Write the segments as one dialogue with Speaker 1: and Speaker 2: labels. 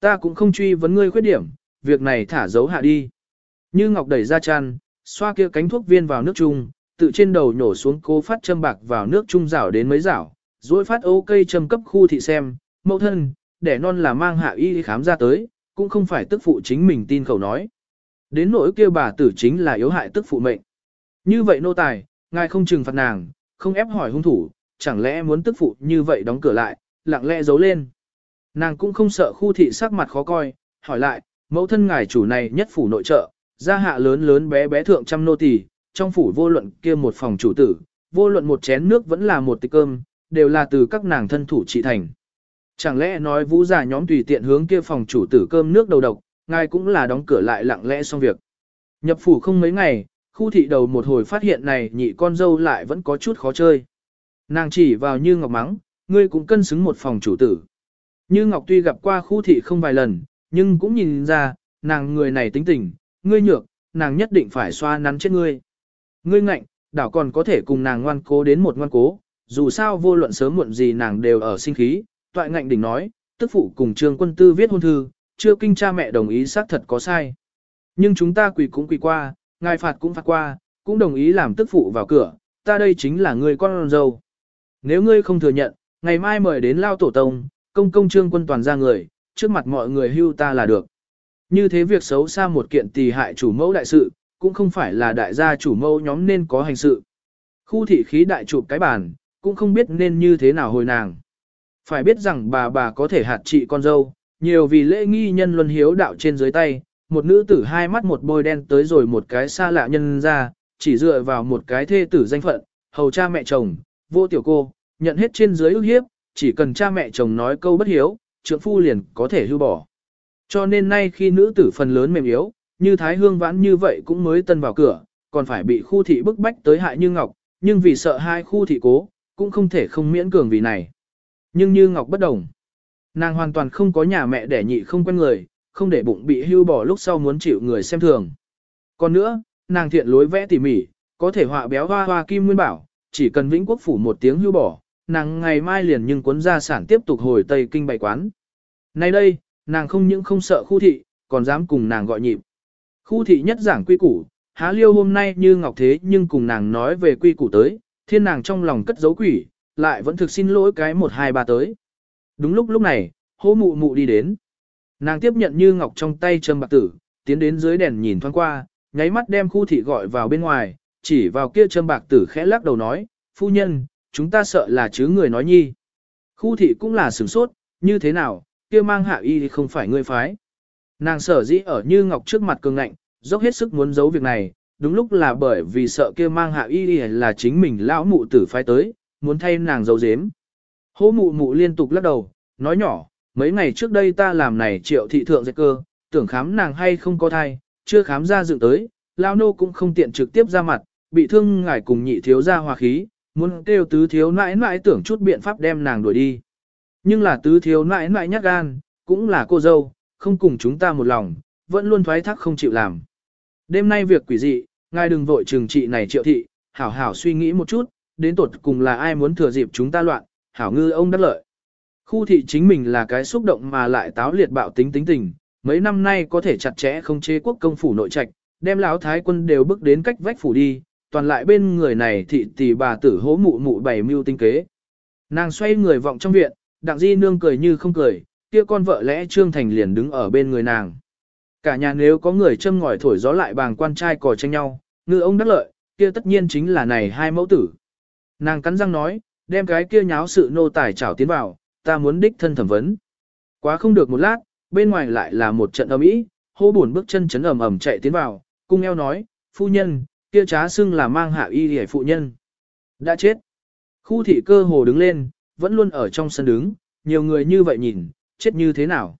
Speaker 1: Ta cũng không truy vấn ngươi khuyết điểm, việc này thả dấu hạ đi. Như Ngọc đẩy ra chăn, xoa kia cánh thuốc viên vào nước chung, tự trên đầu nhổ xuống cố phát châm bạc vào nước chung rảo đến mấy rảo, rồi phát ô cây châm cấp khu thị xem, mẫu thân, để non là mang hạ y khám ra tới, cũng không phải tức phụ chính mình tin khẩu nói. Đến nỗi kia bà tử chính là yếu hại tức phụ mệnh. Như vậy nô tài, ngài không trừng phạt nàng, không ép hỏi hung thủ, chẳng lẽ muốn tức phụ như vậy đóng cửa lại, lặng lẽ giấu lên. Nàng cũng không sợ khu thị sắc mặt khó coi, hỏi lại, mẫu thân ngài chủ này nhất phủ nội trợ, gia hạ lớn lớn bé bé thượng trăm nô tỳ, trong phủ vô luận kia một phòng chủ tử, vô luận một chén nước vẫn là một tịch cơm, đều là từ các nàng thân thủ trị thành. Chẳng lẽ nói vũ giả nhóm tùy tiện hướng kia phòng chủ tử cơm nước đầu độc, ngài cũng là đóng cửa lại lặng lẽ xong việc. Nhập phủ không mấy ngày, khu thị đầu một hồi phát hiện này nhị con dâu lại vẫn có chút khó chơi. Nàng chỉ vào như ngọc mắng, ngươi cũng cân xứng một phòng chủ tử. Như ngọc tuy gặp qua khu thị không vài lần, nhưng cũng nhìn ra, nàng người này tính tình, ngươi nhược, nàng nhất định phải xoa nắn chết ngươi. Ngươi ngạnh, đảo còn có thể cùng nàng ngoan cố đến một ngoan cố, dù sao vô luận sớm muộn gì nàng đều ở sinh khí, toại ngạnh đỉnh nói, tức phụ cùng trường quân tư viết hôn thư, chưa kinh cha mẹ đồng ý xác thật có sai. Nhưng chúng ta quỳ cũng quỳ qua, ngài phạt cũng phạt qua, cũng đồng ý làm tức phụ vào cửa, ta đây chính là người con dâu. Nếu ngươi không thừa nhận, ngày mai mời đến lao tổ tông, công công trương quân toàn ra người, trước mặt mọi người hưu ta là được. Như thế việc xấu xa một kiện tỳ hại chủ mẫu đại sự, cũng không phải là đại gia chủ mẫu nhóm nên có hành sự. Khu thị khí đại chụp cái bàn, cũng không biết nên như thế nào hồi nàng. Phải biết rằng bà bà có thể hạt trị con dâu, nhiều vì lễ nghi nhân luân hiếu đạo trên dưới tay, một nữ tử hai mắt một bôi đen tới rồi một cái xa lạ nhân ra, chỉ dựa vào một cái thê tử danh phận, hầu cha mẹ chồng, vô tiểu cô, nhận hết trên dưới ưu hiếp, chỉ cần cha mẹ chồng nói câu bất hiếu, trượng phu liền có thể hưu bỏ. Cho nên nay khi nữ tử phần lớn mềm yếu, như Thái Hương vãn như vậy cũng mới tân vào cửa, còn phải bị khu thị bức bách tới hại như Ngọc, nhưng vì sợ hai khu thị cố, cũng không thể không miễn cường vì này. Nhưng như Ngọc bất đồng. Nàng hoàn toàn không có nhà mẹ đẻ nhị không quen người, không để bụng bị hưu bỏ lúc sau muốn chịu người xem thường. Còn nữa, nàng thiện lối vẽ tỉ mỉ, có thể họa béo hoa hoa kim nguyên bảo, chỉ cần vĩnh quốc phủ một tiếng hưu bỏ, nàng ngày mai liền nhưng cuốn gia sản tiếp tục hồi Tây Kinh bày quán. Nay đây, nàng không những không sợ khu thị, còn dám cùng nàng gọi nhịp. Khu thị nhất giảng quy củ, há liêu hôm nay như ngọc thế nhưng cùng nàng nói về quy củ tới, thiên nàng trong lòng cất giấu quỷ, lại vẫn thực xin lỗi cái một hai ba tới. Đúng lúc lúc này, hô mụ mụ đi đến. Nàng tiếp nhận như ngọc trong tay châm bạc tử, tiến đến dưới đèn nhìn thoáng qua, nháy mắt đem khu thị gọi vào bên ngoài, chỉ vào kia châm bạc tử khẽ lắc đầu nói, phu nhân, chúng ta sợ là chứ người nói nhi. Khu thị cũng là sửng sốt, như thế nào, kia mang hạ y thì không phải ngươi phái. Nàng sở dĩ ở như ngọc trước mặt cường ngạnh, dốc hết sức muốn giấu việc này, đúng lúc là bởi vì sợ kia mang hạ y là chính mình lão mụ tử phái tới, muốn thay nàng giấu giếm. Hố mụ mụ liên tục lắc đầu, nói nhỏ, mấy ngày trước đây ta làm này triệu thị thượng dạy cơ, tưởng khám nàng hay không có thai, chưa khám ra dựng tới, lao nô cũng không tiện trực tiếp ra mặt, bị thương ngài cùng nhị thiếu ra hòa khí, muốn kêu tứ thiếu nãi nãi tưởng chút biện pháp đem nàng đuổi đi. Nhưng là tứ thiếu nãi nãi nhát gan, cũng là cô dâu, không cùng chúng ta một lòng, vẫn luôn thoái thác không chịu làm. Đêm nay việc quỷ dị, ngài đừng vội trừng trị này triệu thị, hảo hảo suy nghĩ một chút, đến tột cùng là ai muốn thừa dịp chúng ta loạn, hảo ngư ông đắc lợi. Khu thị chính mình là cái xúc động mà lại táo liệt bạo tính tính tình, mấy năm nay có thể chặt chẽ không chế quốc công phủ nội trạch, đem lão thái quân đều bước đến cách vách phủ đi, toàn lại bên người này thị tỷ bà tử hố mụ mụ bày mưu tinh kế. Nàng xoay người vọng trong viện, đặng di nương cười như không cười, kia con vợ lẽ trương thành liền đứng ở bên người nàng. Cả nhà nếu có người châm ngòi thổi gió lại bàng quan trai cò tranh nhau, ngư ông đắc lợi, kia tất nhiên chính là này hai mẫu tử. Nàng cắn răng nói, đem cái kia nháo sự nô tài trảo tiến vào, ta muốn đích thân thẩm vấn. Quá không được một lát, bên ngoài lại là một trận âm ý, hô buồn bước chân chấn ầm ầm chạy tiến vào, cung eo nói, phu nhân, kia trá xưng là mang hạ y hề phụ nhân. Đã chết. Khu thị cơ hồ đứng lên, vẫn luôn ở trong sân đứng, nhiều người như vậy nhìn, chết như thế nào.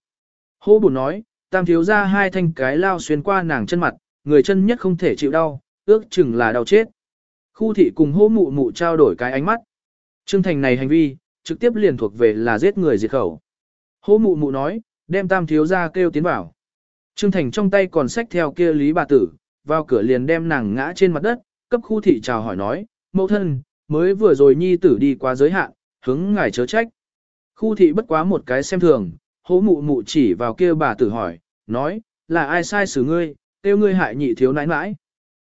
Speaker 1: Hô bùn nói, tam thiếu ra hai thanh cái lao xuyên qua nàng chân mặt, người chân nhất không thể chịu đau, ước chừng là đau chết. Khu thị cùng hô mụ mụ trao đổi cái ánh mắt. Trương Thành này hành vi, trực tiếp liền thuộc về là giết người diệt khẩu. Hô mụ mụ nói, đem tam thiếu ra kêu tiến vào. Trương Thành trong tay còn sách theo kia lý bà tử, vào cửa liền đem nàng ngã trên mặt đất, cấp khu thị chào hỏi nói, mẫu thân, mới vừa rồi nhi tử đi qua giới hạn, hướng ngài chớ trách. Khu thị bất quá một cái xem thường, hố mụ mụ chỉ vào kia bà tử hỏi, nói, là ai sai xử ngươi, tiêu ngươi hại nhị thiếu nãi nãi.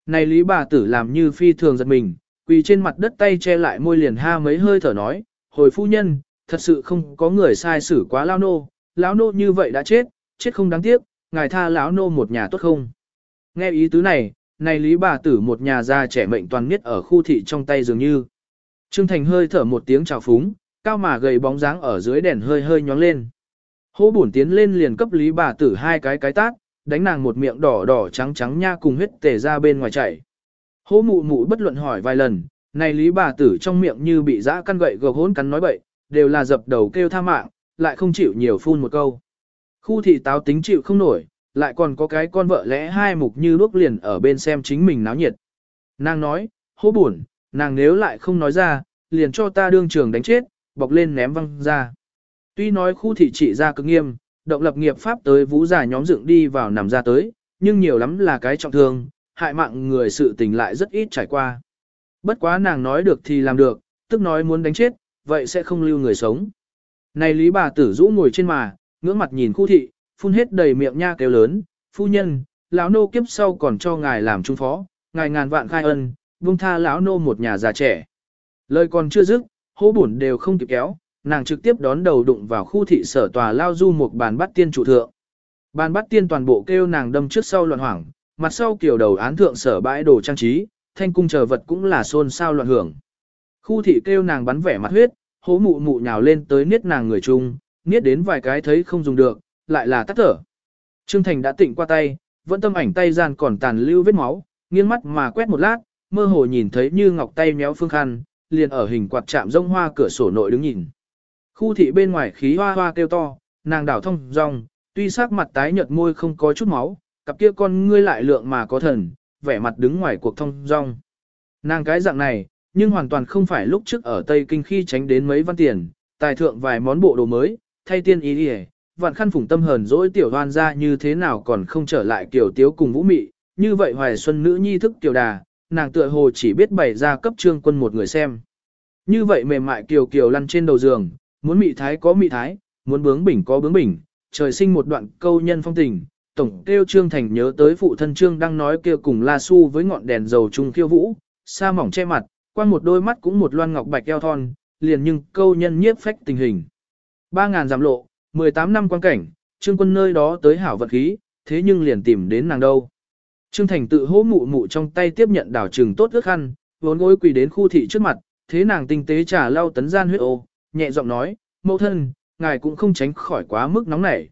Speaker 1: Này lý bà tử làm như phi thường giật mình, quỳ trên mặt đất tay che lại môi liền ha mấy hơi thở nói, hồi phu nhân, thật sự không có người sai xử quá lao nô, lão nô như vậy đã chết, chết không đáng tiếc, ngài tha lão nô một nhà tốt không. Nghe ý tứ này, này lý bà tử một nhà già trẻ mệnh toàn nhất ở khu thị trong tay dường như. Trương Thành hơi thở một tiếng chào phúng, cao mà gầy bóng dáng ở dưới đèn hơi hơi nhóng lên. Hô bổn tiến lên liền cấp lý bà tử hai cái cái tát, đánh nàng một miệng đỏ đỏ trắng trắng nha cùng huyết tề ra bên ngoài chảy. Hô mụ mụ bất luận hỏi vài lần, này lý bà tử trong miệng như bị dã căn gậy gộc hốn cắn nói bậy, đều là dập đầu kêu tha mạng, lại không chịu nhiều phun một câu. Khu thị táo tính chịu không nổi, lại còn có cái con vợ lẽ hai mục như lúc liền ở bên xem chính mình náo nhiệt. Nàng nói, hô buồn, nàng nếu lại không nói ra, liền cho ta đương trường đánh chết, bọc lên ném văng ra. Tuy nói khu thị trị ra cực nghiêm, động lập nghiệp pháp tới vũ giả nhóm dựng đi vào nằm ra tới, nhưng nhiều lắm là cái trọng thương, hại mạng người sự tình lại rất ít trải qua. Bất quá nàng nói được thì làm được, tức nói muốn đánh chết, vậy sẽ không lưu người sống. Này lý bà tử rũ ngồi trên mà, ngưỡng mặt nhìn khu thị, phun hết đầy miệng nha kêu lớn, phu nhân, lão nô kiếp sau còn cho ngài làm trung phó, ngài ngàn vạn khai ân, buông tha lão nô một nhà già trẻ. Lời còn chưa dứt, hô bổn đều không kịp kéo, nàng trực tiếp đón đầu đụng vào khu thị sở tòa lao du một bàn bắt tiên chủ thượng. Bàn bắt tiên toàn bộ kêu nàng đâm trước sau loạn hoảng, mặt sau kiểu đầu án thượng sở bãi đồ trang trí, thanh cung chờ vật cũng là xôn xao loạn hưởng. Khu thị kêu nàng bắn vẻ mặt huyết, hố mụ mụ nhào lên tới niết nàng người chung, niết đến vài cái thấy không dùng được, lại là tắt thở. Trương Thành đã tịnh qua tay, vẫn tâm ảnh tay gian còn tàn lưu vết máu, nghiêng mắt mà quét một lát, mơ hồ nhìn thấy như ngọc tay méo phương khăn, liền ở hình quạt chạm rông hoa cửa sổ nội đứng nhìn. Khu thị bên ngoài khí hoa hoa kêu to, nàng đảo thông rong, tuy sắc mặt tái nhợt môi không có chút máu, cặp kia con ngươi lại lượng mà có thần, vẻ mặt đứng ngoài cuộc thông rong. Nàng cái dạng này, nhưng hoàn toàn không phải lúc trước ở Tây Kinh khi tránh đến mấy văn tiền, tài thượng vài món bộ đồ mới, thay tiên ý đi vạn khăn phủng tâm hờn dỗi tiểu hoan ra như thế nào còn không trở lại kiểu tiếu cùng vũ mị, như vậy hoài xuân nữ nhi thức tiểu đà, nàng tựa hồ chỉ biết bày ra cấp trương quân một người xem. Như vậy mềm mại kiều kiều lăn trên đầu giường, muốn mị thái có mị thái, muốn bướng bỉnh có bướng bỉnh, trời sinh một đoạn câu nhân phong tình, tổng kêu trương thành nhớ tới phụ thân trương đang nói kia cùng la su với ngọn đèn dầu trung khiêu vũ, sa mỏng che mặt, qua một đôi mắt cũng một loan ngọc bạch eo thon, liền nhưng câu nhân nhiếp phách tình hình. Ba ngàn giảm lộ, 18 năm quan cảnh, trương quân nơi đó tới hảo vật khí, thế nhưng liền tìm đến nàng đâu. Trương Thành tự hố mụ mụ trong tay tiếp nhận đảo trừng tốt ước khăn, vốn gối quỳ đến khu thị trước mặt, thế nàng tinh tế trả lau tấn gian huyết ô, nhẹ giọng nói, mẫu thân, ngài cũng không tránh khỏi quá mức nóng nảy.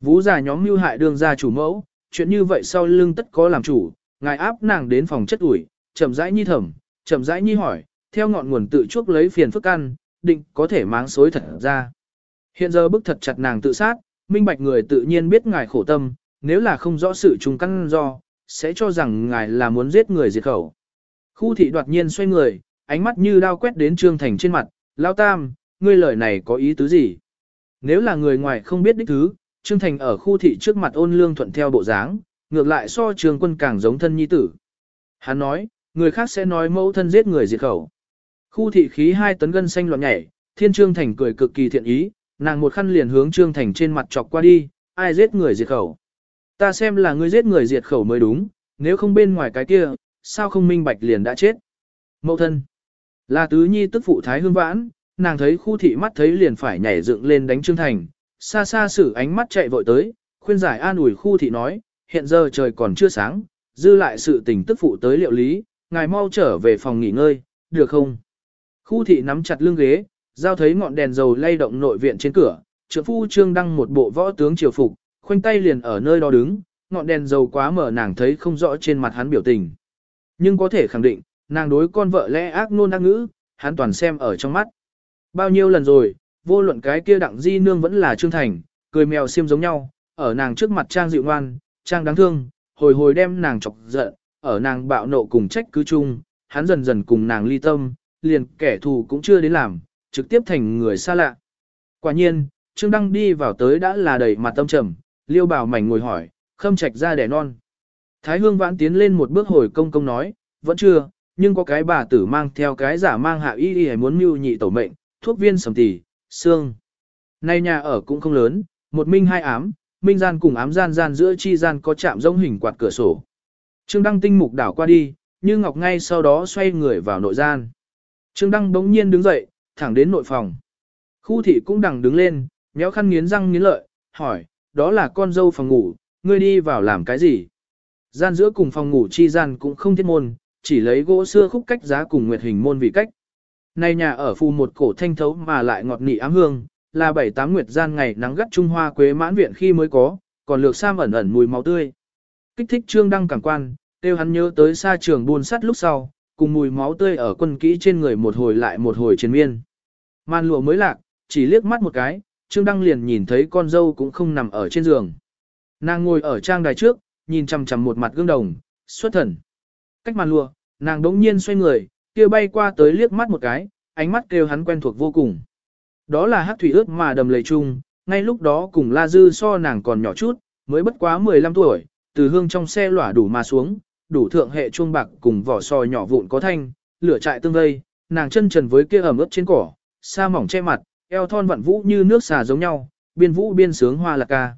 Speaker 1: Vũ già nhóm mưu hại đường gia chủ mẫu, chuyện như vậy sau lưng tất có làm chủ, ngài áp nàng đến phòng chất ủi, chậm rãi nhi thẩm, chậm rãi nhi hỏi, theo ngọn nguồn tự chuốc lấy phiền phức ăn, định có thể máng xối thật ra. Hiện giờ bức thật chặt nàng tự sát, minh bạch người tự nhiên biết ngài khổ tâm, nếu là không rõ sự trùng căn do, sẽ cho rằng ngài là muốn giết người diệt khẩu. Khu thị đoạt nhiên xoay người, ánh mắt như đao quét đến Trương Thành trên mặt, lao tam, ngươi lời này có ý tứ gì? Nếu là người ngoài không biết đích thứ, Trương Thành ở khu thị trước mặt ôn lương thuận theo bộ dáng, ngược lại so trường quân càng giống thân nhi tử. Hắn nói, người khác sẽ nói mẫu thân giết người diệt khẩu. Khu thị khí hai tấn gân xanh loạn nhảy, thiên Trương Thành cười cực kỳ thiện ý, nàng một khăn liền hướng Trương Thành trên mặt chọc qua đi, ai giết người diệt khẩu. Ta xem là ngươi giết người diệt khẩu mới đúng, nếu không bên ngoài cái kia, sao không minh bạch liền đã chết. Mẫu thân, là tứ nhi tức phụ thái hương vãn, nàng thấy khu thị mắt thấy liền phải nhảy dựng lên đánh Trương Thành, xa xa sử ánh mắt chạy vội tới, khuyên giải an ủi khu thị nói, hiện giờ trời còn chưa sáng, dư lại sự tình tức phụ tới liệu lý, ngài mau trở về phòng nghỉ ngơi, được không? Khu thị nắm chặt lưng ghế, giao thấy ngọn đèn dầu lay động nội viện trên cửa, trưởng phu trương đăng một bộ võ tướng triều phục, khoanh tay liền ở nơi đó đứng, ngọn đèn dầu quá mở nàng thấy không rõ trên mặt hắn biểu tình. Nhưng có thể khẳng định, nàng đối con vợ lẽ ác nôn ác ngữ, hắn toàn xem ở trong mắt. Bao nhiêu lần rồi, vô luận cái kia đặng di nương vẫn là trương thành, cười mèo xiêm giống nhau, ở nàng trước mặt trang dịu ngoan, trang đáng thương, hồi hồi đem nàng chọc giận, ở nàng bạo nộ cùng trách cứ chung, hắn dần dần cùng nàng ly tâm, liền kẻ thù cũng chưa đến làm, trực tiếp thành người xa lạ. Quả nhiên, Trương Đăng đi vào tới đã là đầy mặt tâm trầm, liêu bảo mảnh ngồi hỏi, khâm trạch ra đẻ non. Thái hương vãn tiến lên một bước hồi công công nói, vẫn chưa, nhưng có cái bà tử mang theo cái giả mang hạ y y muốn mưu nhị tổ mệnh, thuốc viên sầm tỷ, xương. Nay nhà ở cũng không lớn, Một minh hai ám, minh gian cùng ám gian gian giữa chi gian có chạm giống hình quạt cửa sổ. Trương Đăng tinh mục đảo qua đi, như ngọc ngay sau đó xoay người vào nội gian. Trương Đăng bỗng nhiên đứng dậy, thẳng đến nội phòng. Khu thị cũng đằng đứng lên, méo khăn nghiến răng nghiến lợi, hỏi, đó là con dâu phòng ngủ, ngươi đi vào làm cái gì? Gian giữa cùng phòng ngủ chi gian cũng không thiết môn, chỉ lấy gỗ xưa khúc cách giá cùng nguyệt hình môn vị cách. Nay nhà ở phù một cổ thanh thấu mà lại ngọt nị ám hương, là bảy tám nguyệt gian ngày nắng gắt Trung Hoa quế mãn viện khi mới có, còn lược sam ẩn ẩn mùi máu tươi. Kích thích trương đăng cảm quan, tiêu hắn nhớ tới xa trường buôn sắt lúc sau, cùng mùi máu tươi ở quân kỹ trên người một hồi lại một hồi chiến miên. Man lụa mới lạc, chỉ liếc mắt một cái, trương đăng liền nhìn thấy con dâu cũng không nằm ở trên giường. Nàng ngồi ở trang đài trước, nhìn chằm chằm một mặt gương đồng, xuất thần. Cách màn lụa, nàng đống nhiên xoay người, kia bay qua tới liếc mắt một cái, ánh mắt kêu hắn quen thuộc vô cùng. Đó là hát thủy ướt mà đầm lầy chung, ngay lúc đó cùng La Dư so nàng còn nhỏ chút, mới bất quá 15 tuổi, từ hương trong xe lỏa đủ mà xuống, đủ thượng hệ chuông bạc cùng vỏ sò nhỏ vụn có thanh, lửa trại tương vây, nàng chân trần với kia ẩm ướt trên cỏ, sa mỏng che mặt, eo thon vặn vũ như nước xà giống nhau, biên vũ biên sướng hoa lạc ca.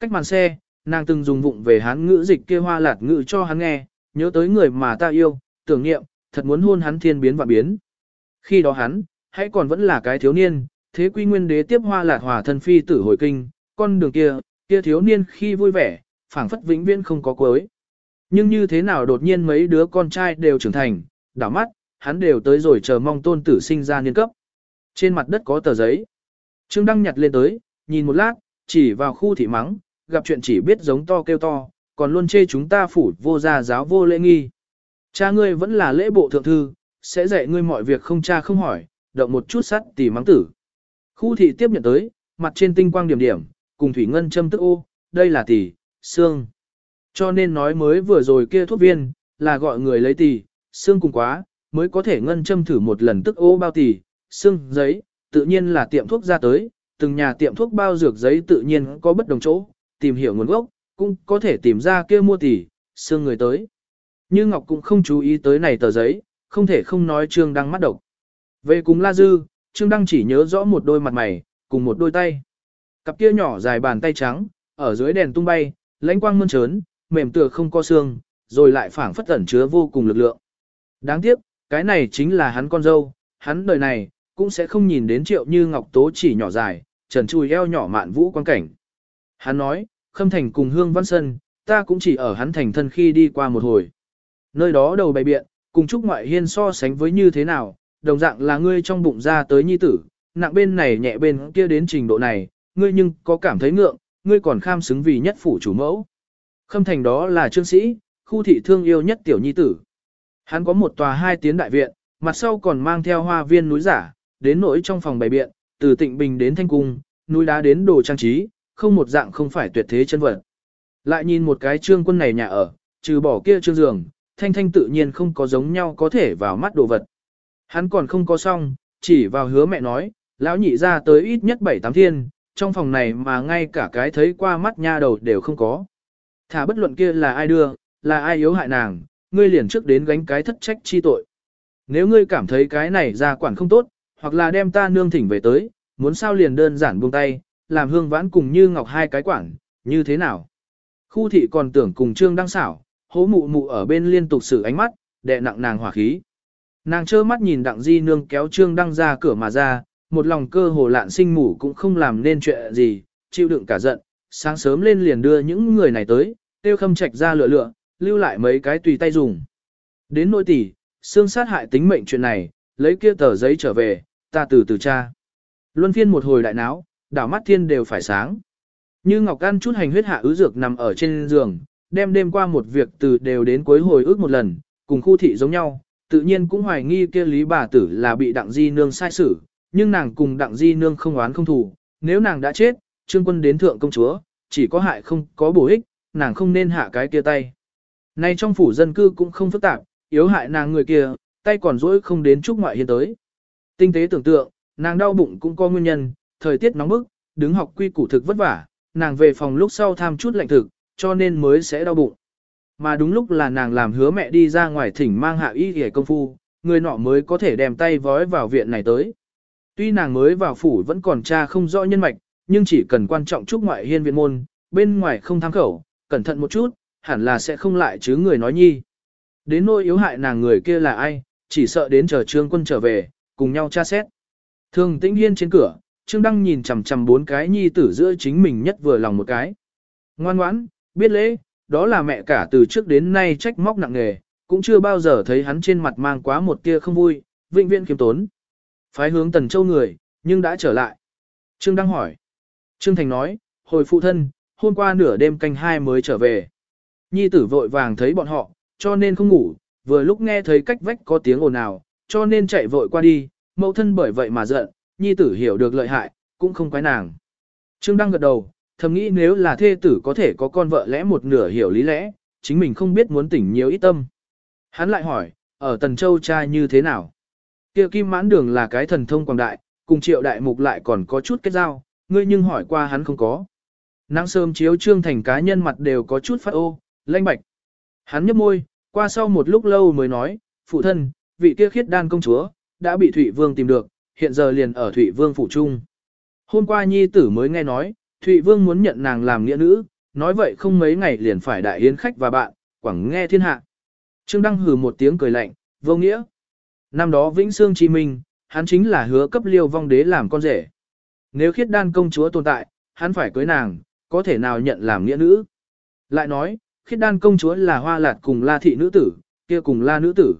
Speaker 1: Cách màn xe, nàng từng dùng vụng về hán ngữ dịch kia hoa lạc ngữ cho hắn nghe, nhớ tới người mà ta yêu, tưởng niệm, thật muốn hôn hắn thiên biến và biến. Khi đó hắn, hãy còn vẫn là cái thiếu niên, thế quy nguyên đế tiếp hoa lạc hòa thân phi tử hồi kinh, con đường kia, kia thiếu niên khi vui vẻ, phảng phất vĩnh viễn không có cuối. Nhưng như thế nào đột nhiên mấy đứa con trai đều trưởng thành, đảo mắt, hắn đều tới rồi chờ mong tôn tử sinh ra niên cấp. Trên mặt đất có tờ giấy. Trương Đăng nhặt lên tới, nhìn một lát, chỉ vào khu thị mắng, gặp chuyện chỉ biết giống to kêu to, còn luôn chê chúng ta phủ vô gia giáo vô lễ nghi. Cha ngươi vẫn là lễ bộ thượng thư, sẽ dạy ngươi mọi việc không cha không hỏi, động một chút sắt tỉ mắng tử. Khu thị tiếp nhận tới, mặt trên tinh quang điểm điểm, cùng thủy ngân châm tức ô, đây là tỷ, xương. Cho nên nói mới vừa rồi kia thuốc viên, là gọi người lấy tỷ, xương cùng quá, mới có thể ngân châm thử một lần tức ô bao tỷ, xương, giấy, tự nhiên là tiệm thuốc ra tới, từng nhà tiệm thuốc bao dược giấy tự nhiên có bất đồng chỗ, tìm hiểu nguồn gốc, cũng có thể tìm ra kia mua tỷ, xương người tới. Như Ngọc cũng không chú ý tới này tờ giấy, không thể không nói Trương Đăng mắt độc. Về cùng La Dư, Trương Đăng chỉ nhớ rõ một đôi mặt mày, cùng một đôi tay. Cặp kia nhỏ dài bàn tay trắng, ở dưới đèn tung bay, lãnh quang mơn trớn, mềm tựa không có xương, rồi lại phảng phất ẩn chứa vô cùng lực lượng. Đáng tiếc, cái này chính là hắn con dâu, hắn đời này, cũng sẽ không nhìn đến triệu như ngọc tố chỉ nhỏ dài, trần chùi eo nhỏ mạn vũ quan cảnh. Hắn nói, khâm thành cùng hương văn sân, ta cũng chỉ ở hắn thành thân khi đi qua một hồi. Nơi đó đầu bày biện, cùng chúc ngoại hiên so sánh với như thế nào, đồng dạng là ngươi trong bụng ra tới nhi tử, nặng bên này nhẹ bên kia đến trình độ này, ngươi nhưng có cảm thấy ngượng, ngươi còn kham xứng vì nhất phủ chủ mẫu. Khâm thành đó là trương sĩ, khu thị thương yêu nhất tiểu nhi tử. Hắn có một tòa hai tiến đại viện, mặt sau còn mang theo hoa viên núi giả, đến nỗi trong phòng bày biện, từ tịnh bình đến thanh cung, núi đá đến đồ trang trí, không một dạng không phải tuyệt thế chân vật. Lại nhìn một cái trương quân này nhà ở, trừ bỏ kia trương giường, thanh thanh tự nhiên không có giống nhau có thể vào mắt đồ vật. Hắn còn không có xong, chỉ vào hứa mẹ nói, lão nhị ra tới ít nhất bảy tám thiên, trong phòng này mà ngay cả cái thấy qua mắt nha đầu đều không có. Thả bất luận kia là ai đưa, là ai yếu hại nàng, ngươi liền trước đến gánh cái thất trách chi tội. Nếu ngươi cảm thấy cái này ra quản không tốt, hoặc là đem ta nương thỉnh về tới, muốn sao liền đơn giản buông tay, làm hương vãn cùng như ngọc hai cái quản, như thế nào? Khu thị còn tưởng cùng trương đăng xảo, hố mụ mụ ở bên liên tục xử ánh mắt, đè nặng nàng hỏa khí. Nàng trơ mắt nhìn đặng di nương kéo trương đăng ra cửa mà ra, một lòng cơ hồ lạn sinh mủ cũng không làm nên chuyện gì, chịu đựng cả giận, sáng sớm lên liền đưa những người này tới, tiêu khâm trạch ra lựa lựa, lưu lại mấy cái tùy tay dùng. Đến nỗi tỷ, xương sát hại tính mệnh chuyện này, lấy kia tờ giấy trở về, ta từ từ tra. Luân phiên một hồi đại náo, đảo mắt thiên đều phải sáng. Như Ngọc An chút hành huyết hạ ứ dược nằm ở trên giường, đem đêm qua một việc từ đều đến cuối hồi ước một lần, cùng khu thị giống nhau, tự nhiên cũng hoài nghi kia lý bà tử là bị đặng di nương sai xử, nhưng nàng cùng đặng di nương không oán không thù, nếu nàng đã chết, trương quân đến thượng công chúa, chỉ có hại không có bổ ích, nàng không nên hạ cái kia tay. Nay trong phủ dân cư cũng không phức tạp, yếu hại nàng người kia, tay còn dỗi không đến chúc ngoại hiên tới. Tinh tế tưởng tượng, nàng đau bụng cũng có nguyên nhân, thời tiết nóng bức, đứng học quy củ thực vất vả, nàng về phòng lúc sau tham chút lạnh thực, cho nên mới sẽ đau bụng. Mà đúng lúc là nàng làm hứa mẹ đi ra ngoài thỉnh mang hạ y hề công phu, người nọ mới có thể đem tay vói vào viện này tới. Tuy nàng mới vào phủ vẫn còn cha không rõ nhân mạch, nhưng chỉ cần quan trọng chúc ngoại hiên viện môn, bên ngoài không tham khẩu, cẩn thận một chút, hẳn là sẽ không lại chứ người nói nhi. Đến nỗi yếu hại nàng người kia là ai, chỉ sợ đến chờ trương quân trở về, cùng nhau tra xét. Thường tĩnh hiên trên cửa, trương đăng nhìn chằm chằm bốn cái nhi tử giữa chính mình nhất vừa lòng một cái. Ngoan ngoãn, biết lễ, đó là mẹ cả từ trước đến nay trách móc nặng nề, cũng chưa bao giờ thấy hắn trên mặt mang quá một tia không vui, vĩnh viễn kiêm tốn. Phái hướng tần châu người, nhưng đã trở lại. Trương Đăng hỏi. Trương Thành nói, hồi phụ thân, hôm qua nửa đêm canh hai mới trở về. Nhi tử vội vàng thấy bọn họ, cho nên không ngủ, vừa lúc nghe thấy cách vách có tiếng ồn ào, cho nên chạy vội qua đi, mẫu thân bởi vậy mà giận, nhi tử hiểu được lợi hại, cũng không quái nàng. Trương Đăng gật đầu, thầm nghĩ nếu là thê tử có thể có con vợ lẽ một nửa hiểu lý lẽ, chính mình không biết muốn tỉnh nhiều ít tâm. Hắn lại hỏi, ở Tần Châu cha như thế nào? Kia Kim Mãn Đường là cái thần thông quảng đại, cùng triệu đại mục lại còn có chút kết giao, ngươi nhưng hỏi qua hắn không có. Nắng sớm chiếu trương thành cá nhân mặt đều có chút phát ô, lanh bạch. Hắn nhấp môi, qua sau một lúc lâu mới nói, phụ thân, vị kia khiết đan công chúa, đã bị Thụy Vương tìm được, hiện giờ liền ở Thụy Vương phủ trung. Hôm qua nhi tử mới nghe nói, Thụy Vương muốn nhận nàng làm nghĩa nữ, nói vậy không mấy ngày liền phải đại yến khách và bạn, quảng nghe thiên hạ. Trương Đăng hừ một tiếng cười lạnh, vô nghĩa. Năm đó Vĩnh Sương Chi Minh, hắn chính là hứa cấp liêu vong đế làm con rể. Nếu khiết đan công chúa tồn tại, hắn phải cưới nàng, có thể nào nhận làm nghĩa nữ. Lại nói, khiết đan công chúa là hoa lạt cùng la thị nữ tử, kia cùng la nữ tử.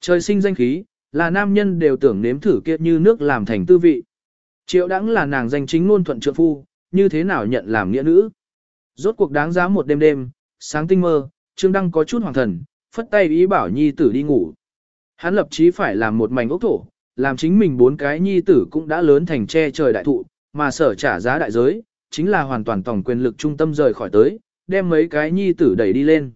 Speaker 1: Trời sinh danh khí, là nam nhân đều tưởng nếm thử kia như nước làm thành tư vị. Triệu đãng là nàng danh chính ngôn thuận trượng phu, như thế nào nhận làm nghĩa nữ. Rốt cuộc đáng giá một đêm đêm, sáng tinh mơ, Trương Đăng có chút hoàng thần, phất tay ý bảo nhi tử đi ngủ. Hắn lập chí phải làm một mảnh ốc thổ, làm chính mình bốn cái nhi tử cũng đã lớn thành che trời đại thụ, mà sở trả giá đại giới, chính là hoàn toàn tổng quyền lực trung tâm rời khỏi tới, đem mấy cái nhi tử đẩy đi lên.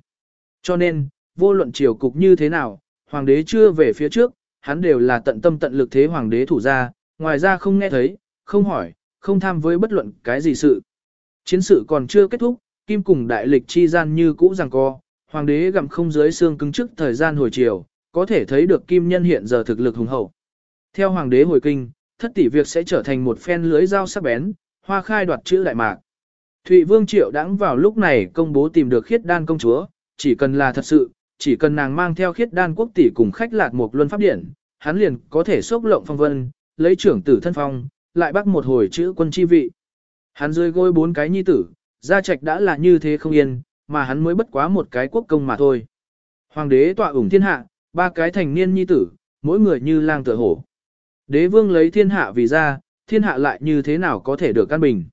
Speaker 1: Cho nên, vô luận triều cục như thế nào, hoàng đế chưa về phía trước, hắn đều là tận tâm tận lực thế hoàng đế thủ ra, ngoài ra không nghe thấy, không hỏi, không tham với bất luận cái gì sự. Chiến sự còn chưa kết thúc, kim cùng đại lịch chi gian như cũ rằng co, hoàng đế gặm không dưới xương cứng trước thời gian hồi chiều, có thể thấy được kim nhân hiện giờ thực lực hùng hậu. Theo hoàng đế hồi kinh, thất tỷ việc sẽ trở thành một phen lưới dao sắc bén, hoa khai đoạt chữ đại mạc. Thụy Vương Triệu đãng vào lúc này công bố tìm được khiết đan công chúa, chỉ cần là thật sự, chỉ cần nàng mang theo khiết đan quốc tỷ cùng khách lạc một luân pháp điển, hắn liền có thể xốc lộng phong vân, lấy trưởng tử thân phong, lại bắt một hồi chữ quân chi vị. Hắn rơi gôi bốn cái nhi tử, gia trạch đã là như thế không yên, mà hắn mới bất quá một cái quốc công mà thôi. Hoàng đế tọa ủng thiên hạ, ba cái thành niên nhi tử, mỗi người như lang tựa hổ. Đế vương lấy thiên hạ vì ra, thiên hạ lại như thế nào có thể được căn bình.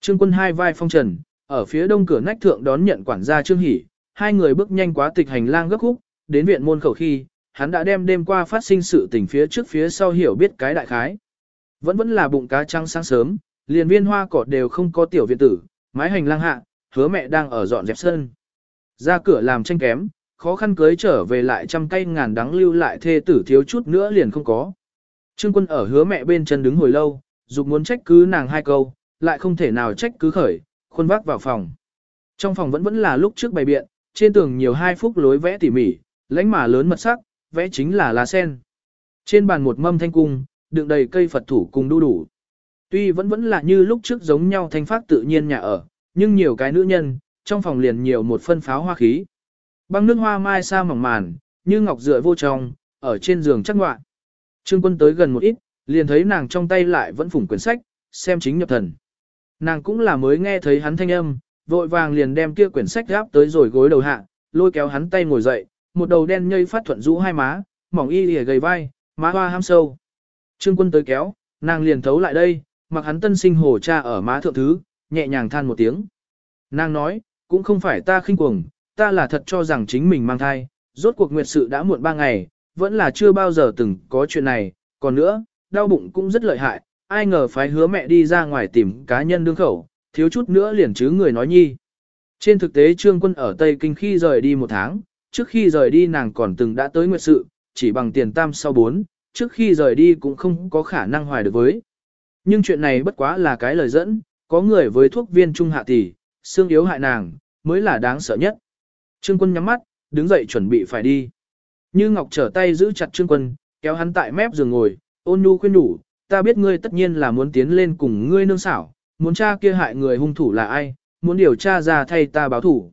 Speaker 1: Trương quân hai vai phong trần, ở phía đông cửa nách thượng đón nhận quản gia Trương Hỷ, hai người bước nhanh quá tịch hành lang gấp khúc, đến viện môn khẩu khi, hắn đã đem đêm qua phát sinh sự tình phía trước phía sau hiểu biết cái đại khái. Vẫn vẫn là bụng cá trăng sáng sớm, liền viên hoa cỏ đều không có tiểu viện tử, mái hành lang hạ, hứa mẹ đang ở dọn dẹp sân. Ra cửa làm tranh kém, khó khăn cưới trở về lại trăm cây ngàn đắng lưu lại thê tử thiếu chút nữa liền không có. Trương quân ở hứa mẹ bên chân đứng hồi lâu, dục muốn trách cứ nàng hai câu, lại không thể nào trách cứ khởi, khuôn vác vào phòng. Trong phòng vẫn vẫn là lúc trước bày biện, trên tường nhiều hai phúc lối vẽ tỉ mỉ, lãnh mà lớn mật sắc, vẽ chính là lá sen. Trên bàn một mâm thanh cung, đựng đầy cây Phật thủ cùng đu đủ. Tuy vẫn vẫn là như lúc trước giống nhau thanh phát tự nhiên nhà ở, nhưng nhiều cái nữ nhân, trong phòng liền nhiều một phân pháo hoa khí. Băng nước hoa mai sa mỏng màn, như ngọc rượi vô trong, ở trên giường chắc ngoạn. Trương quân tới gần một ít, liền thấy nàng trong tay lại vẫn phủng quyển sách, xem chính nhập thần. Nàng cũng là mới nghe thấy hắn thanh âm, vội vàng liền đem kia quyển sách gáp tới rồi gối đầu hạ, lôi kéo hắn tay ngồi dậy, một đầu đen nhây phát thuận rũ hai má, mỏng y lìa gầy vai, má hoa ham sâu. Trương quân tới kéo, nàng liền thấu lại đây, mặc hắn tân sinh hồ cha ở má thượng thứ, nhẹ nhàng than một tiếng. Nàng nói, cũng không phải ta khinh cuồng, ta là thật cho rằng chính mình mang thai, rốt cuộc nguyệt sự đã muộn ba ngày, vẫn là chưa bao giờ từng có chuyện này, còn nữa, đau bụng cũng rất lợi hại, ai ngờ phái hứa mẹ đi ra ngoài tìm cá nhân đương khẩu, thiếu chút nữa liền chứ người nói nhi. Trên thực tế trương quân ở Tây Kinh khi rời đi một tháng, trước khi rời đi nàng còn từng đã tới nguyệt sự, chỉ bằng tiền tam sau bốn, trước khi rời đi cũng không có khả năng hoài được với. Nhưng chuyện này bất quá là cái lời dẫn, có người với thuốc viên trung hạ tỷ, xương yếu hại nàng, mới là đáng sợ nhất. Trương quân nhắm mắt, đứng dậy chuẩn bị phải đi. Như Ngọc trở tay giữ chặt Trương quân, kéo hắn tại mép giường ngồi, ôn nhu khuyên nhủ, ta biết ngươi tất nhiên là muốn tiến lên cùng ngươi nương xảo, muốn tra kia hại người hung thủ là ai, muốn điều tra ra thay ta báo thủ.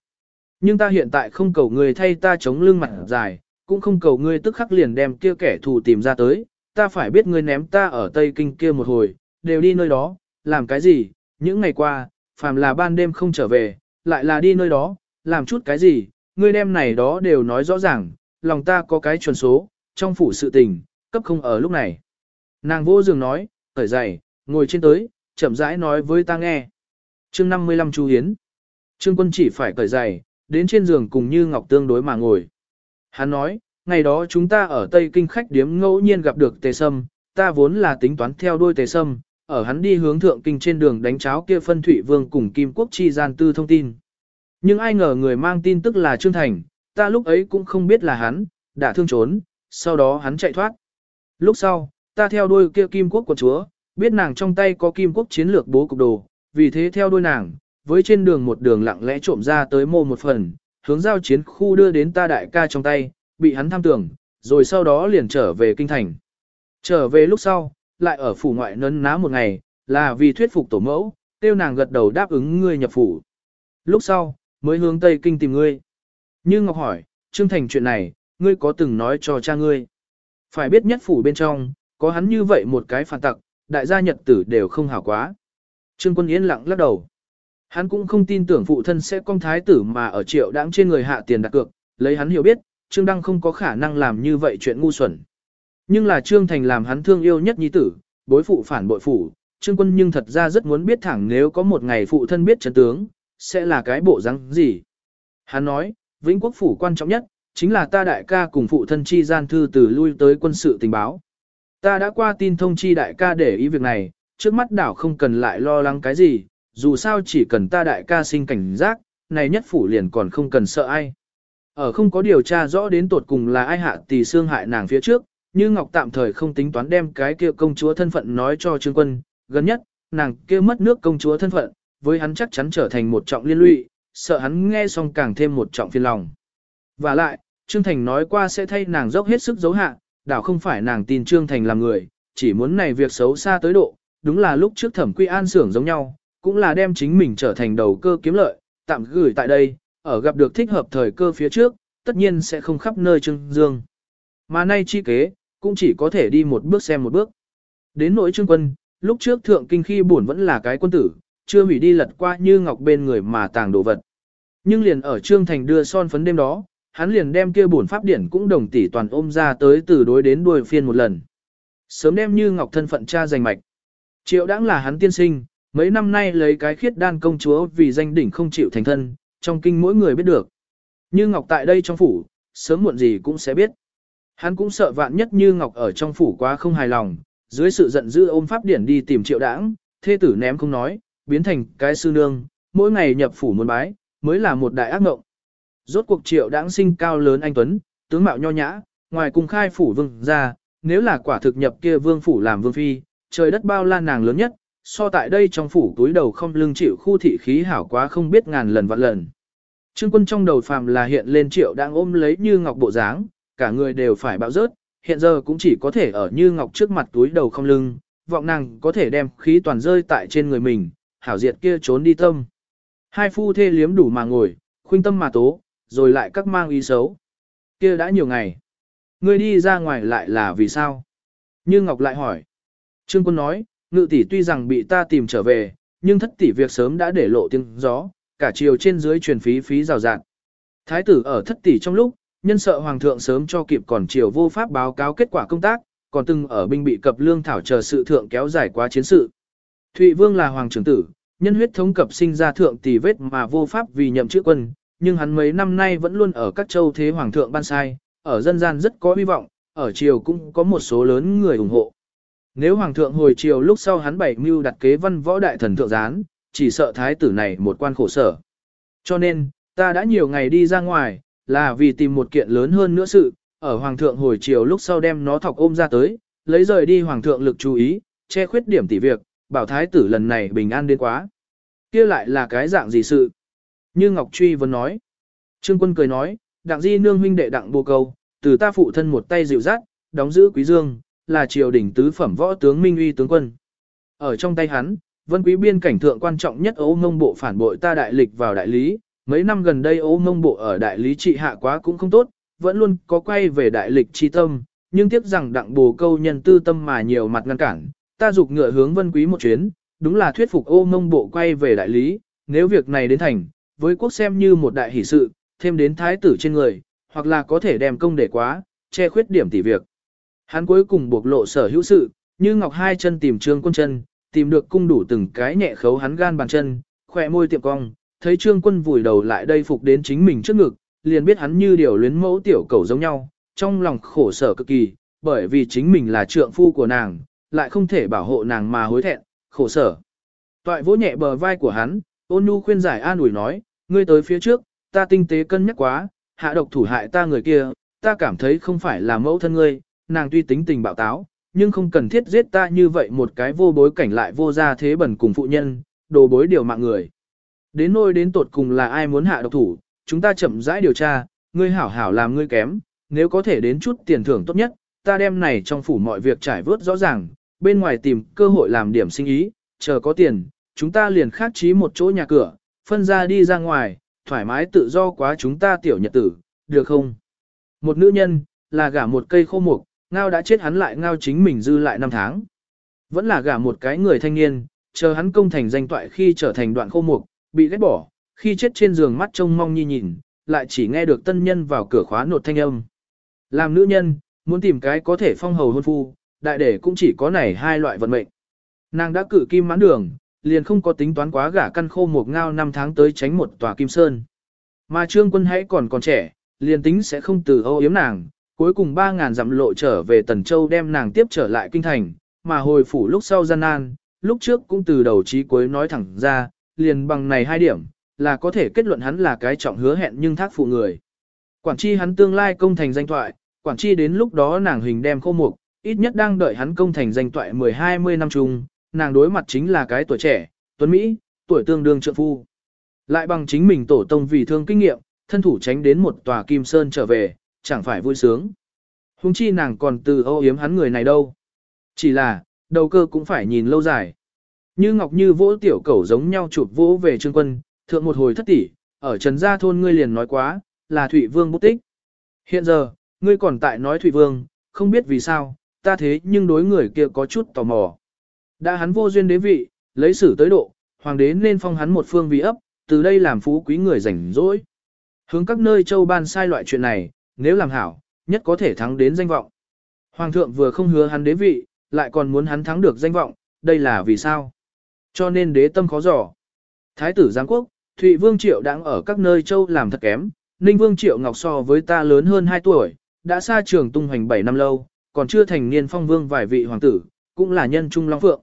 Speaker 1: Nhưng ta hiện tại không cầu người thay ta chống lưng mặt dài, cũng không cầu ngươi tức khắc liền đem kia kẻ thù tìm ra tới, ta phải biết ngươi ném ta ở Tây Kinh kia một hồi, đều đi nơi đó, làm cái gì, những ngày qua, phàm là ban đêm không trở về, lại là đi nơi đó, làm chút cái gì, ngươi đem này đó đều nói rõ ràng, lòng ta có cái chuẩn số, trong phủ sự tình, cấp không ở lúc này. Nàng vô giường nói, khởi dậy, ngồi trên tới, chậm rãi nói với ta nghe. chương 55 Chu Hiến. Trương quân chỉ phải cởi giày, đến trên giường cùng như ngọc tương đối mà ngồi. Hắn nói, ngày đó chúng ta ở Tây Kinh khách điếm ngẫu nhiên gặp được tề sâm, ta vốn là tính toán theo đuôi tề sâm, ở hắn đi hướng thượng kinh trên đường đánh cháo kia phân thủy vương cùng Kim Quốc chi gian tư thông tin. Nhưng ai ngờ người mang tin tức là Trương Thành, ta lúc ấy cũng không biết là hắn, đã thương trốn, sau đó hắn chạy thoát. Lúc sau, ta theo đuôi kia Kim Quốc của chúa, biết nàng trong tay có Kim Quốc chiến lược bố cục đồ, vì thế theo đuôi nàng, với trên đường một đường lặng lẽ trộm ra tới mô một phần, hướng giao chiến khu đưa đến ta đại ca trong tay, bị hắn tham tưởng, rồi sau đó liền trở về kinh thành. Trở về lúc sau, lại ở phủ ngoại nấn ná một ngày, là vì thuyết phục tổ mẫu, tiêu nàng gật đầu đáp ứng ngươi nhập phủ. Lúc sau, mới hướng Tây Kinh tìm ngươi. Như Ngọc hỏi, Trương Thành chuyện này, ngươi có từng nói cho cha ngươi. Phải biết nhất phủ bên trong, có hắn như vậy một cái phản tặc, đại gia nhật tử đều không hảo quá. Trương Quân Yên lặng lắc đầu. Hắn cũng không tin tưởng phụ thân sẽ con thái tử mà ở triệu đáng trên người hạ tiền đặt cược, lấy hắn hiểu biết, Trương Đăng không có khả năng làm như vậy chuyện ngu xuẩn. Nhưng là Trương Thành làm hắn thương yêu nhất nhi tử, bối phụ phản bội phụ, Trương Quân nhưng thật ra rất muốn biết thẳng nếu có một ngày phụ thân biết chân tướng, sẽ là cái bộ răng gì. Hắn nói, Vĩnh Quốc phủ quan trọng nhất, chính là ta đại ca cùng phụ thân chi gian thư từ lui tới quân sự tình báo. Ta đã qua tin thông chi đại ca để ý việc này, trước mắt đảo không cần lại lo lắng cái gì, dù sao chỉ cần ta đại ca sinh cảnh giác, này nhất phủ liền còn không cần sợ ai. Ở không có điều tra rõ đến tột cùng là ai hạ tỷ xương hại nàng phía trước, như Ngọc tạm thời không tính toán đem cái kia công chúa thân phận nói cho Trương Quân, gần nhất, nàng kia mất nước công chúa thân phận, với hắn chắc chắn trở thành một trọng liên lụy, sợ hắn nghe xong càng thêm một trọng phiền lòng. Và lại, Trương Thành nói qua sẽ thay nàng dốc hết sức giấu hạ, đảo không phải nàng tin Trương Thành làm người, chỉ muốn này việc xấu xa tới độ, đúng là lúc trước thẩm quy an xưởng giống nhau, cũng là đem chính mình trở thành đầu cơ kiếm lợi, tạm gửi tại đây, ở gặp được thích hợp thời cơ phía trước, tất nhiên sẽ không khắp nơi trưng dương. Mà nay chi kế, cũng chỉ có thể đi một bước xem một bước. Đến nỗi trương quân, lúc trước thượng kinh khi buồn vẫn là cái quân tử, chưa hủy đi lật qua như ngọc bên người mà tàng đồ vật. Nhưng liền ở trương thành đưa son phấn đêm đó, hắn liền đem kia bổn pháp điển cũng đồng tỷ toàn ôm ra tới từ đối đến đuôi phiên một lần. Sớm đem như ngọc thân phận cha giành mạch. Triệu đãng là hắn tiên sinh, mấy năm nay lấy cái khiết đan công chúa vì danh đỉnh không chịu thành thân, trong kinh mỗi người biết được. Như ngọc tại đây trong phủ, sớm muộn gì cũng sẽ biết. Hắn cũng sợ vạn nhất như ngọc ở trong phủ quá không hài lòng, dưới sự giận dữ ôm pháp điển đi tìm triệu đãng, thê tử ném không nói, biến thành cái sư nương, mỗi ngày nhập phủ muốn bái, mới là một đại ác ngộng. Rốt cuộc triệu đãng sinh cao lớn anh Tuấn, tướng mạo nho nhã, ngoài cùng khai phủ vương ra, nếu là quả thực nhập kia vương phủ làm vương phi, trời đất bao la nàng lớn nhất, so tại đây trong phủ túi đầu không lưng chịu khu thị khí hảo quá không biết ngàn lần vạn lần. Trương quân trong đầu phàm là hiện lên triệu đang ôm lấy như ngọc bộ dáng, cả người đều phải bạo rớt, hiện giờ cũng chỉ có thể ở như ngọc trước mặt túi đầu không lưng, vọng nàng có thể đem khí toàn rơi tại trên người mình, hảo diệt kia trốn đi tâm. Hai phu thê liếm đủ mà ngồi, khuynh tâm mà tố, rồi lại các mang ý xấu. Kia đã nhiều ngày. Ngươi đi ra ngoài lại là vì sao? Như Ngọc lại hỏi. Trương Quân nói, ngự tỷ tuy rằng bị ta tìm trở về, nhưng thất tỷ việc sớm đã để lộ tiếng gió, cả chiều trên dưới truyền phí phí rào rạt. Thái tử ở thất tỷ trong lúc, nhân sợ hoàng thượng sớm cho kịp còn chiều vô pháp báo cáo kết quả công tác, còn từng ở binh bị cập lương thảo chờ sự thượng kéo dài quá chiến sự. Thụy Vương là hoàng trưởng tử, nhân huyết thống cập sinh ra thượng tỷ vết mà vô pháp vì nhậm chữ quân, nhưng hắn mấy năm nay vẫn luôn ở các châu thế hoàng thượng ban sai, ở dân gian rất có hy vọng, ở triều cũng có một số lớn người ủng hộ. Nếu hoàng thượng hồi triều lúc sau hắn bảy mưu đặt kế văn võ đại thần thượng gián, chỉ sợ thái tử này một quan khổ sở. Cho nên, ta đã nhiều ngày đi ra ngoài, là vì tìm một kiện lớn hơn nữa sự, ở hoàng thượng hồi triều lúc sau đem nó thọc ôm ra tới, lấy rời đi hoàng thượng lực chú ý, che khuyết điểm tỷ việc, bảo thái tử lần này bình an đến quá. kia lại là cái dạng gì sự? Như Ngọc Truy vẫn nói. Trương quân cười nói, đặng di nương huynh đệ đặng bồ câu, từ ta phụ thân một tay dịu dắt, đóng giữ quý dương, là triều đình tứ phẩm võ tướng minh uy tướng quân. Ở trong tay hắn, Vân quý biên cảnh thượng quan trọng nhất ấu mông bộ phản bội ta đại lịch vào đại lý, mấy năm gần đây ấu mông bộ ở đại lý trị hạ quá cũng không tốt, vẫn luôn có quay về đại lịch chi tâm, nhưng tiếc rằng đặng bồ câu nhân tư tâm mà nhiều mặt ngăn cản, ta dục ngựa hướng vân quý một chuyến, đúng là thuyết phục ô mông bộ quay về đại lý, nếu việc này đến thành, với quốc xem như một đại hỷ sự, thêm đến thái tử trên người, hoặc là có thể đem công để quá, che khuyết điểm tỷ việc. Hắn cuối cùng buộc lộ sở hữu sự, như ngọc hai chân tìm trương quân chân, tìm được cung đủ từng cái nhẹ khấu hắn gan bàn chân, khỏe môi tiệm cong, thấy trương quân vùi đầu lại đây phục đến chính mình trước ngực, liền biết hắn như điều luyến mẫu tiểu cầu giống nhau, trong lòng khổ sở cực kỳ, bởi vì chính mình là trượng phu của nàng, lại không thể bảo hộ nàng mà hối thẹn, khổ sở. Toại vỗ nhẹ bờ vai của hắn, ôn nhu khuyên giải an ủi nói, ngươi tới phía trước, ta tinh tế cân nhắc quá, hạ độc thủ hại ta người kia, ta cảm thấy không phải là mẫu thân ngươi, nàng tuy tính tình bạo táo, nhưng không cần thiết giết ta như vậy một cái vô bối cảnh lại vô gia thế bẩn cùng phụ nhân, đồ bối điều mạng người. Đến nôi đến tột cùng là ai muốn hạ độc thủ, chúng ta chậm rãi điều tra, ngươi hảo hảo làm ngươi kém, nếu có thể đến chút tiền thưởng tốt nhất, ta đem này trong phủ mọi việc trải vớt rõ ràng, bên ngoài tìm cơ hội làm điểm sinh ý, chờ có tiền, chúng ta liền khắc trí một chỗ nhà cửa, phân ra đi ra ngoài, thoải mái tự do quá chúng ta tiểu nhật tử, được không? Một nữ nhân, là gả một cây khô mục, ngao đã chết hắn lại ngao chính mình dư lại năm tháng. Vẫn là gả một cái người thanh niên, chờ hắn công thành danh toại khi trở thành đoạn khô mục, bị ghét bỏ, khi chết trên giường mắt trông mong nhi nhìn, lại chỉ nghe được tân nhân vào cửa khóa nột thanh âm. Làm nữ nhân, muốn tìm cái có thể phong hầu hôn phu, đại để cũng chỉ có này hai loại vận mệnh. Nàng đã cử kim mãn đường, liền không có tính toán quá gả căn khô một ngao năm tháng tới tránh một tòa kim sơn. Mà trương quân hãy còn còn trẻ, liền tính sẽ không từ âu yếm nàng, cuối cùng 3.000 dặm lộ trở về Tần Châu đem nàng tiếp trở lại kinh thành, mà hồi phủ lúc sau gian nan, lúc trước cũng từ đầu chí cuối nói thẳng ra, liền bằng này hai điểm, là có thể kết luận hắn là cái trọng hứa hẹn nhưng thác phụ người. Quản chi hắn tương lai công thành danh thoại, quản chi đến lúc đó nàng hình đem khô mục, ít nhất đang đợi hắn công thành danh toại 10-20 năm chung, nàng đối mặt chính là cái tuổi trẻ, tuấn Mỹ, tuổi tương đương trượng phu. Lại bằng chính mình tổ tông vì thương kinh nghiệm, thân thủ tránh đến một tòa kim sơn trở về, chẳng phải vui sướng. Hùng chi nàng còn từ ô yếm hắn người này đâu. Chỉ là, đầu cơ cũng phải nhìn lâu dài. Như ngọc như vỗ tiểu cẩu giống nhau chụp vỗ về trương quân, thượng một hồi thất tỷ, ở trần gia thôn ngươi liền nói quá, là Thụy Vương bút tích. Hiện giờ, ngươi còn tại nói Thụy Vương, không biết vì sao, ta thế nhưng đối người kia có chút tò mò. Đã hắn vô duyên đế vị, lấy sử tới độ, hoàng đế nên phong hắn một phương vị ấp, từ đây làm phú quý người rảnh rỗi. Hướng các nơi châu ban sai loại chuyện này, nếu làm hảo, nhất có thể thắng đến danh vọng. Hoàng thượng vừa không hứa hắn đế vị, lại còn muốn hắn thắng được danh vọng, đây là vì sao? Cho nên đế tâm khó dò. Thái tử Giang Quốc, Thụy Vương Triệu đang ở các nơi châu làm thật kém, Ninh Vương Triệu Ngọc so với ta lớn hơn 2 tuổi, đã xa trường tung hoành 7 năm lâu, còn chưa thành niên phong vương vài vị hoàng tử, cũng là nhân trung long phượng.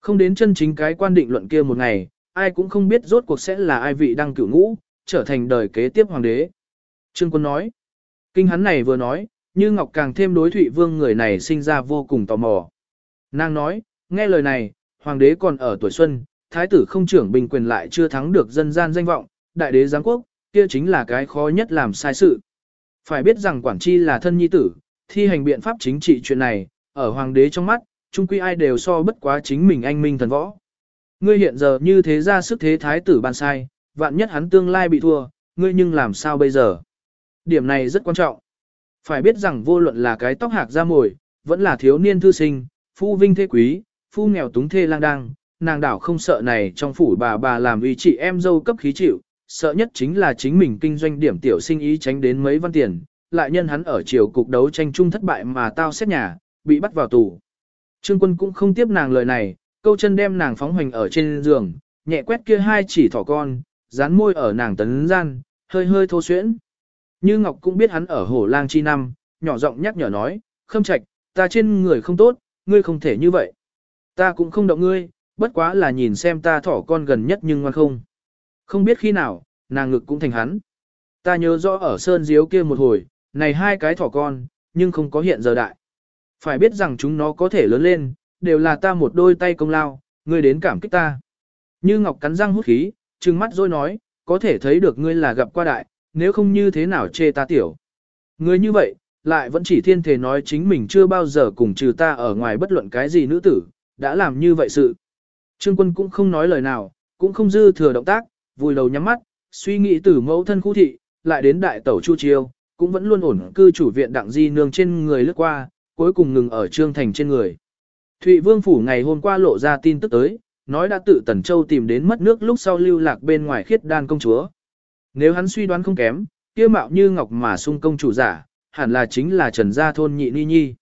Speaker 1: Không đến chân chính cái quan định luận kia một ngày, ai cũng không biết rốt cuộc sẽ là ai vị đăng cửu ngũ, trở thành đời kế tiếp hoàng đế. Trương Quân nói, kinh hắn này vừa nói, như Ngọc càng thêm đối Thụy Vương người này sinh ra vô cùng tò mò. Nàng nói, nghe lời này, hoàng đế còn ở tuổi xuân, thái tử không trưởng bình quyền lại chưa thắng được dân gian danh vọng, đại đế giáng quốc, kia chính là cái khó nhất làm sai sự. Phải biết rằng quản chi là thân nhi tử, thi hành biện pháp chính trị chuyện này, ở hoàng đế trong mắt, chung quy ai đều so bất quá chính mình anh minh thần võ. Ngươi hiện giờ như thế ra sức thế thái tử ban sai, vạn nhất hắn tương lai bị thua, ngươi nhưng làm sao bây giờ? Điểm này rất quan trọng. Phải biết rằng vô luận là cái tóc hạc ra mồi, vẫn là thiếu niên thư sinh, phu vinh thế quý, phu nghèo túng thê lang đăng, nàng đảo không sợ này trong phủ bà bà làm uy chị em dâu cấp khí chịu, sợ nhất chính là chính mình kinh doanh điểm tiểu sinh ý tránh đến mấy văn tiền, lại nhân hắn ở chiều cục đấu tranh chung thất bại mà tao xét nhà, bị bắt vào tù. Trương quân cũng không tiếp nàng lời này, câu chân đem nàng phóng hoành ở trên giường, nhẹ quét kia hai chỉ thỏ con, dán môi ở nàng tấn gian, hơi hơi thô xuyễn. Như Ngọc cũng biết hắn ở hổ lang chi năm, nhỏ giọng nhắc nhở nói, khâm trạch, ta trên người không tốt, ngươi không thể như vậy. Ta cũng không động ngươi, bất quá là nhìn xem ta thỏ con gần nhất nhưng ngoan không. Không biết khi nào, nàng ngực cũng thành hắn. Ta nhớ rõ ở sơn diếu kia một hồi, này hai cái thỏ con, nhưng không có hiện giờ đại. Phải biết rằng chúng nó có thể lớn lên, đều là ta một đôi tay công lao, ngươi đến cảm kích ta. Như Ngọc cắn răng hút khí, trừng mắt rồi nói, có thể thấy được ngươi là gặp qua đại, nếu không như thế nào chê ta tiểu. Ngươi như vậy, lại vẫn chỉ thiên thể nói chính mình chưa bao giờ cùng trừ ta ở ngoài bất luận cái gì nữ tử, đã làm như vậy sự. Trương quân cũng không nói lời nào, cũng không dư thừa động tác, vùi đầu nhắm mắt, suy nghĩ từ mẫu thân khu thị, lại đến đại tẩu Chu Chiêu, cũng vẫn luôn ổn cư chủ viện đặng di nương trên người lướt qua, cuối cùng ngừng ở Trương Thành trên người. Thụy Vương Phủ ngày hôm qua lộ ra tin tức tới, nói đã tự Tần Châu tìm đến mất nước lúc sau lưu lạc bên ngoài khiết đan công chúa. Nếu hắn suy đoán không kém, kia mạo như ngọc mà sung công chủ giả, hẳn là chính là Trần Gia Thôn Nhị Ni Nhi.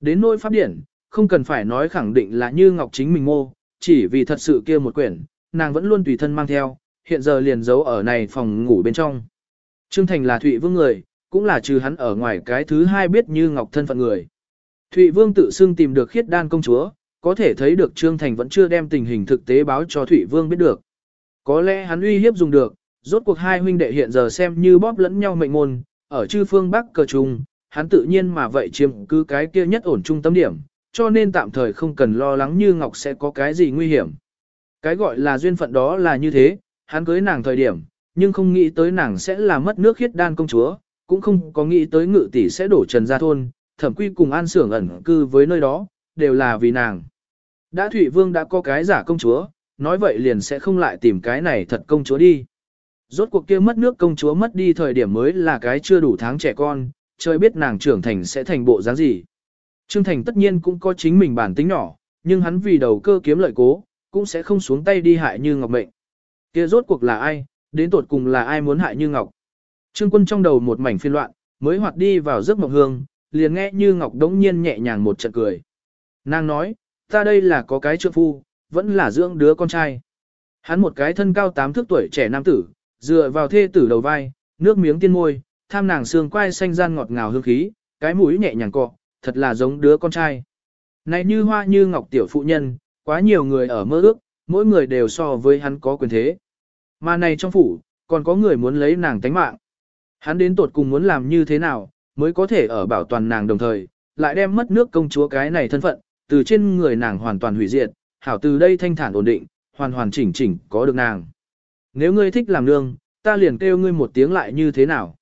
Speaker 1: Đến nỗi pháp điển, không cần phải nói khẳng định là như ngọc chính mình mô, chỉ vì thật sự kia một quyển, nàng vẫn luôn tùy thân mang theo, hiện giờ liền giấu ở này phòng ngủ bên trong. Trương Thành là Thụy Vương người, cũng là trừ hắn ở ngoài cái thứ hai biết như ngọc thân phận người. Thụy Vương tự xưng tìm được khiết đan công chúa, có thể thấy được Trương Thành vẫn chưa đem tình hình thực tế báo cho Thụy Vương biết được. Có lẽ hắn uy hiếp dùng được, rốt cuộc hai huynh đệ hiện giờ xem như bóp lẫn nhau mệnh môn, ở chư phương Bắc cờ trùng, hắn tự nhiên mà vậy chiếm cứ cái kia nhất ổn trung tâm điểm, cho nên tạm thời không cần lo lắng như Ngọc sẽ có cái gì nguy hiểm. Cái gọi là duyên phận đó là như thế, hắn cưới nàng thời điểm, nhưng không nghĩ tới nàng sẽ là mất nước khiết đan công chúa, cũng không có nghĩ tới ngự tỷ sẽ đổ trần ra thôn, thẩm quy cùng an sưởng ẩn cư với nơi đó, đều là vì nàng. Đã Thụy Vương đã có cái giả công chúa, nói vậy liền sẽ không lại tìm cái này thật công chúa đi. Rốt cuộc kia mất nước công chúa mất đi thời điểm mới là cái chưa đủ tháng trẻ con, trời biết nàng trưởng thành sẽ thành bộ dáng gì. Trương Thành tất nhiên cũng có chính mình bản tính nhỏ, nhưng hắn vì đầu cơ kiếm lợi cố, cũng sẽ không xuống tay đi hại như ngọc mệnh. Kia rốt cuộc là ai, đến tột cùng là ai muốn hại như ngọc. Trương quân trong đầu một mảnh phiên loạn, mới hoạt đi vào giấc mộng hương, liền nghe như ngọc đống nhiên nhẹ nhàng một trận cười. Nàng nói, ta đây là có cái trượng phu, vẫn là dưỡng đứa con trai. Hắn một cái thân cao tám thước tuổi trẻ nam tử, dựa vào thê tử đầu vai, nước miếng tiên môi, tham nàng xương quai xanh gian ngọt ngào hương khí, cái mũi nhẹ nhàng cọ, thật là giống đứa con trai. Này như hoa như ngọc tiểu phụ nhân, quá nhiều người ở mơ ước, mỗi người đều so với hắn có quyền thế. Mà này trong phủ, còn có người muốn lấy nàng tánh mạng. Hắn đến tột cùng muốn làm như thế nào, mới có thể ở bảo toàn nàng đồng thời, lại đem mất nước công chúa cái này thân phận, từ trên người nàng hoàn toàn hủy diệt, hảo từ đây thanh thản ổn định, hoàn hoàn chỉnh chỉnh có được nàng. Nếu ngươi thích làm nương, ta liền kêu ngươi một tiếng lại như thế nào.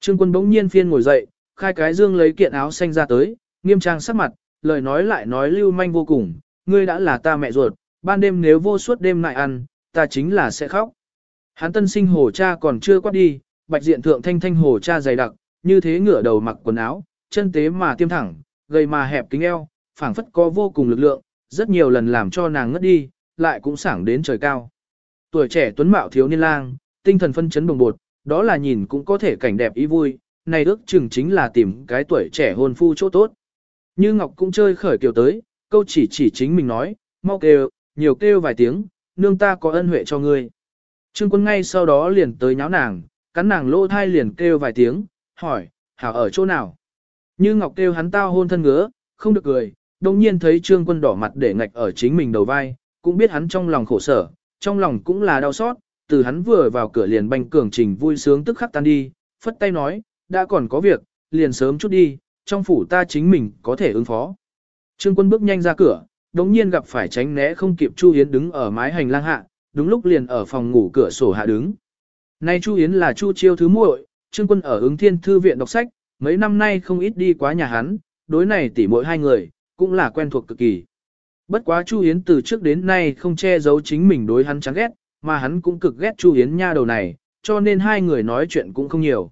Speaker 1: Trương quân bỗng nhiên phiên ngồi dậy, khai cái dương lấy kiện áo xanh ra tới, nghiêm trang sắc mặt, lời nói lại nói lưu manh vô cùng, ngươi đã là ta mẹ ruột, ban đêm nếu vô suốt đêm lại ăn, ta chính là sẽ khóc. Hắn tân sinh hồ cha còn chưa quát đi, bạch diện thượng thanh thanh hồ cha dày đặc, như thế ngửa đầu mặc quần áo, chân tế mà tiêm thẳng, gầy mà hẹp kính eo, phảng phất có vô cùng lực lượng, rất nhiều lần làm cho nàng ngất đi, lại cũng sảng đến trời cao. Tuổi trẻ tuấn mạo thiếu niên lang, tinh thần phân chấn bồng bột, đó là nhìn cũng có thể cảnh đẹp ý vui, này ước chừng chính là tìm cái tuổi trẻ hôn phu chỗ tốt. Như Ngọc cũng chơi khởi kiều tới, câu chỉ chỉ chính mình nói, mau kêu, nhiều kêu vài tiếng, nương ta có ân huệ cho ngươi. Trương quân ngay sau đó liền tới nháo nàng, cắn nàng lỗ thai liền kêu vài tiếng, hỏi, hảo ở chỗ nào? Như Ngọc kêu hắn tao hôn thân ngứa, không được cười, đồng nhiên thấy trương quân đỏ mặt để ngạch ở chính mình đầu vai, cũng biết hắn trong lòng khổ sở, trong lòng cũng là đau xót, từ hắn vừa vào cửa liền banh cường trình vui sướng tức khắc tan đi, phất tay nói, đã còn có việc, liền sớm chút đi, trong phủ ta chính mình có thể ứng phó. Trương quân bước nhanh ra cửa, đống nhiên gặp phải tránh né không kịp Chu Hiến đứng ở mái hành lang hạ, đúng lúc liền ở phòng ngủ cửa sổ hạ đứng. Nay Chu Yến là Chu Chiêu thứ muội, Trương quân ở ứng thiên thư viện đọc sách, mấy năm nay không ít đi quá nhà hắn, đối này tỉ muội hai người, cũng là quen thuộc cực kỳ. Bất quá Chu Yến từ trước đến nay không che giấu chính mình đối hắn chán ghét, mà hắn cũng cực ghét Chu Yến nha đầu này, cho nên hai người nói chuyện cũng không nhiều.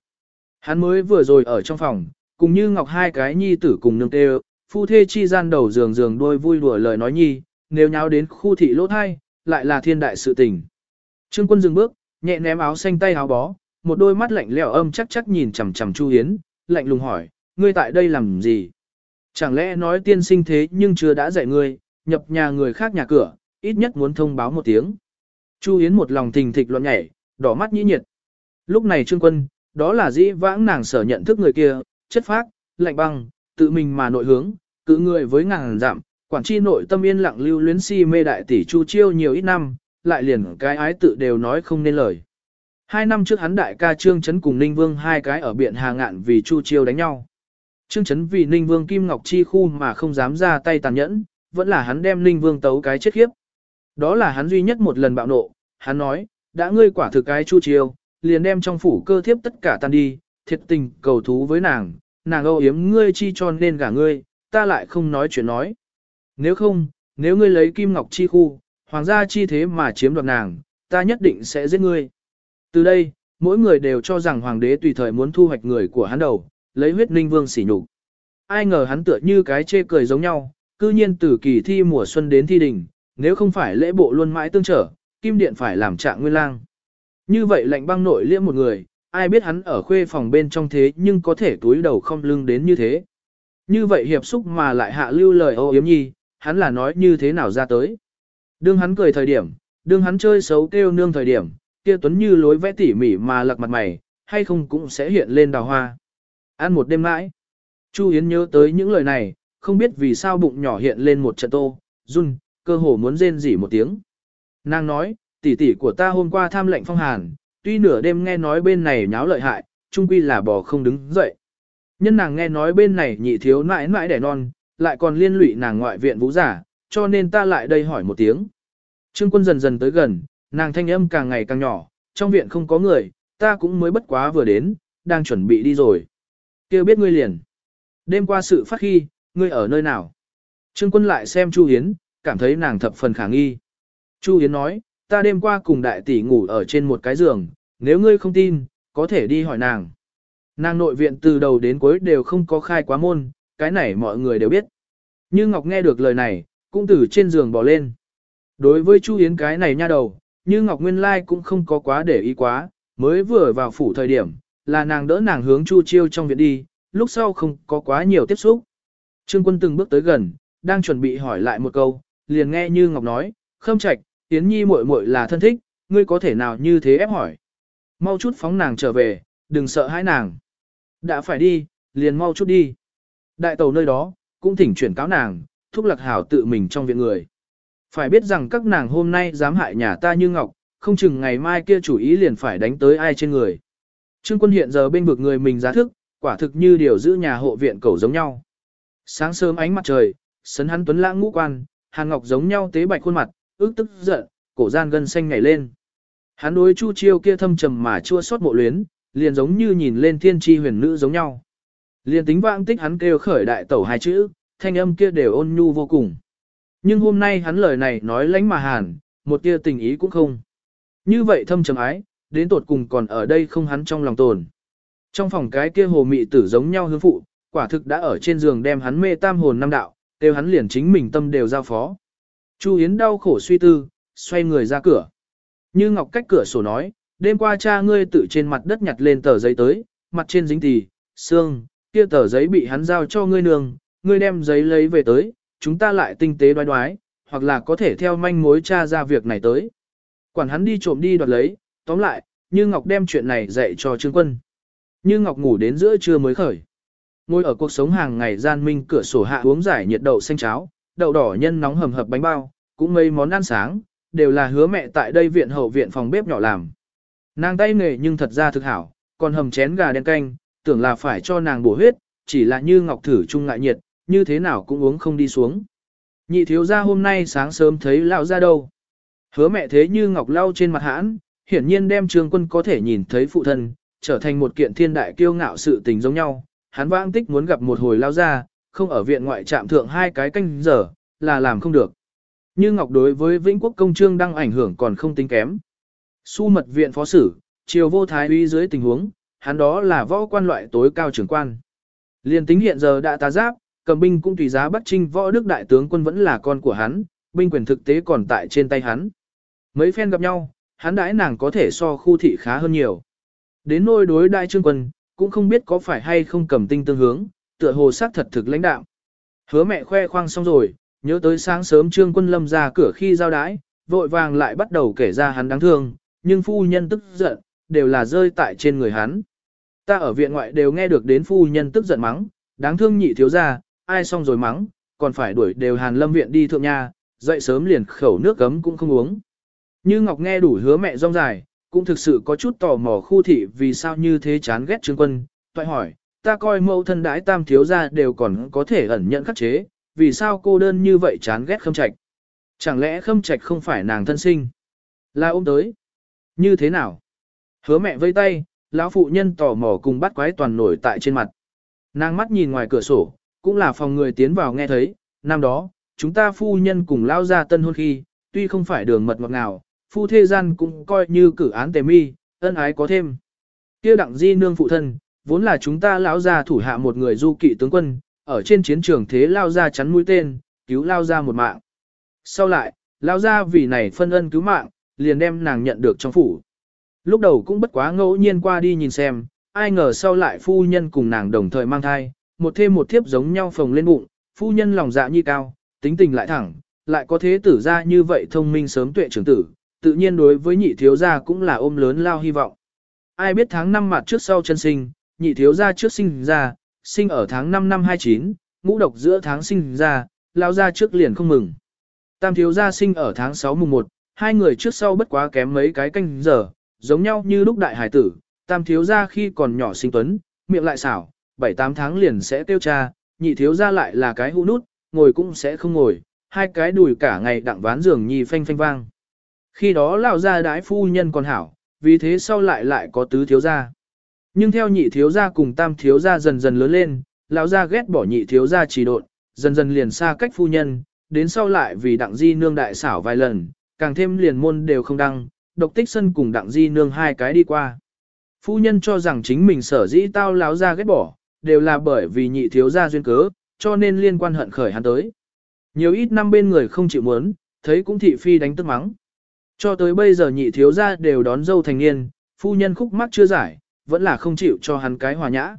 Speaker 1: Hắn mới vừa rồi ở trong phòng, cùng như ngọc hai cái nhi tử cùng nương tê phu thê chi gian đầu giường giường đôi vui đùa lời nói nhi, nếu nháo đến khu thị lỗ thai, lại là thiên đại sự tình. Trương quân dừng bước, nhẹ ném áo xanh tay áo bó, một đôi mắt lạnh lẽo âm chắc chắc nhìn chằm chằm Chu Hiến, lạnh lùng hỏi, ngươi tại đây làm gì? Chẳng lẽ nói tiên sinh thế nhưng chưa đã dạy ngươi, nhập nhà người khác nhà cửa, ít nhất muốn thông báo một tiếng. Chu Hiến một lòng thình thịch loạn nhảy, đỏ mắt nhĩ nhiệt. Lúc này Trương Quân, đó là dĩ vãng nàng sở nhận thức người kia, chất phác, lạnh băng, tự mình mà nội hướng, cự người với ngàn giảm, quản chi nội tâm yên lặng lưu luyến si mê đại tỷ Chu Chiêu nhiều ít năm, lại liền cái ái tự đều nói không nên lời. Hai năm trước hắn đại ca Trương Chấn cùng Ninh Vương hai cái ở biện Hà Ngạn vì Chu Chiêu đánh nhau. Trương Chấn vì Ninh Vương Kim Ngọc Chi khu mà không dám ra tay tàn nhẫn, vẫn là hắn đem Ninh Vương tấu cái chết khiếp. Đó là hắn duy nhất một lần bạo nộ, hắn nói, đã ngươi quả thực cái Chu Chiêu, liền đem trong phủ cơ thiếp tất cả tan đi, thiệt tình cầu thú với nàng, nàng âu yếm ngươi chi cho nên gả ngươi, ta lại không nói chuyện nói. Nếu không, nếu ngươi lấy Kim Ngọc Chi khu, hoàng gia chi thế mà chiếm đoạt nàng, ta nhất định sẽ giết ngươi. Từ đây, mỗi người đều cho rằng hoàng đế tùy thời muốn thu hoạch người của hắn đầu, lấy huyết ninh vương sỉ nhục. Ai ngờ hắn tựa như cái chê cười giống nhau, cư nhiên từ kỳ thi mùa xuân đến thi đình, nếu không phải lễ bộ luôn mãi tương trở, kim điện phải làm trạng nguyên lang. Như vậy lệnh băng nội liễm một người, ai biết hắn ở khuê phòng bên trong thế nhưng có thể túi đầu không lưng đến như thế. Như vậy hiệp xúc mà lại hạ lưu lời ô yếm nhi, hắn là nói như thế nào ra tới. Đương hắn cười thời điểm, đương hắn chơi xấu kêu nương thời điểm, kia tuấn như lối vẽ tỉ mỉ mà lặc mặt mày, hay không cũng sẽ hiện lên đào hoa. Ăn một đêm mãi. Chu Yến nhớ tới những lời này, không biết vì sao bụng nhỏ hiện lên một trận tô, run, cơ hồ muốn rên rỉ một tiếng. Nàng nói, tỷ tỷ của ta hôm qua tham lệnh phong hàn, tuy nửa đêm nghe nói bên này nháo lợi hại, chung quy là bò không đứng dậy. Nhân nàng nghe nói bên này nhị thiếu nãi nãi đẻ non, lại còn liên lụy nàng ngoại viện vũ giả, cho nên ta lại đây hỏi một tiếng. Trương quân dần dần tới gần, nàng thanh âm càng ngày càng nhỏ, trong viện không có người, ta cũng mới bất quá vừa đến, đang chuẩn bị đi rồi. kêu biết ngươi liền. Đêm qua sự phát khi, ngươi ở nơi nào? Trương quân lại xem Chu Hiến, cảm thấy nàng thập phần khả nghi. Chu Hiến nói, ta đêm qua cùng đại tỷ ngủ ở trên một cái giường, nếu ngươi không tin, có thể đi hỏi nàng. Nàng nội viện từ đầu đến cuối đều không có khai quá môn, cái này mọi người đều biết. Như Ngọc nghe được lời này, cũng từ trên giường bỏ lên. Đối với Chu Yến cái này nha đầu, Như Ngọc nguyên lai cũng không có quá để ý quá, mới vừa vào phủ thời điểm, là nàng đỡ nàng hướng Chu Chiêu trong viện đi, lúc sau không có quá nhiều tiếp xúc. Trương quân từng bước tới gần, đang chuẩn bị hỏi lại một câu, liền nghe Như Ngọc nói, khâm trạch, Yến Nhi muội muội là thân thích, ngươi có thể nào như thế ép hỏi. Mau chút phóng nàng trở về, đừng sợ hãi nàng. Đã phải đi, liền mau chút đi. Đại tàu nơi đó, cũng thỉnh chuyển cáo nàng, thúc lạc hảo tự mình trong viện người. Phải biết rằng các nàng hôm nay dám hại nhà ta như ngọc, không chừng ngày mai kia chủ ý liền phải đánh tới ai trên người. Trương quân hiện giờ bên vực người mình giá thức, quả thực như điều giữ nhà hộ viện cầu giống nhau. Sáng sớm ánh mặt trời, sấn hắn tuấn lãng ngũ quan, hàn ngọc giống nhau tế bạch khuôn mặt, ước tức giận, cổ gian gân xanh nhảy lên. Hắn đối Chu Chiêu kia thâm trầm mà chua xót mộ luyến, liền giống như nhìn lên thiên tri huyền nữ giống nhau. Liền tính vãng tích hắn kêu khởi đại tẩu hai chữ, thanh âm kia đều ôn nhu vô cùng. Nhưng hôm nay hắn lời này nói lánh mà hàn, một tia tình ý cũng không. Như vậy thâm trầm ái, đến tột cùng còn ở đây không hắn trong lòng tồn. Trong phòng cái kia hồ mị tử giống nhau hướng phụ, quả thực đã ở trên giường đem hắn mê tam hồn năm đạo, đều hắn liền chính mình tâm đều giao phó. Chu Yến đau khổ suy tư, xoay người ra cửa. Như Ngọc cách cửa sổ nói, đêm qua cha ngươi tự trên mặt đất nhặt lên tờ giấy tới, mặt trên dính tì, xương, kia tờ giấy bị hắn giao cho ngươi nương, ngươi đem giấy lấy về tới, chúng ta lại tinh tế đoái đoái, hoặc là có thể theo manh mối cha ra việc này tới. Quản hắn đi trộm đi đoạt lấy, tóm lại, Như Ngọc đem chuyện này dạy cho Trương Quân. Như Ngọc ngủ đến giữa trưa mới khởi. Ngồi ở cuộc sống hàng ngày gian minh cửa sổ hạ uống giải nhiệt đậu xanh cháo, đậu đỏ nhân nóng hầm hập bánh bao, cũng mấy món ăn sáng, đều là hứa mẹ tại đây viện hậu viện phòng bếp nhỏ làm. Nàng tay nghề nhưng thật ra thực hảo, còn hầm chén gà đen canh, tưởng là phải cho nàng bổ huyết, chỉ là như ngọc thử chung ngại nhiệt, như thế nào cũng uống không đi xuống. Nhị thiếu gia hôm nay sáng sớm thấy lão ra đâu. Hứa mẹ thế như ngọc lau trên mặt hãn, hiển nhiên đem trường quân có thể nhìn thấy phụ thân, trở thành một kiện thiên đại kiêu ngạo sự tình giống nhau. Hắn vãng tích muốn gặp một hồi lao ra, không ở viện ngoại trạm thượng hai cái canh giờ, là làm không được. Như Ngọc đối với Vĩnh Quốc công trương đang ảnh hưởng còn không tính kém. Su mật viện phó sử, triều vô thái uy dưới tình huống, hắn đó là võ quan loại tối cao trưởng quan. Liên tính hiện giờ đã tá giáp, cầm binh cũng tùy giá bắt trinh võ đức đại tướng quân vẫn là con của hắn, binh quyền thực tế còn tại trên tay hắn. Mấy phen gặp nhau, hắn đãi nàng có thể so khu thị khá hơn nhiều. Đến nôi đối đại trương quân, cũng không biết có phải hay không cầm tinh tương hướng, tựa hồ sát thật thực lãnh đạo. Hứa mẹ khoe khoang xong rồi, nhớ tới sáng sớm trương quân lâm ra cửa khi giao đái, vội vàng lại bắt đầu kể ra hắn đáng thương, nhưng phu nhân tức giận, đều là rơi tại trên người hắn. Ta ở viện ngoại đều nghe được đến phu nhân tức giận mắng, đáng thương nhị thiếu gia, ai xong rồi mắng, còn phải đuổi đều hàn lâm viện đi thượng nha, dậy sớm liền khẩu nước cấm cũng không uống. Như Ngọc nghe đủ hứa mẹ rong dài, cũng thực sự có chút tò mò khu thị vì sao như thế chán ghét trương quân, toại hỏi, ta coi mẫu thân đãi tam thiếu gia đều còn có thể ẩn nhận khắc chế, vì sao cô đơn như vậy chán ghét khâm trạch. Chẳng lẽ khâm trạch không phải nàng thân sinh? Là ôm tới. Như thế nào? Hứa mẹ vây tay, lão phụ nhân tò mò cùng bắt quái toàn nổi tại trên mặt. Nàng mắt nhìn ngoài cửa sổ, cũng là phòng người tiến vào nghe thấy, năm đó, chúng ta phu nhân cùng lao ra tân hôn khi, tuy không phải đường mật ngọt ngào, phu thế gian cũng coi như cử án tề mi, ân ái có thêm. Kia đặng di nương phụ thân, vốn là chúng ta lão gia thủ hạ một người du kỵ tướng quân, ở trên chiến trường thế lao ra chắn mũi tên, cứu lao ra một mạng. Sau lại, lao ra vì này phân ân cứu mạng, liền đem nàng nhận được trong phủ. Lúc đầu cũng bất quá ngẫu nhiên qua đi nhìn xem, ai ngờ sau lại phu nhân cùng nàng đồng thời mang thai, một thêm một thiếp giống nhau phồng lên bụng, phu nhân lòng dạ nhi cao, tính tình lại thẳng, lại có thế tử ra như vậy thông minh sớm tuệ trưởng tử, tự nhiên đối với nhị thiếu gia cũng là ôm lớn lao hy vọng. Ai biết tháng năm mặt trước sau chân sinh, nhị thiếu gia trước sinh ra, sinh ở tháng 5 năm 29, ngũ độc giữa tháng sinh ra, lao ra trước liền không mừng. Tam thiếu gia sinh ở tháng 6 mùng 1, hai người trước sau bất quá kém mấy cái canh giờ, giống nhau như lúc đại hải tử, tam thiếu gia khi còn nhỏ sinh tuấn, miệng lại xảo, 7-8 tháng liền sẽ tiêu cha, nhị thiếu gia lại là cái hũ nút, ngồi cũng sẽ không ngồi, hai cái đùi cả ngày đặng ván giường nhi phanh phanh vang. Khi đó lão gia đái phu nhân còn hảo, vì thế sau lại lại có tứ thiếu gia. Nhưng theo nhị thiếu gia cùng tam thiếu gia dần dần lớn lên, lão gia ghét bỏ nhị thiếu gia chỉ độn, dần dần liền xa cách phu nhân, đến sau lại vì đặng di nương đại xảo vài lần, càng thêm liền môn đều không đăng, độc tích sân cùng đặng di nương hai cái đi qua. Phu nhân cho rằng chính mình sở dĩ tao lão gia ghét bỏ, đều là bởi vì nhị thiếu gia duyên cớ, cho nên liên quan hận khởi hắn tới. Nhiều ít năm bên người không chịu muốn, thấy cũng thị phi đánh tức mắng. Cho tới bây giờ nhị thiếu gia đều đón dâu thành niên, phu nhân khúc mắc chưa giải, vẫn là không chịu cho hắn cái hòa nhã.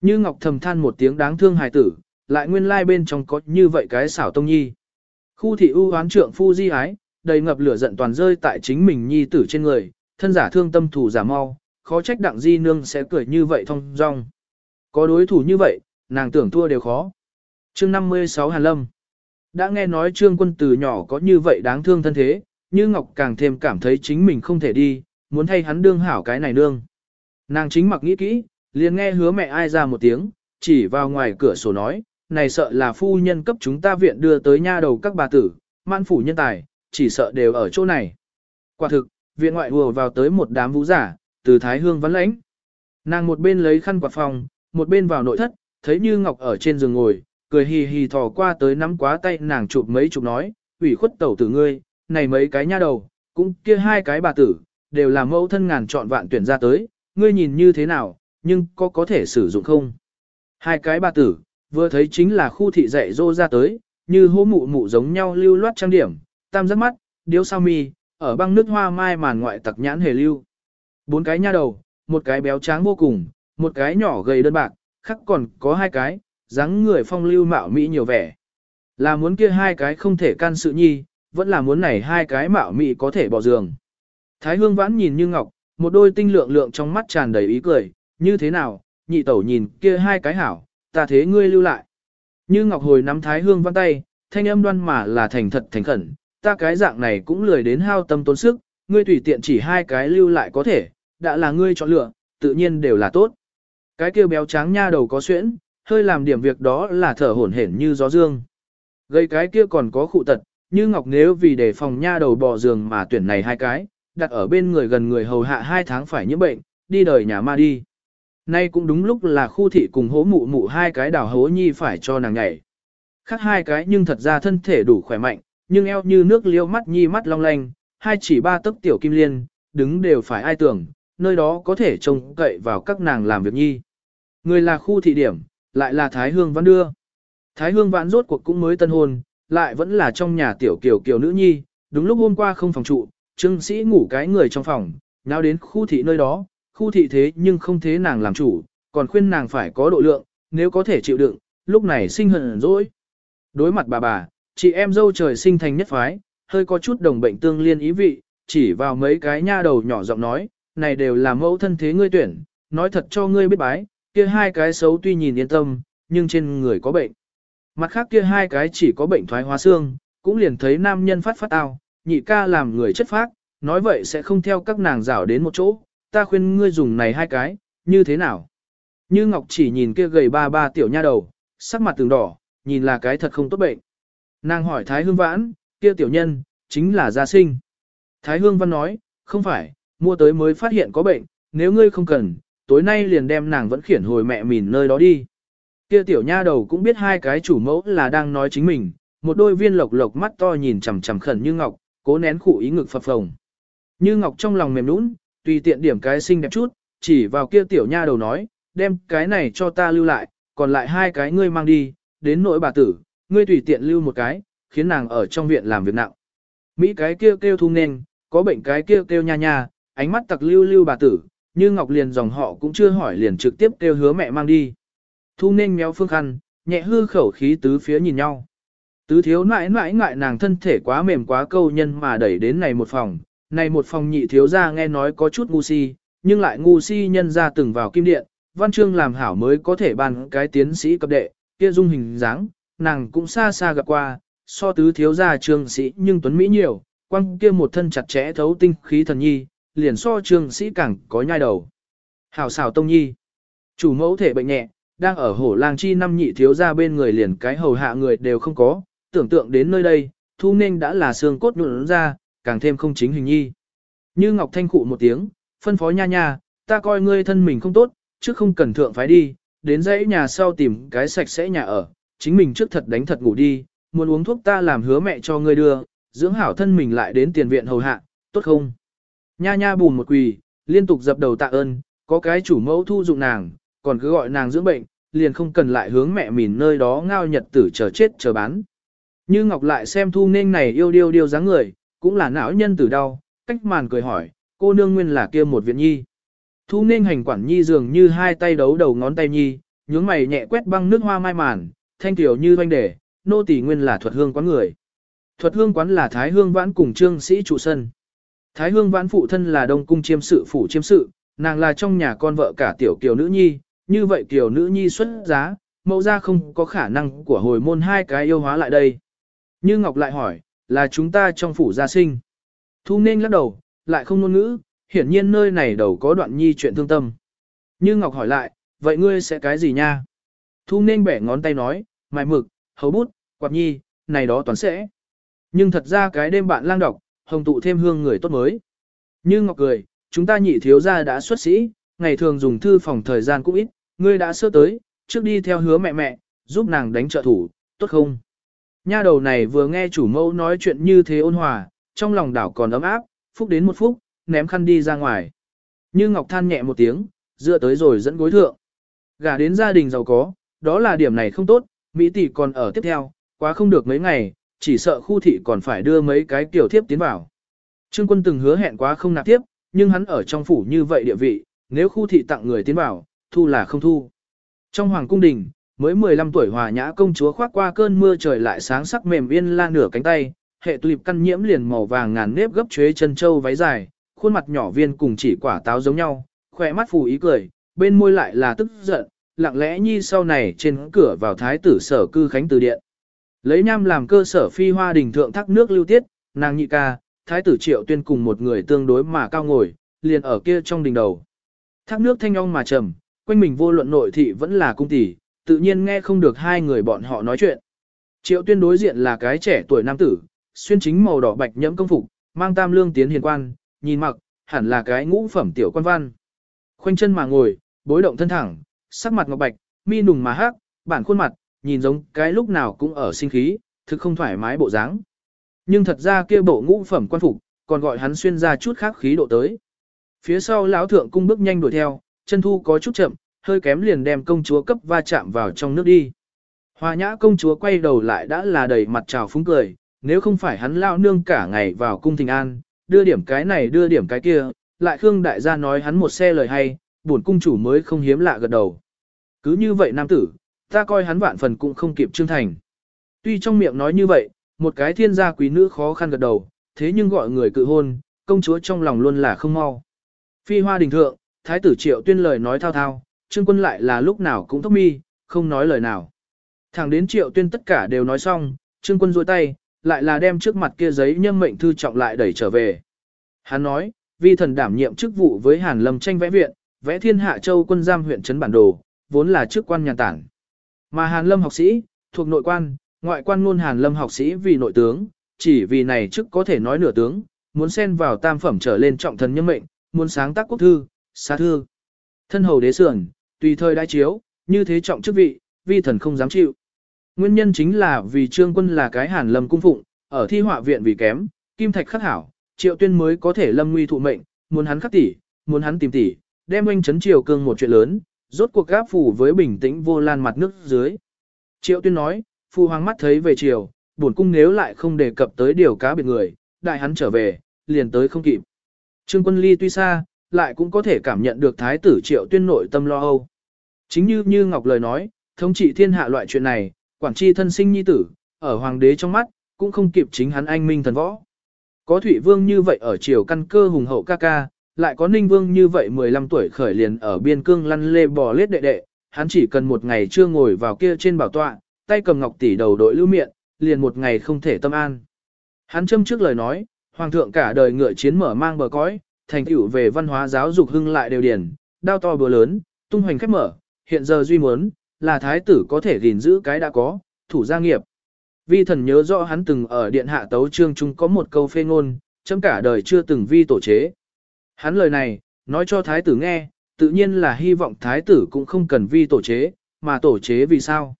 Speaker 1: Như Ngọc thầm than một tiếng đáng thương hài tử, lại nguyên lai bên trong có như vậy cái xảo tông nhi. Khu thị ưu hoán trượng phu di ái, đầy ngập lửa giận toàn rơi tại chính mình nhi tử trên người, thân giả thương tâm thủ giả mau, khó trách đặng di nương sẽ cười như vậy thông dong. Có đối thủ như vậy, nàng tưởng thua đều khó. chương 56 Hàn Lâm Đã nghe nói trương quân từ nhỏ có như vậy đáng thương thân thế, như Ngọc càng thêm cảm thấy chính mình không thể đi, muốn thay hắn đương hảo cái này nương. Nàng chính mặc nghĩ kỹ, liền nghe hứa mẹ ai ra một tiếng, chỉ vào ngoài cửa sổ nói, này sợ là phu nhân cấp chúng ta viện đưa tới nha đầu các bà tử, man phủ nhân tài, chỉ sợ đều ở chỗ này. Quả thực, viện ngoại vừa vào tới một đám vũ giả, từ Thái Hương vấn lãnh. Nàng một bên lấy khăn quạt phòng, một bên vào nội thất, thấy Như Ngọc ở trên giường ngồi, cười hì hì thò qua tới nắm quá tay nàng chụp mấy chụp nói, ủy khuất tẩu tử ngươi, này mấy cái nha đầu, cũng kia hai cái bà tử, đều là mẫu thân ngàn chọn vạn tuyển ra tới, ngươi nhìn như thế nào, nhưng có có thể sử dụng không? Hai cái bà tử, vừa thấy chính là khu thị dạy dô ra tới, như hố mụ mụ giống nhau lưu loát trang điểm, tam giác mắt, điếu sao mi, ở băng nước hoa mai màn ngoại tặc nhãn hề lưu. Bốn cái nha đầu, một cái béo tráng vô cùng, một cái nhỏ gầy đơn bạc, khắc còn có hai cái, dáng người phong lưu mạo mỹ nhiều vẻ. Là muốn kia hai cái không thể can sự nhi, vẫn là muốn này hai cái mạo mỹ có thể bỏ giường. Thái hương vãn nhìn như ngọc, một đôi tinh lượng lượng trong mắt tràn đầy ý cười, như thế nào, nhị tẩu nhìn kia hai cái hảo, ta thế ngươi lưu lại. Như ngọc hồi nắm thái hương vãn tay, thanh âm đoan mà là thành thật thành khẩn, ta cái dạng này cũng lười đến hao tâm tốn sức, ngươi tùy tiện chỉ hai cái lưu lại có thể, đã là ngươi chọn lựa, tự nhiên đều là tốt. Cái kia béo tráng nha đầu có xuyễn, hơi làm điểm việc đó là thở hổn hển như gió dương. Gây cái kia còn có khụ tật, như ngọc nếu vì để phòng nha đầu bò giường mà tuyển này hai cái, đặt ở bên người gần người hầu hạ hai tháng phải nhiễm bệnh, đi đời nhà ma đi. Nay cũng đúng lúc là khu thị cùng hố mụ mụ hai cái đào hố nhi phải cho nàng nhảy. Khác hai cái nhưng thật ra thân thể đủ khỏe mạnh, nhưng eo như nước liêu mắt nhi mắt long lanh, hai chỉ ba tấc tiểu kim liên, đứng đều phải ai tưởng, nơi đó có thể trông cậy vào các nàng làm việc nhi. Người là khu thị điểm, lại là Thái Hương Văn đưa. Thái Hương Vãn rốt cuộc cũng mới tân hôn, lại vẫn là trong nhà tiểu kiều kiều nữ nhi, đúng lúc hôm qua không phòng trụ, trương sĩ ngủ cái người trong phòng, nào đến khu thị nơi đó, khu thị thế nhưng không thế nàng làm chủ, còn khuyên nàng phải có độ lượng, nếu có thể chịu đựng, lúc này sinh hận dỗi. Đối mặt bà bà, chị em dâu trời sinh thành nhất phái, hơi có chút đồng bệnh tương liên ý vị, chỉ vào mấy cái nha đầu nhỏ giọng nói, này đều là mẫu thân thế ngươi tuyển, nói thật cho ngươi biết bái, kia hai cái xấu tuy nhìn yên tâm, nhưng trên người có bệnh. Mặt khác kia hai cái chỉ có bệnh thoái hóa xương, cũng liền thấy nam nhân phát phát ao, nhị ca làm người chất phác, nói vậy sẽ không theo các nàng rảo đến một chỗ, ta khuyên ngươi dùng này hai cái, như thế nào? Như Ngọc chỉ nhìn kia gầy ba ba tiểu nha đầu, sắc mặt từng đỏ, nhìn là cái thật không tốt bệnh. Nàng hỏi Thái Hương Vãn, kia tiểu nhân, chính là gia sinh. Thái Hương Văn nói, không phải, mua tới mới phát hiện có bệnh, nếu ngươi không cần, tối nay liền đem nàng vẫn khiển hồi mẹ mình nơi đó đi. Kia tiểu nha đầu cũng biết hai cái chủ mẫu là đang nói chính mình, một đôi viên lộc lộc mắt to nhìn chằm chằm khẩn như ngọc, cố nén khụ ý ngực phập phồng. Như Ngọc trong lòng mềm nũng, tùy tiện điểm cái xinh đẹp chút, chỉ vào kia tiểu nha đầu nói, đem cái này cho ta lưu lại, còn lại hai cái ngươi mang đi, đến nỗi bà tử, ngươi tùy tiện lưu một cái, khiến nàng ở trong viện làm việc nặng. Mỹ cái kêu kêu thu nên, có bệnh cái kêu kêu nha nha, ánh mắt tặc lưu lưu bà tử, như Ngọc liền dòng họ cũng chưa hỏi liền trực tiếp kêu hứa mẹ mang đi. Thu nên méo phương khăn, nhẹ hư khẩu khí tứ phía nhìn nhau. Tứ thiếu nãi nãi ngại nàng thân thể quá mềm quá câu nhân mà đẩy đến này một phòng, này một phòng nhị thiếu ra nghe nói có chút ngu si, nhưng lại ngu si nhân ra từng vào kim điện, văn chương làm hảo mới có thể bàn cái tiến sĩ cấp đệ, kia dung hình dáng, nàng cũng xa xa gặp qua, so tứ thiếu gia trương sĩ nhưng tuấn Mỹ nhiều, quăng kia một thân chặt chẽ thấu tinh khí thần nhi, liền so trương sĩ càng có nhai đầu. Hảo xảo tông nhi, chủ mẫu thể bệnh nhẹ, đang ở hổ lang chi năm nhị thiếu gia bên người liền cái hầu hạ người đều không có, tưởng tượng đến nơi đây, thu nên đã là xương cốt nụn ra, càng thêm không chính hình nhi. Như Ngọc Thanh cụ một tiếng, phân phó nha nha, ta coi ngươi thân mình không tốt, chứ không cần thượng phái đi, đến dãy nhà sau tìm cái sạch sẽ nhà ở, chính mình trước thật đánh thật ngủ đi, muốn uống thuốc ta làm hứa mẹ cho ngươi đưa, dưỡng hảo thân mình lại đến tiền viện hầu hạ, tốt không? Nha nha bùn một quỳ, liên tục dập đầu tạ ơn, có cái chủ mẫu thu dụng nàng, còn cứ gọi nàng dưỡng bệnh, liền không cần lại hướng mẹ mìn nơi đó ngao nhật tử chờ chết chờ bán. Như Ngọc lại xem thu nên này yêu điêu điêu dáng người, cũng là não nhân tử đau, cách màn cười hỏi, cô nương nguyên là kia một viện nhi. Thu nên hành quản nhi dường như hai tay đấu đầu ngón tay nhi, nhướng mày nhẹ quét băng nước hoa mai màn, thanh tiểu như doanh đề, nô tỳ nguyên là thuật hương quán người. Thuật hương quán là Thái Hương Vãn cùng trương sĩ trụ sân. Thái Hương Vãn phụ thân là Đông Cung chiêm sự phủ chiêm sự, nàng là trong nhà con vợ cả tiểu kiều nữ nhi, như vậy kiều nữ nhi xuất giá, mẫu ra không có khả năng của hồi môn hai cái yêu hóa lại đây. Như Ngọc lại hỏi, là chúng ta trong phủ gia sinh. Thu nên lắc đầu, lại không ngôn ngữ, hiển nhiên nơi này đầu có đoạn nhi chuyện thương tâm. Như Ngọc hỏi lại, vậy ngươi sẽ cái gì nha? Thu nên bẻ ngón tay nói, mài mực, hấu bút, quạt nhi, này đó toàn sẽ. Nhưng thật ra cái đêm bạn lang đọc, hồng tụ thêm hương người tốt mới. Như Ngọc cười, chúng ta nhị thiếu gia đã xuất sĩ, ngày thường dùng thư phòng thời gian cũng ít, ngươi đã sơ tới, trước đi theo hứa mẹ mẹ, giúp nàng đánh trợ thủ, tốt không? Nha đầu này vừa nghe chủ mẫu nói chuyện như thế ôn hòa, trong lòng đảo còn ấm áp, phúc đến một phút, ném khăn đi ra ngoài. Như Ngọc than nhẹ một tiếng, dựa tới rồi dẫn gối thượng. Gả đến gia đình giàu có, đó là điểm này không tốt, Mỹ tỷ còn ở tiếp theo, quá không được mấy ngày, chỉ sợ khu thị còn phải đưa mấy cái tiểu thiếp tiến vào. Trương quân từng hứa hẹn quá không nạp tiếp, nhưng hắn ở trong phủ như vậy địa vị, nếu khu thị tặng người tiến vào, thu là không thu. Trong hoàng cung đình, mới 15 tuổi hòa nhã công chúa khoác qua cơn mưa trời lại sáng sắc mềm yên la nửa cánh tay, hệ tulip căn nhiễm liền màu vàng ngàn nếp gấp chuế chân châu váy dài, khuôn mặt nhỏ viên cùng chỉ quả táo giống nhau, khỏe mắt phù ý cười, bên môi lại là tức giận, lặng lẽ nhi sau này trên cửa vào thái tử sở cư khánh từ điện. Lấy nham làm cơ sở phi hoa đình thượng thác nước lưu tiết, nàng nhị ca, thái tử triệu tuyên cùng một người tương đối mà cao ngồi, liền ở kia trong đình đầu. Thác nước thanh ong mà trầm, quanh mình vô luận nội thị vẫn là cung tỷ, tự nhiên nghe không được hai người bọn họ nói chuyện. Triệu tuyên đối diện là cái trẻ tuổi nam tử, xuyên chính màu đỏ bạch nhẫm công phục, mang tam lương tiến hiền quan, nhìn mặc, hẳn là cái ngũ phẩm tiểu quan văn. Khoanh chân mà ngồi, bối động thân thẳng, sắc mặt ngọc bạch, mi nùng mà hắc, bản khuôn mặt, nhìn giống cái lúc nào cũng ở sinh khí, thực không thoải mái bộ dáng. Nhưng thật ra kia bộ ngũ phẩm quan phục, còn gọi hắn xuyên ra chút khác khí độ tới. Phía sau lão thượng cung bước nhanh đuổi theo, chân thu có chút chậm, hơi kém liền đem công chúa cấp va chạm vào trong nước đi. Hoa nhã công chúa quay đầu lại đã là đầy mặt trào phúng cười, nếu không phải hắn lao nương cả ngày vào cung thình an, đưa điểm cái này đưa điểm cái kia, lại Khương đại gia nói hắn một xe lời hay, buồn cung chủ mới không hiếm lạ gật đầu. Cứ như vậy nam tử, ta coi hắn vạn phần cũng không kịp trương thành. Tuy trong miệng nói như vậy, một cái thiên gia quý nữ khó khăn gật đầu, thế nhưng gọi người cự hôn, công chúa trong lòng luôn là không mau. Phi hoa đình thượng, thái tử triệu tuyên lời nói thao thao, trương quân lại là lúc nào cũng thốc mi, không nói lời nào. Thẳng đến triệu tuyên tất cả đều nói xong, trương quân rôi tay, lại là đem trước mặt kia giấy nhâm mệnh thư trọng lại đẩy trở về. Hắn nói, vi thần đảm nhiệm chức vụ với Hàn Lâm tranh vẽ viện, vẽ thiên hạ châu quân giam huyện trấn bản đồ, vốn là chức quan nhà tản. Mà Hàn Lâm học sĩ, thuộc nội quan, ngoại quan luôn Hàn Lâm học sĩ vì nội tướng, chỉ vì này chức có thể nói nửa tướng, muốn xen vào tam phẩm trở lên trọng thần nhân mệnh, muốn sáng tác quốc thư, xá thư. Thân hầu đế sườn, tùy thời đại chiếu, như thế trọng chức vị, vi thần không dám chịu. Nguyên nhân chính là vì trương quân là cái hàn lâm cung phụng, ở thi họa viện vì kém, kim thạch khắc hảo, triệu tuyên mới có thể lâm nguy thụ mệnh, muốn hắn khắc tỷ, muốn hắn tìm tỷ, đem anh chấn triều cương một chuyện lớn, rốt cuộc gáp phủ với bình tĩnh vô lan mặt nước dưới. Triệu tuyên nói, phu hoàng mắt thấy về triều, bổn cung nếu lại không đề cập tới điều cá biệt người, đại hắn trở về, liền tới không kịp. Trương quân ly tuy xa, lại cũng có thể cảm nhận được thái tử triệu tuyên nội tâm lo âu. Chính như như Ngọc lời nói, thống trị thiên hạ loại chuyện này, quản tri thân sinh nhi tử, ở hoàng đế trong mắt, cũng không kịp chính hắn anh minh thần võ. Có Thụy Vương như vậy ở triều căn cơ hùng hậu ca ca, lại có Ninh Vương như vậy 15 tuổi khởi liền ở biên cương lăn lê bò lết đệ đệ, hắn chỉ cần một ngày chưa ngồi vào kia trên bảo tọa, tay cầm ngọc tỷ đầu đội lưu miệng, liền một ngày không thể tâm an. Hắn châm trước lời nói, hoàng thượng cả đời ngựa chiến mở mang bờ cõi, thành tựu về văn hóa giáo dục hưng lại đều điển, đao to bừa lớn, tung hoành khép mở, hiện giờ duy muốn, là thái tử có thể gìn giữ cái đã có, thủ gia nghiệp. Vi thần nhớ rõ hắn từng ở điện hạ tấu trương trung có một câu phê ngôn, chấm cả đời chưa từng vi tổ chế. Hắn lời này, nói cho thái tử nghe, tự nhiên là hy vọng thái tử cũng không cần vi tổ chế, mà tổ chế vì sao.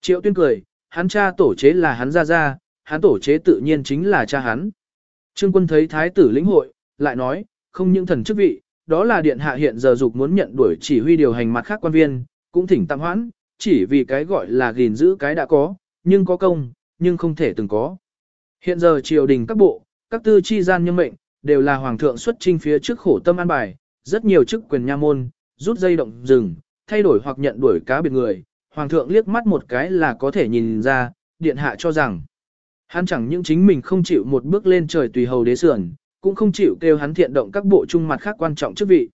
Speaker 1: Triệu tuyên cười, hắn cha tổ chế là hắn ra ra, hắn tổ chế tự nhiên chính là cha hắn. Trương quân thấy thái tử lĩnh hội, lại nói, không những thần chức vị, đó là điện hạ hiện giờ dục muốn nhận đuổi chỉ huy điều hành mặt khác quan viên, cũng thỉnh tạm hoãn, chỉ vì cái gọi là gìn giữ cái đã có, nhưng có công, nhưng không thể từng có. Hiện giờ triều đình các bộ, các tư chi gian nhân mệnh, đều là hoàng thượng xuất trinh phía trước khổ tâm an bài, rất nhiều chức quyền nha môn, rút dây động rừng, thay đổi hoặc nhận đuổi cá biệt người, hoàng thượng liếc mắt một cái là có thể nhìn ra, điện hạ cho rằng, hắn chẳng những chính mình không chịu một bước lên trời tùy hầu đế sườn, cũng không chịu kêu hắn thiện động các bộ trung mặt khác quan trọng chức vị.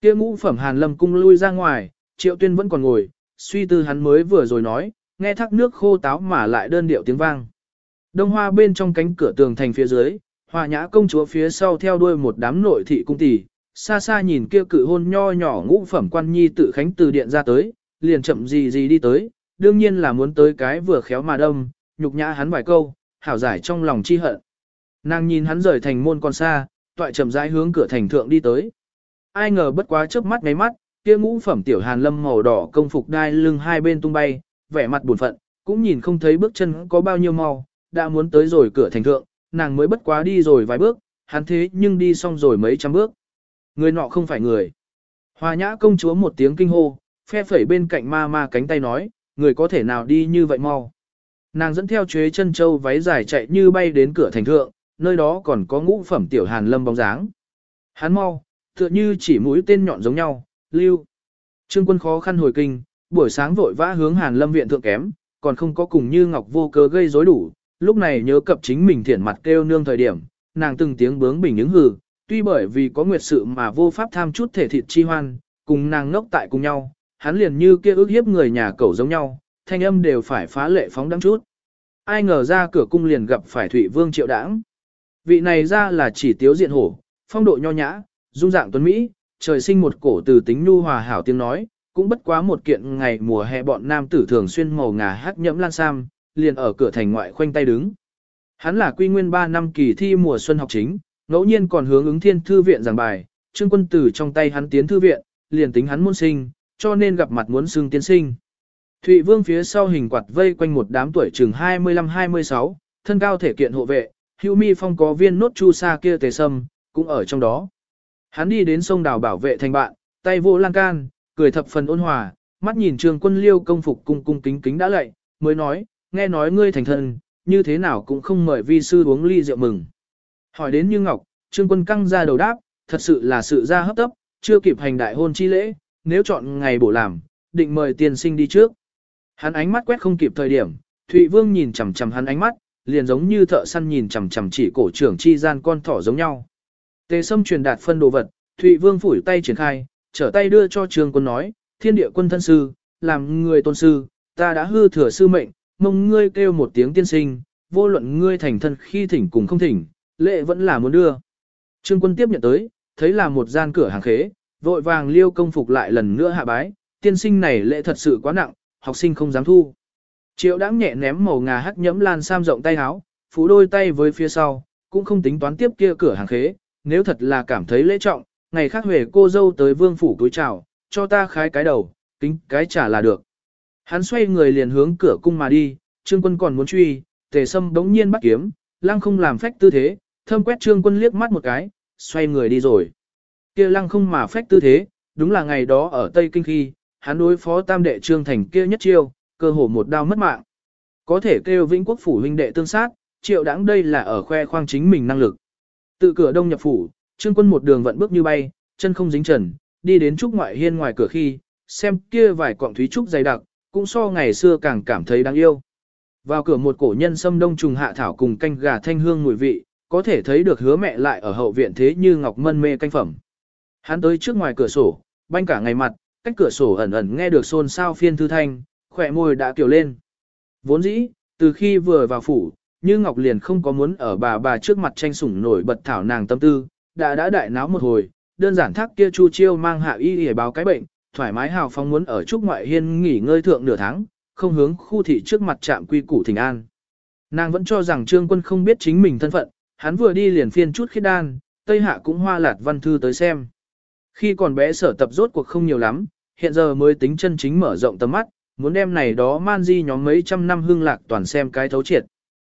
Speaker 1: Kia ngũ phẩm Hàn Lâm cung lui ra ngoài, Triệu Tuyên vẫn còn ngồi, suy tư hắn mới vừa rồi nói, nghe thác nước khô táo mà lại đơn điệu tiếng vang. Đông hoa bên trong cánh cửa tường thành phía dưới, hòa nhã công chúa phía sau theo đuôi một đám nội thị cung tỷ, xa xa nhìn kia cự hôn nho nhỏ ngũ phẩm quan nhi tự khánh từ điện ra tới, liền chậm gì gì đi tới, đương nhiên là muốn tới cái vừa khéo mà đâm, nhục nhã hắn vài câu, hảo giải trong lòng chi hận. Nàng nhìn hắn rời thành môn còn xa, toại chậm rãi hướng cửa thành thượng đi tới. Ai ngờ bất quá chớp mắt mấy mắt, kia ngũ phẩm tiểu hàn lâm màu đỏ công phục đai lưng hai bên tung bay, vẻ mặt buồn phận, cũng nhìn không thấy bước chân có bao nhiêu mau, đã muốn tới rồi cửa thành thượng, nàng mới bất quá đi rồi vài bước, hắn thế nhưng đi xong rồi mấy trăm bước. Người nọ không phải người. Hòa nhã công chúa một tiếng kinh hô, phe phẩy bên cạnh ma ma cánh tay nói, người có thể nào đi như vậy mau. Nàng dẫn theo chuế chân châu váy dài chạy như bay đến cửa thành thượng, nơi đó còn có ngũ phẩm tiểu hàn lâm bóng dáng. Hắn mau, tựa như chỉ mũi tên nhọn giống nhau, lưu. Trương quân khó khăn hồi kinh, buổi sáng vội vã hướng hàn lâm viện thượng kém, còn không có cùng như ngọc vô cớ gây rối đủ, lúc này nhớ cập chính mình thiển mặt kêu nương thời điểm, nàng từng tiếng bướng bình những hừ, tuy bởi vì có nguyệt sự mà vô pháp tham chút thể thịt chi hoan, cùng nàng ngốc tại cùng nhau, hắn liền như kia ước hiếp người nhà cẩu giống nhau, thanh âm đều phải phá lệ phóng đắng chút. Ai ngờ ra cửa cung liền gặp phải Thụy Vương Triệu Đãng. Vị này ra là chỉ tiếu diện hổ, phong độ nho nhã, dung dạng tuấn Mỹ, trời sinh một cổ từ tính nhu hòa hảo tiếng nói, cũng bất quá một kiện ngày mùa hè bọn nam tử thường xuyên màu ngà hát nhẫm lan sam, liền ở cửa thành ngoại khoanh tay đứng. Hắn là quy nguyên 3 năm kỳ thi mùa xuân học chính, ngẫu nhiên còn hướng ứng thiên thư viện giảng bài, trương quân tử trong tay hắn tiến thư viện, liền tính hắn môn sinh, cho nên gặp mặt muốn xưng tiến sinh. Thụy Vương phía sau hình quạt vây quanh một đám tuổi chừng 25-26, thân cao thể kiện hộ vệ, hữu mi phong có viên nốt chu sa kia tề sâm, cũng ở trong đó. Hắn đi đến sông đào bảo vệ thành bạn, tay vô lan can, cười thập phần ôn hòa, mắt nhìn trường quân liêu công phục cung cung kính kính đã lạy, mới nói, nghe nói ngươi thành thân, như thế nào cũng không mời vi sư uống ly rượu mừng. Hỏi đến như ngọc, trương quân căng ra đầu đáp, thật sự là sự ra hấp tấp, chưa kịp hành đại hôn chi lễ, nếu chọn ngày bổ làm, định mời tiền sinh đi trước. Hắn ánh mắt quét không kịp thời điểm, Thụy Vương nhìn chằm chằm hắn ánh mắt, liền giống như thợ săn nhìn chằm chằm chỉ cổ trưởng chi gian con thỏ giống nhau. Tề Sâm truyền đạt phân đồ vật, Thụy Vương phủi tay triển khai, trở tay đưa cho Trương Quân nói, "Thiên địa quân thân sư, làm người tôn sư, ta đã hư thừa sư mệnh, mong ngươi kêu một tiếng tiên sinh, vô luận ngươi thành thân khi thỉnh cùng không thỉnh, lệ vẫn là muốn đưa." Trương Quân tiếp nhận tới, thấy là một gian cửa hàng khế, vội vàng liêu công phục lại lần nữa hạ bái, tiên sinh này lệ thật sự quá nặng, học sinh không dám thu. Triệu đãng nhẹ ném màu ngà hắc nhẫm lan sam rộng tay áo, phủ đôi tay với phía sau, cũng không tính toán tiếp kia cửa hàng khế, nếu thật là cảm thấy lễ trọng, ngày khác về cô dâu tới vương phủ túi chào, cho ta khái cái đầu, kính cái trả là được. Hắn xoay người liền hướng cửa cung mà đi, trương quân còn muốn truy, tề sâm đống nhiên bắt kiếm, lăng không làm phách tư thế, thâm quét trương quân liếc mắt một cái, xoay người đi rồi. Kia lăng không mà phách tư thế, đúng là ngày đó ở Tây Kinh khi, hắn đối phó tam đệ trương thành kia nhất chiêu, cơ hồ một đao mất mạng. Có thể kêu vĩnh quốc phủ huynh đệ tương sát, triệu đáng đây là ở khoe khoang chính mình năng lực. Tự cửa đông nhập phủ, trương quân một đường vận bước như bay, chân không dính trần, đi đến trúc ngoại hiên ngoài cửa khi, xem kia vài quạng thúy trúc dày đặc, cũng so ngày xưa càng cảm thấy đáng yêu. Vào cửa một cổ nhân sâm đông trùng hạ thảo cùng canh gà thanh hương mùi vị, có thể thấy được hứa mẹ lại ở hậu viện thế như ngọc mân mê canh phẩm. Hắn tới trước ngoài cửa sổ, banh cả ngày mặt, cách cửa sổ ẩn ẩn nghe được xôn xao phiên thư thanh, khỏe môi đã kiều lên. Vốn dĩ, từ khi vừa vào phủ, như Ngọc liền không có muốn ở bà bà trước mặt tranh sủng nổi bật thảo nàng tâm tư, đã đã đại náo một hồi, đơn giản thác kia Chu Chiêu mang hạ y để báo cái bệnh, thoải mái hào phóng muốn ở trúc ngoại hiên nghỉ ngơi thượng nửa tháng, không hướng khu thị trước mặt trạm quy củ thỉnh an. Nàng vẫn cho rằng Trương Quân không biết chính mình thân phận, hắn vừa đi liền phiên chút khiết đan, Tây Hạ cũng hoa lạt văn thư tới xem. Khi còn bé sở tập rốt cuộc không nhiều lắm, hiện giờ mới tính chân chính mở rộng tầm mắt, muốn đem này đó man di nhóm mấy trăm năm hương lạc toàn xem cái thấu triệt.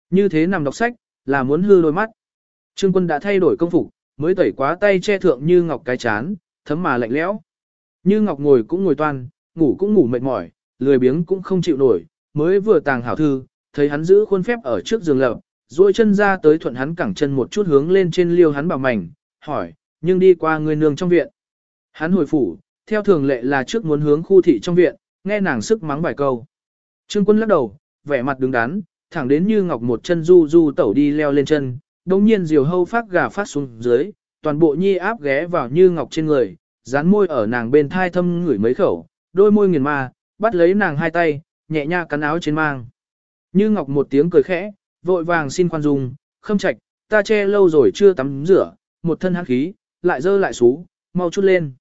Speaker 1: Như thế nằm đọc sách, là muốn hư đôi mắt. Trương quân đã thay đổi công phục, mới tẩy quá tay che thượng như ngọc cái chán, thấm mà lạnh lẽo. Như ngọc ngồi cũng ngồi toan, ngủ cũng ngủ mệt mỏi, lười biếng cũng không chịu nổi, mới vừa tàng hảo thư, thấy hắn giữ khuôn phép ở trước giường lập, duỗi chân ra tới thuận hắn cẳng chân một chút hướng lên trên liêu hắn bảo mảnh, hỏi, nhưng đi qua người nương trong viện. Hắn hồi phủ, theo thường lệ là trước muốn hướng khu thị trong viện, nghe nàng sức mắng vài câu. Trương quân lắc đầu, vẻ mặt đứng đắn, thẳng đến như ngọc một chân du du tẩu đi leo lên chân, đồng nhiên diều hâu phát gà phát xuống dưới, toàn bộ nhi áp ghé vào như ngọc trên người, dán môi ở nàng bên thai thâm ngửi mấy khẩu, đôi môi nghiền ma, bắt lấy nàng hai tay, nhẹ nha cắn áo trên mang. Như ngọc một tiếng cười khẽ, vội vàng xin khoan dung, khâm trạch, ta che lâu rồi chưa tắm rửa, một thân hắc khí, lại dơ lại xú, mau chút lên.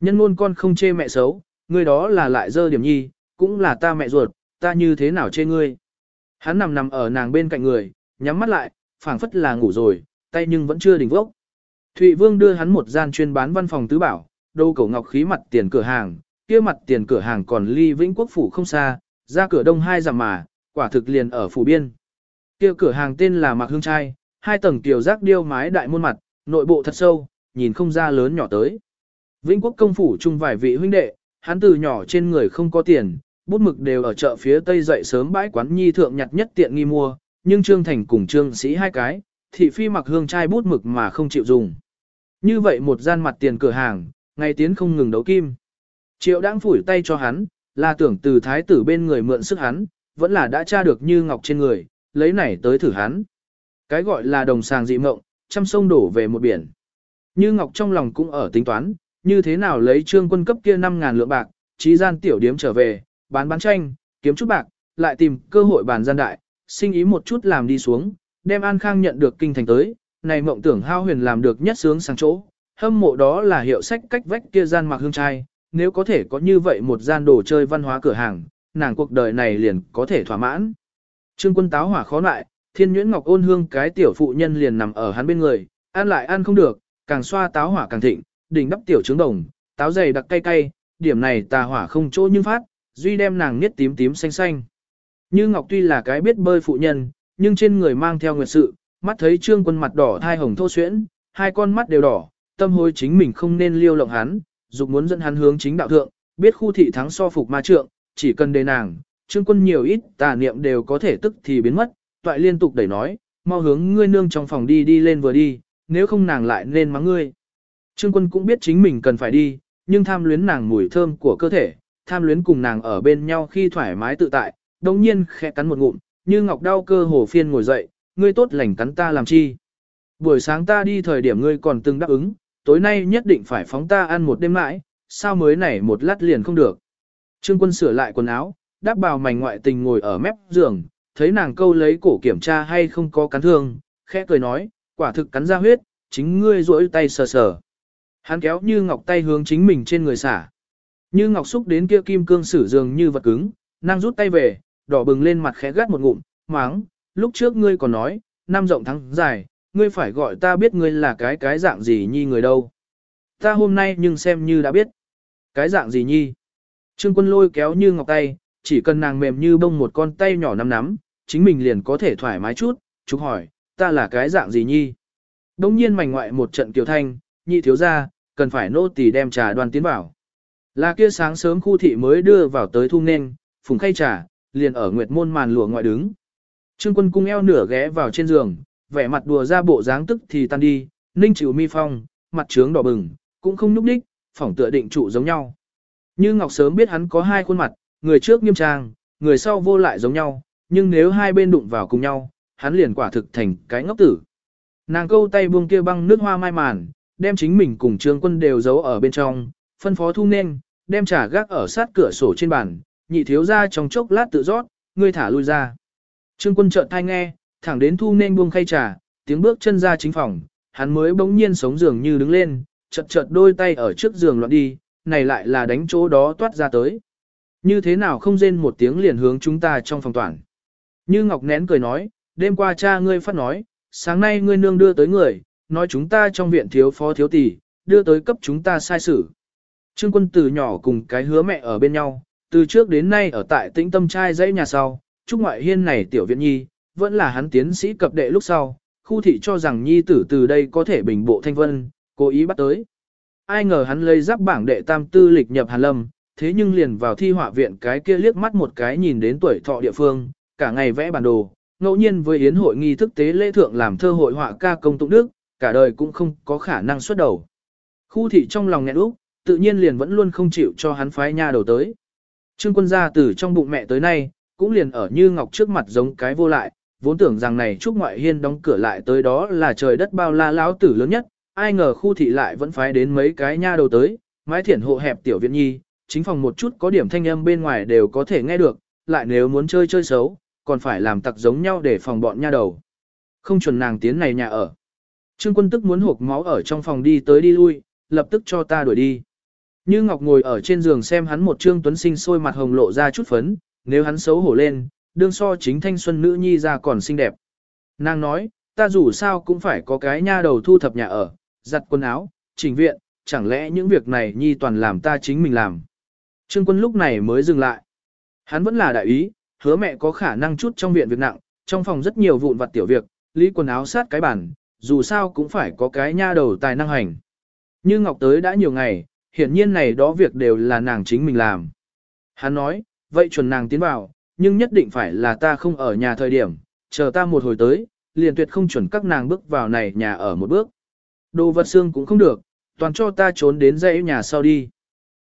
Speaker 1: Nhân ngôn con không chê mẹ xấu, người đó là lại dơ điểm nhi, cũng là ta mẹ ruột, ta như thế nào chê ngươi. Hắn nằm nằm ở nàng bên cạnh người, nhắm mắt lại, phảng phất là ngủ rồi, tay nhưng vẫn chưa đỉnh vốc. Thụy Vương đưa hắn một gian chuyên bán văn phòng tứ bảo, đô cổ ngọc khí mặt tiền cửa hàng, kia mặt tiền cửa hàng còn ly Vĩnh Quốc phủ không xa, ra cửa đông hai dặm mà, quả thực liền ở phủ biên. Kia cửa hàng tên là Mạc Hương Trai, hai tầng tiểu giác điêu mái đại môn mặt, nội bộ thật sâu, nhìn không ra lớn nhỏ tới. Vĩnh Quốc công phủ chung vài vị huynh đệ, hắn từ nhỏ trên người không có tiền, bút mực đều ở chợ phía tây dậy sớm bãi quán nhi thượng nhặt nhất tiện nghi mua, nhưng Trương Thành cùng Trương Sĩ hai cái, thị phi mặc hương trai bút mực mà không chịu dùng. Như vậy một gian mặt tiền cửa hàng, ngày tiến không ngừng đấu kim. Triệu đang phủi tay cho hắn, là tưởng từ thái tử bên người mượn sức hắn, vẫn là đã tra được như ngọc trên người, lấy này tới thử hắn. Cái gọi là đồng sàng dị mộng, trăm sông đổ về một biển. Như ngọc trong lòng cũng ở tính toán, như thế nào lấy trương quân cấp kia 5.000 lượng bạc, trí gian tiểu điếm trở về, bán bán tranh, kiếm chút bạc, lại tìm cơ hội bàn gian đại, sinh ý một chút làm đi xuống, đem An Khang nhận được kinh thành tới, này mộng tưởng hao huyền làm được nhất sướng sang chỗ, hâm mộ đó là hiệu sách cách vách kia gian mặc hương trai, nếu có thể có như vậy một gian đồ chơi văn hóa cửa hàng, nàng cuộc đời này liền có thể thỏa mãn. Trương quân táo hỏa khó lại, thiên nhuyễn ngọc ôn hương cái tiểu phụ nhân liền nằm ở hắn bên người, ăn lại ăn không được, càng xoa táo hỏa càng thịnh, đỉnh đắp tiểu trứng đồng, táo dày đặc cay cay, điểm này tà hỏa không chỗ nhưng phát, duy đem nàng niết tím tím xanh xanh. Như Ngọc tuy là cái biết bơi phụ nhân, nhưng trên người mang theo nguyệt sự, mắt thấy trương quân mặt đỏ thai hồng thô xuyễn, hai con mắt đều đỏ, tâm hối chính mình không nên liêu lộng hắn, dục muốn dẫn hắn hướng chính đạo thượng, biết khu thị thắng so phục ma trượng, chỉ cần đề nàng, trương quân nhiều ít tà niệm đều có thể tức thì biến mất, toại liên tục đẩy nói, mau hướng ngươi nương trong phòng đi đi lên vừa đi, nếu không nàng lại nên mắng ngươi. Trương quân cũng biết chính mình cần phải đi, nhưng tham luyến nàng mùi thơm của cơ thể, tham luyến cùng nàng ở bên nhau khi thoải mái tự tại, đồng nhiên khẽ cắn một ngụm, như ngọc đau cơ hồ phiên ngồi dậy, ngươi tốt lành cắn ta làm chi. Buổi sáng ta đi thời điểm ngươi còn từng đáp ứng, tối nay nhất định phải phóng ta ăn một đêm mãi, sao mới này một lát liền không được. Trương quân sửa lại quần áo, đáp bào mảnh ngoại tình ngồi ở mép giường, thấy nàng câu lấy cổ kiểm tra hay không có cắn thương, khẽ cười nói, quả thực cắn ra huyết, chính ngươi rỗi tay sờ sờ. Hắn kéo như ngọc tay hướng chính mình trên người xả. Như ngọc xúc đến kia kim cương sử dường như vật cứng, năng rút tay về, đỏ bừng lên mặt khẽ gắt một ngụm, máng, lúc trước ngươi còn nói, năm rộng thắng dài, ngươi phải gọi ta biết ngươi là cái cái dạng gì nhi người đâu. Ta hôm nay nhưng xem như đã biết. Cái dạng gì nhi? Trương quân lôi kéo như ngọc tay, chỉ cần nàng mềm như bông một con tay nhỏ nắm nắm, chính mình liền có thể thoải mái chút, chúc hỏi, ta là cái dạng gì nhi? Đông nhiên mảnh ngoại một trận kiều thanh, nhị thiếu ra, cần phải nô tỳ đem trà đoàn tiến vào. Là kia sáng sớm khu thị mới đưa vào tới thu nên, phùng khay trà, liền ở nguyệt môn màn lụa ngoại đứng. Trương quân cung eo nửa ghé vào trên giường, vẻ mặt đùa ra bộ dáng tức thì tan đi, ninh chịu mi phong, mặt trướng đỏ bừng, cũng không núp đích, phỏng tựa định trụ giống nhau. Như Ngọc sớm biết hắn có hai khuôn mặt, người trước nghiêm trang, người sau vô lại giống nhau, nhưng nếu hai bên đụng vào cùng nhau, hắn liền quả thực thành cái ngốc tử. Nàng câu tay buông kia băng nước hoa mai màn, đem chính mình cùng trương quân đều giấu ở bên trong, phân phó thu nên, đem trả gác ở sát cửa sổ trên bàn, nhị thiếu ra trong chốc lát tự rót, ngươi thả lui ra. Trương quân chợt thai nghe, thẳng đến thu nên buông khay trà, tiếng bước chân ra chính phòng, hắn mới bỗng nhiên sống giường như đứng lên, chợt chợt đôi tay ở trước giường loạn đi, này lại là đánh chỗ đó toát ra tới. Như thế nào không rên một tiếng liền hướng chúng ta trong phòng toàn. Như Ngọc nén cười nói, đêm qua cha ngươi phát nói, sáng nay ngươi nương đưa tới người, nói chúng ta trong viện thiếu phó thiếu tỷ, đưa tới cấp chúng ta sai xử. Trương quân từ nhỏ cùng cái hứa mẹ ở bên nhau, từ trước đến nay ở tại tĩnh tâm trai dãy nhà sau, chúc Ngoại Hiên này tiểu viện nhi, vẫn là hắn tiến sĩ cập đệ lúc sau, khu thị cho rằng nhi tử từ đây có thể bình bộ thanh vân, cố ý bắt tới. Ai ngờ hắn lấy giáp bảng đệ tam tư lịch nhập Hàn Lâm, thế nhưng liền vào thi họa viện cái kia liếc mắt một cái nhìn đến tuổi thọ địa phương, cả ngày vẽ bản đồ, ngẫu nhiên với yến hội nghi thức tế lễ thượng làm thơ hội họa ca công tụng đức, cả đời cũng không có khả năng xuất đầu. Khu thị trong lòng nghẹn úc, tự nhiên liền vẫn luôn không chịu cho hắn phái nha đầu tới. Trương quân gia từ trong bụng mẹ tới nay, cũng liền ở như ngọc trước mặt giống cái vô lại, vốn tưởng rằng này Trúc Ngoại Hiên đóng cửa lại tới đó là trời đất bao la lão tử lớn nhất, ai ngờ khu thị lại vẫn phái đến mấy cái nha đầu tới, mái thiển hộ hẹp tiểu viện nhi, chính phòng một chút có điểm thanh âm bên ngoài đều có thể nghe được, lại nếu muốn chơi chơi xấu, còn phải làm tặc giống nhau để phòng bọn nha đầu. Không chuẩn nàng tiến này nhà ở. Trương quân tức muốn hộp máu ở trong phòng đi tới đi lui, lập tức cho ta đuổi đi. Như Ngọc ngồi ở trên giường xem hắn một trương tuấn sinh sôi mặt hồng lộ ra chút phấn, nếu hắn xấu hổ lên, đương so chính thanh xuân nữ nhi ra còn xinh đẹp. Nàng nói, ta dù sao cũng phải có cái nha đầu thu thập nhà ở, giặt quần áo, chỉnh viện, chẳng lẽ những việc này nhi toàn làm ta chính mình làm. Trương quân lúc này mới dừng lại. Hắn vẫn là đại ý, hứa mẹ có khả năng chút trong viện việc nặng, trong phòng rất nhiều vụn vặt tiểu việc, lý quần áo sát cái bản, dù sao cũng phải có cái nha đầu tài năng hành. Như Ngọc tới đã nhiều ngày, hiển nhiên này đó việc đều là nàng chính mình làm. Hắn nói, vậy chuẩn nàng tiến vào, nhưng nhất định phải là ta không ở nhà thời điểm, chờ ta một hồi tới, liền tuyệt không chuẩn các nàng bước vào này nhà ở một bước. Đồ vật xương cũng không được, toàn cho ta trốn đến dãy nhà sau đi.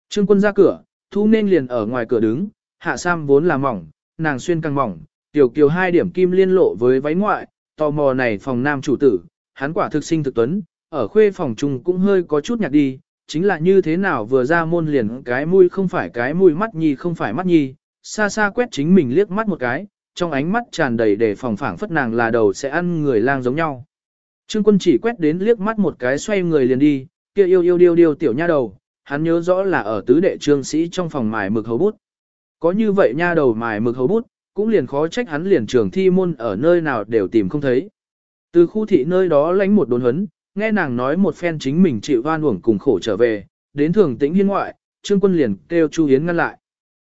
Speaker 1: Trương quân ra cửa, thu nên liền ở ngoài cửa đứng, hạ sam vốn là mỏng, nàng xuyên càng mỏng, tiểu kiều hai điểm kim liên lộ với váy ngoại, tò mò này phòng nam chủ tử, hắn quả thực sinh thực tuấn, ở khuê phòng chung cũng hơi có chút nhạt đi, chính là như thế nào vừa ra môn liền cái mũi không phải cái mũi mắt nhi không phải mắt nhi, xa xa quét chính mình liếc mắt một cái, trong ánh mắt tràn đầy để phòng phảng phất nàng là đầu sẽ ăn người lang giống nhau. Trương quân chỉ quét đến liếc mắt một cái xoay người liền đi, kia yêu yêu điêu điêu tiểu nha đầu, hắn nhớ rõ là ở tứ đệ trương sĩ trong phòng mài mực hấu bút. Có như vậy nha đầu mài mực hấu bút, cũng liền khó trách hắn liền trường thi môn ở nơi nào đều tìm không thấy. Từ khu thị nơi đó lánh một đồn huấn, nghe nàng nói một phen chính mình chịu hoan uổng cùng khổ trở về, đến thường tĩnh hiên ngoại, trương quân liền kêu Chu Hiến ngăn lại.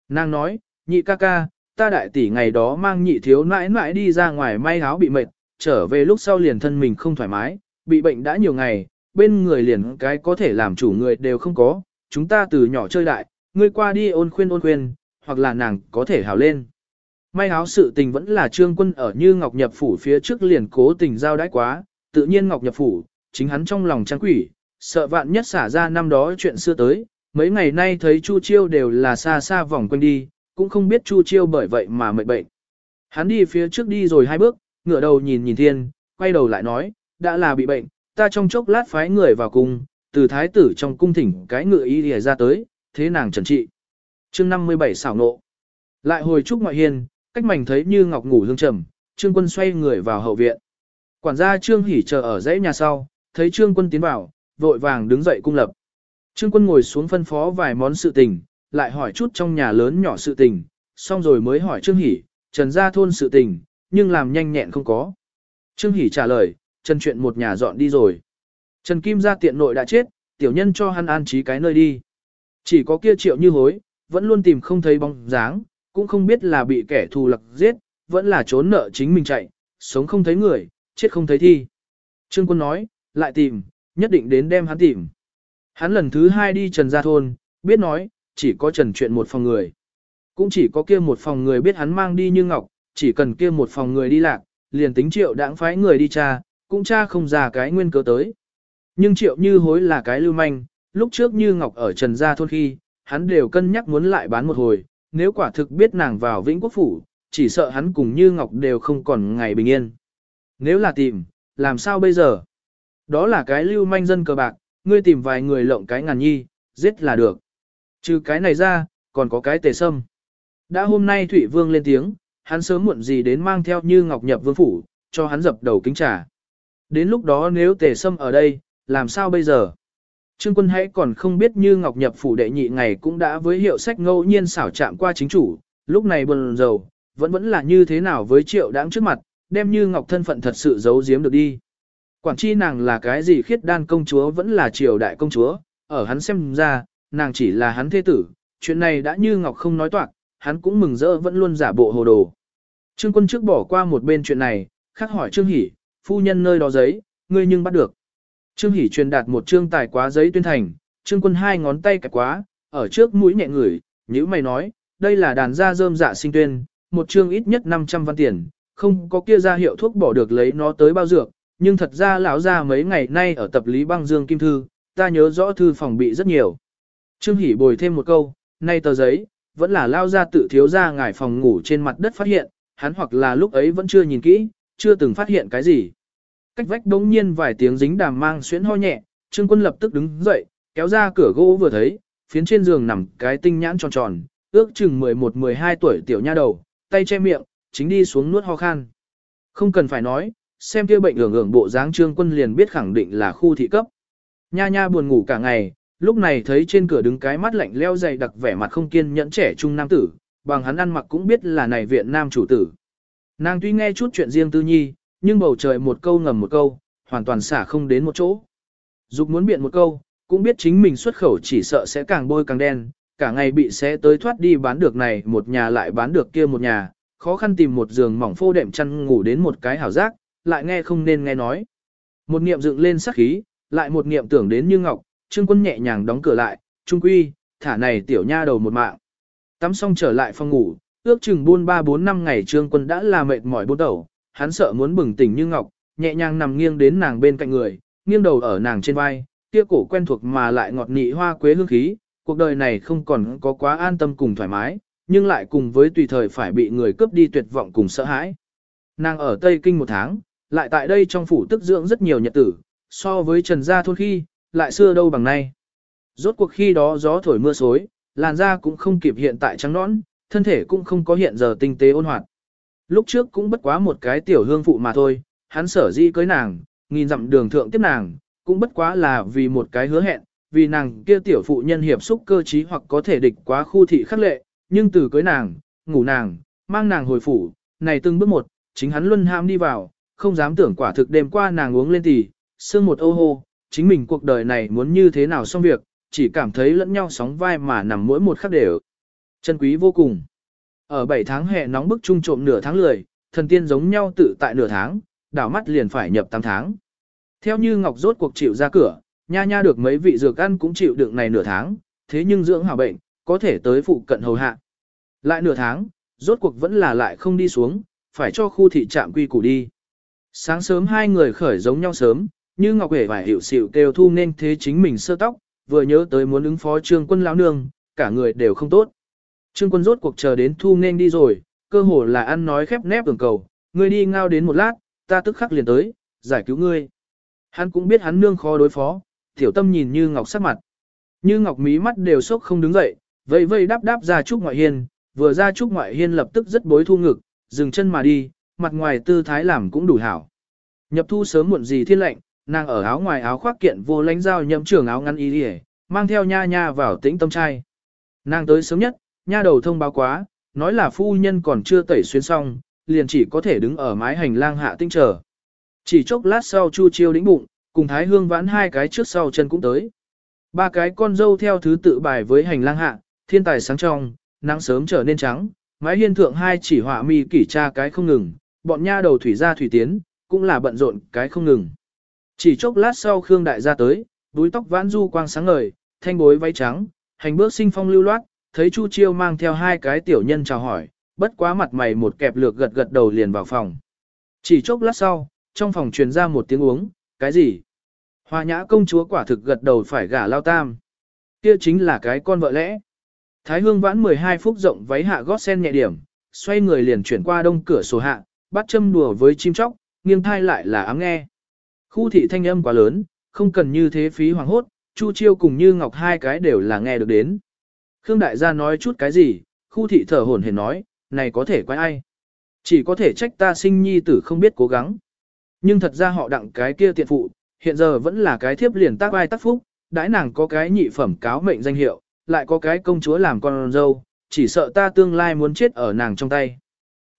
Speaker 1: Nàng nói, nhị ca ca, ta đại tỷ ngày đó mang nhị thiếu nãi nãi đi ra ngoài may áo bị mệt, trở về lúc sau liền thân mình không thoải mái, bị bệnh đã nhiều ngày, bên người liền cái có thể làm chủ người đều không có, chúng ta từ nhỏ chơi đại, ngươi qua đi ôn khuyên ôn khuyên, hoặc là nàng có thể hào lên. May áo sự tình vẫn là trương quân ở như Ngọc Nhập Phủ phía trước liền cố tình giao đãi quá, tự nhiên Ngọc Nhập Phủ, chính hắn trong lòng trang quỷ, sợ vạn nhất xả ra năm đó chuyện xưa tới, mấy ngày nay thấy Chu Chiêu đều là xa xa vòng quanh đi, cũng không biết Chu Chiêu bởi vậy mà mệt bệnh. Hắn đi phía trước đi rồi hai bước, ngửa đầu nhìn nhìn thiên, quay đầu lại nói, đã là bị bệnh, ta trong chốc lát phái người vào cung, từ thái tử trong cung thỉnh cái ngựa y lìa ra tới, thế nàng trần trị. chương 57 xảo nộ. Lại hồi trúc ngoại hiên, cách mảnh thấy như ngọc ngủ hương trầm, trương quân xoay người vào hậu viện. Quản gia trương hỉ chờ ở dãy nhà sau, thấy trương quân tiến vào, vội vàng đứng dậy cung lập. Trương quân ngồi xuống phân phó vài món sự tình, lại hỏi chút trong nhà lớn nhỏ sự tình, xong rồi mới hỏi trương hỷ, trần gia thôn sự tình, nhưng làm nhanh nhẹn không có. Trương hỷ trả lời, trần chuyện một nhà dọn đi rồi. Trần Kim gia tiện nội đã chết, tiểu nhân cho hắn an trí cái nơi đi. Chỉ có kia triệu như hối, vẫn luôn tìm không thấy bóng dáng, cũng không biết là bị kẻ thù lặc giết, vẫn là trốn nợ chính mình chạy, sống không thấy người, chết không thấy thi. Trương quân nói, lại tìm, nhất định đến đem hắn tìm. Hắn lần thứ hai đi Trần Gia Thôn, biết nói, chỉ có Trần chuyện một phòng người. Cũng chỉ có kia một phòng người biết hắn mang đi như ngọc, chỉ cần kia một phòng người đi lạc, liền tính triệu đãng phái người đi tra, cũng tra không ra cái nguyên cớ tới. Nhưng triệu như hối là cái lưu manh, lúc trước như ngọc ở Trần Gia Thôn khi, hắn đều cân nhắc muốn lại bán một hồi, nếu quả thực biết nàng vào Vĩnh Quốc Phủ, chỉ sợ hắn cùng như ngọc đều không còn ngày bình yên. Nếu là tìm, làm sao bây giờ? Đó là cái lưu manh dân cờ bạc, ngươi tìm vài người lộng cái ngàn nhi, giết là được. Trừ cái này ra, còn có cái tề sâm. Đã hôm nay Thụy Vương lên tiếng, hắn sớm muộn gì đến mang theo như ngọc nhập vương phủ, cho hắn dập đầu kính trả. Đến lúc đó nếu tề sâm ở đây, làm sao bây giờ? Trương quân hãy còn không biết như ngọc nhập phủ đệ nhị ngày cũng đã với hiệu sách ngẫu nhiên xảo chạm qua chính chủ, lúc này buồn rầu, vẫn vẫn là như thế nào với triệu đáng trước mặt, đem như ngọc thân phận thật sự giấu giếm được đi. Quản chi nàng là cái gì khiết đan công chúa vẫn là triều đại công chúa, ở hắn xem ra, nàng chỉ là hắn thế tử, chuyện này đã như ngọc không nói toạc, hắn cũng mừng rỡ vẫn luôn giả bộ hồ đồ. Trương quân trước bỏ qua một bên chuyện này, khắc hỏi Trương Hỷ, phu nhân nơi đó giấy, ngươi nhưng bắt được. Trương Hỷ truyền đạt một trương tài quá giấy tuyên thành, Trương quân hai ngón tay kẹp quá, ở trước mũi nhẹ ngửi, nhữ mày nói, đây là đàn gia rơm dạ sinh tuyên, một trương ít nhất 500 văn tiền, không có kia ra hiệu thuốc bỏ được lấy nó tới bao dược, nhưng thật ra lão ra mấy ngày nay ở tập lý băng dương kim thư, ta nhớ rõ thư phòng bị rất nhiều. Trương Hỷ bồi thêm một câu, nay tờ giấy, vẫn là lao ra tự thiếu ra ngải phòng ngủ trên mặt đất phát hiện, hắn hoặc là lúc ấy vẫn chưa nhìn kỹ, chưa từng phát hiện cái gì. Cách vách đống nhiên vài tiếng dính đàm mang xuyến ho nhẹ, Trương Quân lập tức đứng dậy, kéo ra cửa gỗ vừa thấy, phiến trên giường nằm cái tinh nhãn tròn tròn, ước chừng 11-12 tuổi tiểu nha đầu, tay che miệng, chính đi xuống nuốt ho khan. Không cần phải nói, xem kia bệnh hưởng hưởng bộ dáng Trương Quân liền biết khẳng định là khu thị cấp. Nha nha buồn ngủ cả ngày, lúc này thấy trên cửa đứng cái mắt lạnh leo dày đặc vẻ mặt không kiên nhẫn trẻ trung nam tử, bằng hắn ăn mặc cũng biết là này viện nam chủ tử. Nàng tuy nghe chút chuyện riêng tư nhi, nhưng bầu trời một câu ngầm một câu, hoàn toàn xả không đến một chỗ. Dục muốn biện một câu, cũng biết chính mình xuất khẩu chỉ sợ sẽ càng bôi càng đen, cả ngày bị xé tới thoát đi bán được này một nhà lại bán được kia một nhà, khó khăn tìm một giường mỏng phô đệm chăn ngủ đến một cái hảo giác, lại nghe không nên nghe nói. Một niệm dựng lên sắc khí, lại một niệm tưởng đến như ngọc, trương quân nhẹ nhàng đóng cửa lại, trung quy, thả này tiểu nha đầu một mạng. Tắm xong trở lại phòng ngủ, ước chừng buôn ba bốn năm ngày trương quân đã là mệt mỏi buôn đầu, hắn sợ muốn bừng tỉnh như ngọc, nhẹ nhàng nằm nghiêng đến nàng bên cạnh người, nghiêng đầu ở nàng trên vai, kia cổ quen thuộc mà lại ngọt nị hoa quế hương khí, cuộc đời này không còn có quá an tâm cùng thoải mái, nhưng lại cùng với tùy thời phải bị người cướp đi tuyệt vọng cùng sợ hãi. Nàng ở Tây Kinh một tháng, lại tại đây trong phủ tức dưỡng rất nhiều nhật tử, so với Trần Gia thôn khi, lại xưa đâu bằng nay. Rốt cuộc khi đó gió thổi mưa xối, làn da cũng không kịp hiện tại trắng nõn, thân thể cũng không có hiện giờ tinh tế ôn hoạt. Lúc trước cũng bất quá một cái tiểu hương phụ mà thôi, hắn sở di cưới nàng, nghìn dặm đường thượng tiếp nàng, cũng bất quá là vì một cái hứa hẹn, vì nàng kia tiểu phụ nhân hiệp xúc cơ trí hoặc có thể địch quá khu thị khắc lệ, nhưng từ cưới nàng, ngủ nàng, mang nàng hồi phủ, này từng bước một, chính hắn luân ham đi vào, không dám tưởng quả thực đêm qua nàng uống lên tỷ, sương một ô hô, chính mình cuộc đời này muốn như thế nào xong việc, chỉ cảm thấy lẫn nhau sóng vai mà nằm mỗi một khắc đều. Chân quý vô cùng. Ở 7 tháng hè nóng bức trung trộm nửa tháng lười, thần tiên giống nhau tự tại nửa tháng, đảo mắt liền phải nhập 8 tháng. Theo như Ngọc rốt cuộc chịu ra cửa, nha nha được mấy vị dược ăn cũng chịu đựng này nửa tháng, thế nhưng dưỡng hảo bệnh, có thể tới phụ cận hầu hạ. Lại nửa tháng, rốt cuộc vẫn là lại không đi xuống, phải cho khu thị trạm quy củ đi. Sáng sớm hai người khởi giống nhau sớm, như Ngọc Hề vải hiểu xịu kêu thu nên thế chính mình sơ tóc, vừa nhớ tới muốn ứng phó trương quân lão nương, cả người đều không tốt. Trương quân rốt cuộc chờ đến thu nên đi rồi, cơ hồ là ăn nói khép nép tưởng cầu, ngươi đi ngao đến một lát, ta tức khắc liền tới, giải cứu ngươi. Hắn cũng biết hắn nương khó đối phó, tiểu tâm nhìn như Ngọc sắc mặt. Như Ngọc mí mắt đều sốc không đứng dậy, vây vây đáp đáp ra trúc ngoại hiên, vừa ra trúc ngoại hiên lập tức rất bối thu ngực, dừng chân mà đi, mặt ngoài tư thái làm cũng đủ hảo. Nhập thu sớm muộn gì thiên lệnh, nàng ở áo ngoài áo khoác kiện vô lãnh dao nhậm trường áo ngắn y đi mang theo nha nha vào tĩnh tâm trai. Nàng tới sớm nhất, nha đầu thông báo quá, nói là phu nhân còn chưa tẩy xuyên xong, liền chỉ có thể đứng ở mái hành lang hạ tinh chờ. Chỉ chốc lát sau Chu Chiêu đĩnh bụng, cùng Thái Hương vãn hai cái trước sau chân cũng tới. Ba cái con dâu theo thứ tự bài với hành lang hạ, thiên tài sáng trong, nắng sớm trở nên trắng, mái hiên thượng hai chỉ họa mi kỷ tra cái không ngừng, bọn nha đầu thủy ra thủy tiến, cũng là bận rộn cái không ngừng. Chỉ chốc lát sau Khương Đại gia tới, đuôi tóc vãn du quang sáng ngời, thanh bối váy trắng, hành bước sinh phong lưu loát, thấy Chu Chiêu mang theo hai cái tiểu nhân chào hỏi, bất quá mặt mày một kẹp lược gật gật đầu liền vào phòng. Chỉ chốc lát sau, trong phòng truyền ra một tiếng uống, cái gì? Hoa nhã công chúa quả thực gật đầu phải gả lao tam. Kia chính là cái con vợ lẽ. Thái hương vãn 12 phút rộng váy hạ gót sen nhẹ điểm, xoay người liền chuyển qua đông cửa sổ hạ, bắt châm đùa với chim chóc, nghiêng thai lại là ám nghe. Khu thị thanh âm quá lớn, không cần như thế phí hoàng hốt, Chu Chiêu cùng Như Ngọc hai cái đều là nghe được đến. Khương đại gia nói chút cái gì, khu thị thở hổn hển nói, này có thể quay ai? Chỉ có thể trách ta sinh nhi tử không biết cố gắng. Nhưng thật ra họ đặng cái kia tiện phụ, hiện giờ vẫn là cái thiếp liền tác vai tác phúc, đãi nàng có cái nhị phẩm cáo mệnh danh hiệu, lại có cái công chúa làm con dâu, chỉ sợ ta tương lai muốn chết ở nàng trong tay.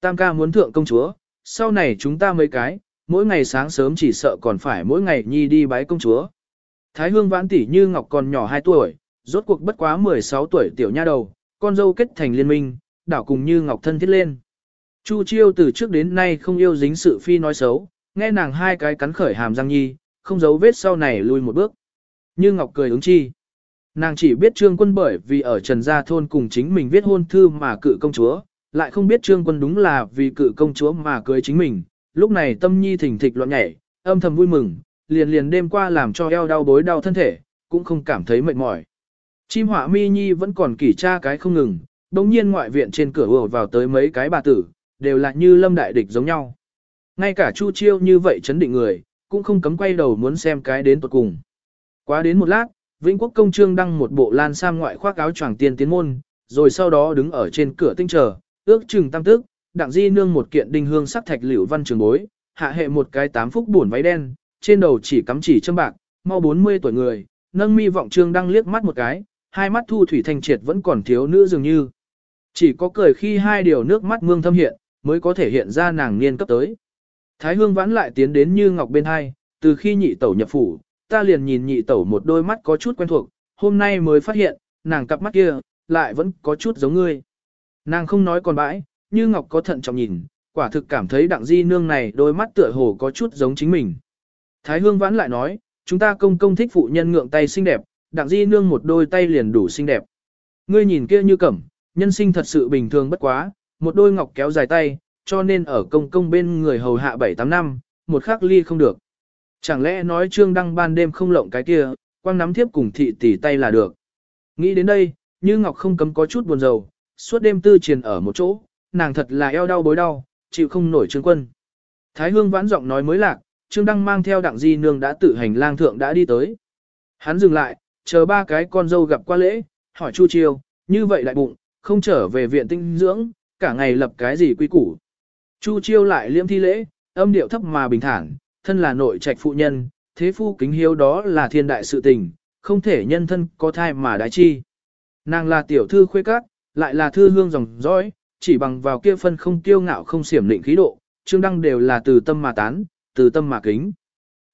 Speaker 1: Tam ca muốn thượng công chúa, sau này chúng ta mấy cái, mỗi ngày sáng sớm chỉ sợ còn phải mỗi ngày nhi đi bái công chúa. Thái hương vãn tỷ như ngọc còn nhỏ 2 tuổi, rốt cuộc bất quá 16 tuổi tiểu nha đầu, con dâu kết thành liên minh, đảo cùng như ngọc thân thiết lên. Chu chiêu từ trước đến nay không yêu dính sự phi nói xấu, nghe nàng hai cái cắn khởi hàm răng nhi, không giấu vết sau này lui một bước. Như ngọc cười ứng chi. Nàng chỉ biết trương quân bởi vì ở Trần Gia Thôn cùng chính mình viết hôn thư mà cự công chúa, lại không biết trương quân đúng là vì cự công chúa mà cưới chính mình, lúc này tâm nhi thỉnh thịch loạn nhảy, âm thầm vui mừng, liền liền đêm qua làm cho eo đau bối đau thân thể, cũng không cảm thấy mệt mỏi. Chim họa mi nhi vẫn còn kỷ tra cái không ngừng, đồng nhiên ngoại viện trên cửa vừa vào tới mấy cái bà tử, đều là như lâm đại địch giống nhau. Ngay cả Chu Chiêu như vậy chấn định người, cũng không cấm quay đầu muốn xem cái đến tuột cùng. Quá đến một lát, Vĩnh Quốc công trương đăng một bộ lan sam ngoại khoác áo choàng tiên tiến môn, rồi sau đó đứng ở trên cửa tinh chờ, ước chừng tam tức, đặng di nương một kiện đinh hương sắc thạch liễu văn trường bối, hạ hệ một cái tám phúc buồn váy đen, trên đầu chỉ cắm chỉ châm bạc, mau 40 tuổi người, nâng mi vọng trương đang liếc mắt một cái, hai mắt thu thủy thanh triệt vẫn còn thiếu nữ dường như. Chỉ có cười khi hai điều nước mắt mương thâm hiện, mới có thể hiện ra nàng niên cấp tới. Thái hương vãn lại tiến đến như ngọc bên hai, từ khi nhị tẩu nhập phủ, ta liền nhìn nhị tẩu một đôi mắt có chút quen thuộc, hôm nay mới phát hiện, nàng cặp mắt kia, lại vẫn có chút giống ngươi. Nàng không nói còn bãi, như ngọc có thận trọng nhìn, quả thực cảm thấy đặng di nương này đôi mắt tựa hồ có chút giống chính mình. Thái hương vãn lại nói, chúng ta công công thích phụ nhân ngượng tay xinh đẹp, đặng di nương một đôi tay liền đủ xinh đẹp. Ngươi nhìn kia như cẩm, nhân sinh thật sự bình thường bất quá, một đôi ngọc kéo dài tay, cho nên ở công công bên người hầu hạ 7-8 năm, một khắc ly không được. Chẳng lẽ nói trương đăng ban đêm không lộng cái kia, quang nắm thiếp cùng thị tỷ tay là được. Nghĩ đến đây, như ngọc không cấm có chút buồn rầu, suốt đêm tư triền ở một chỗ, nàng thật là eo đau bối đau, chịu không nổi trương quân. Thái hương vãn giọng nói mới lạc, trương đăng mang theo đặng di nương đã tự hành lang thượng đã đi tới. Hắn dừng lại, chờ ba cái con dâu gặp qua lễ, hỏi chu chiêu, như vậy lại bụng, không trở về viện tinh dưỡng, cả ngày lập cái gì quy củ. Chu chiêu lại liêm thi lễ, âm điệu thấp mà bình thản, thân là nội trạch phụ nhân, thế phu kính hiếu đó là thiên đại sự tình, không thể nhân thân có thai mà đái chi. Nàng là tiểu thư khuê các, lại là thư hương dòng dõi, chỉ bằng vào kia phân không kiêu ngạo không xiểm lịnh khí độ, trương đăng đều là từ tâm mà tán, từ tâm mà kính.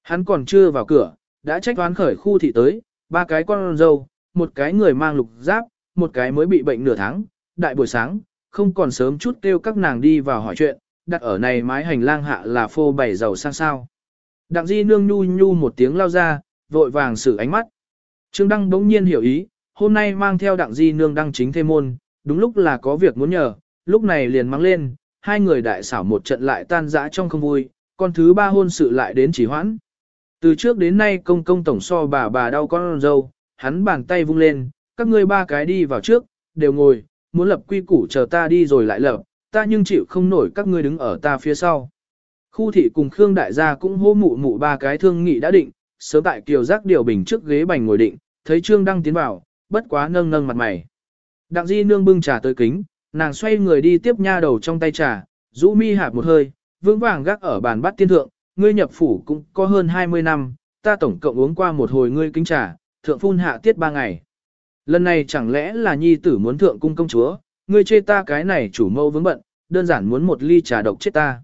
Speaker 1: Hắn còn chưa vào cửa, đã trách toán khởi khu thị tới, ba cái con dâu, một cái người mang lục giáp, một cái mới bị bệnh nửa tháng, đại buổi sáng, không còn sớm chút kêu các nàng đi vào hỏi chuyện, đặt ở này mái hành lang hạ là phô bày giàu sang sao. Đặng di nương nhu nhu một tiếng lao ra, vội vàng xử ánh mắt. Trương Đăng bỗng nhiên hiểu ý, hôm nay mang theo đặng di nương đăng chính thêm môn, đúng lúc là có việc muốn nhờ, lúc này liền mang lên, hai người đại xảo một trận lại tan rã trong không vui, con thứ ba hôn sự lại đến chỉ hoãn. Từ trước đến nay công công tổng so bà bà đau con dâu, hắn bàn tay vung lên, các ngươi ba cái đi vào trước, đều ngồi, muốn lập quy củ chờ ta đi rồi lại lập, ta nhưng chịu không nổi các ngươi đứng ở ta phía sau. Khu thị cùng Khương đại gia cũng hô mụ mụ ba cái thương nghị đã định, sớm tại kiều giác điều bình trước ghế bành ngồi định, thấy Trương Đăng tiến vào, bất quá nâng nâng mặt mày. Đặng Di nương bưng trà tới kính, nàng xoay người đi tiếp nha đầu trong tay trà, rũ mi hạp một hơi, vững vàng gác ở bàn bát tiên thượng, ngươi nhập phủ cũng có hơn 20 năm, ta tổng cộng uống qua một hồi ngươi kính trà, thượng phun hạ tiết ba ngày. Lần này chẳng lẽ là nhi tử muốn thượng cung công chúa, ngươi chê ta cái này chủ mâu vướng bận, đơn giản muốn một ly trà độc chết ta.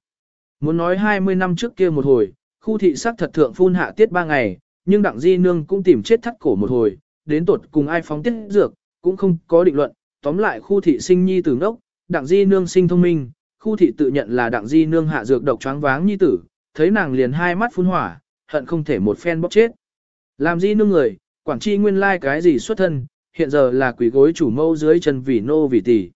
Speaker 1: Muốn nói 20 năm trước kia một hồi, khu thị sắc thật thượng phun hạ tiết ba ngày, nhưng đặng di nương cũng tìm chết thắt cổ một hồi, đến tột cùng ai phóng tiết dược, cũng không có định luận, tóm lại khu thị sinh nhi tử ngốc, đặng di nương sinh thông minh, khu thị tự nhận là đặng di nương hạ dược độc choáng váng nhi tử, thấy nàng liền hai mắt phun hỏa, hận không thể một phen bóc chết. Làm di nương người, quản chi nguyên lai like cái gì xuất thân, hiện giờ là quỷ gối chủ mâu dưới chân vì nô vì tỷ.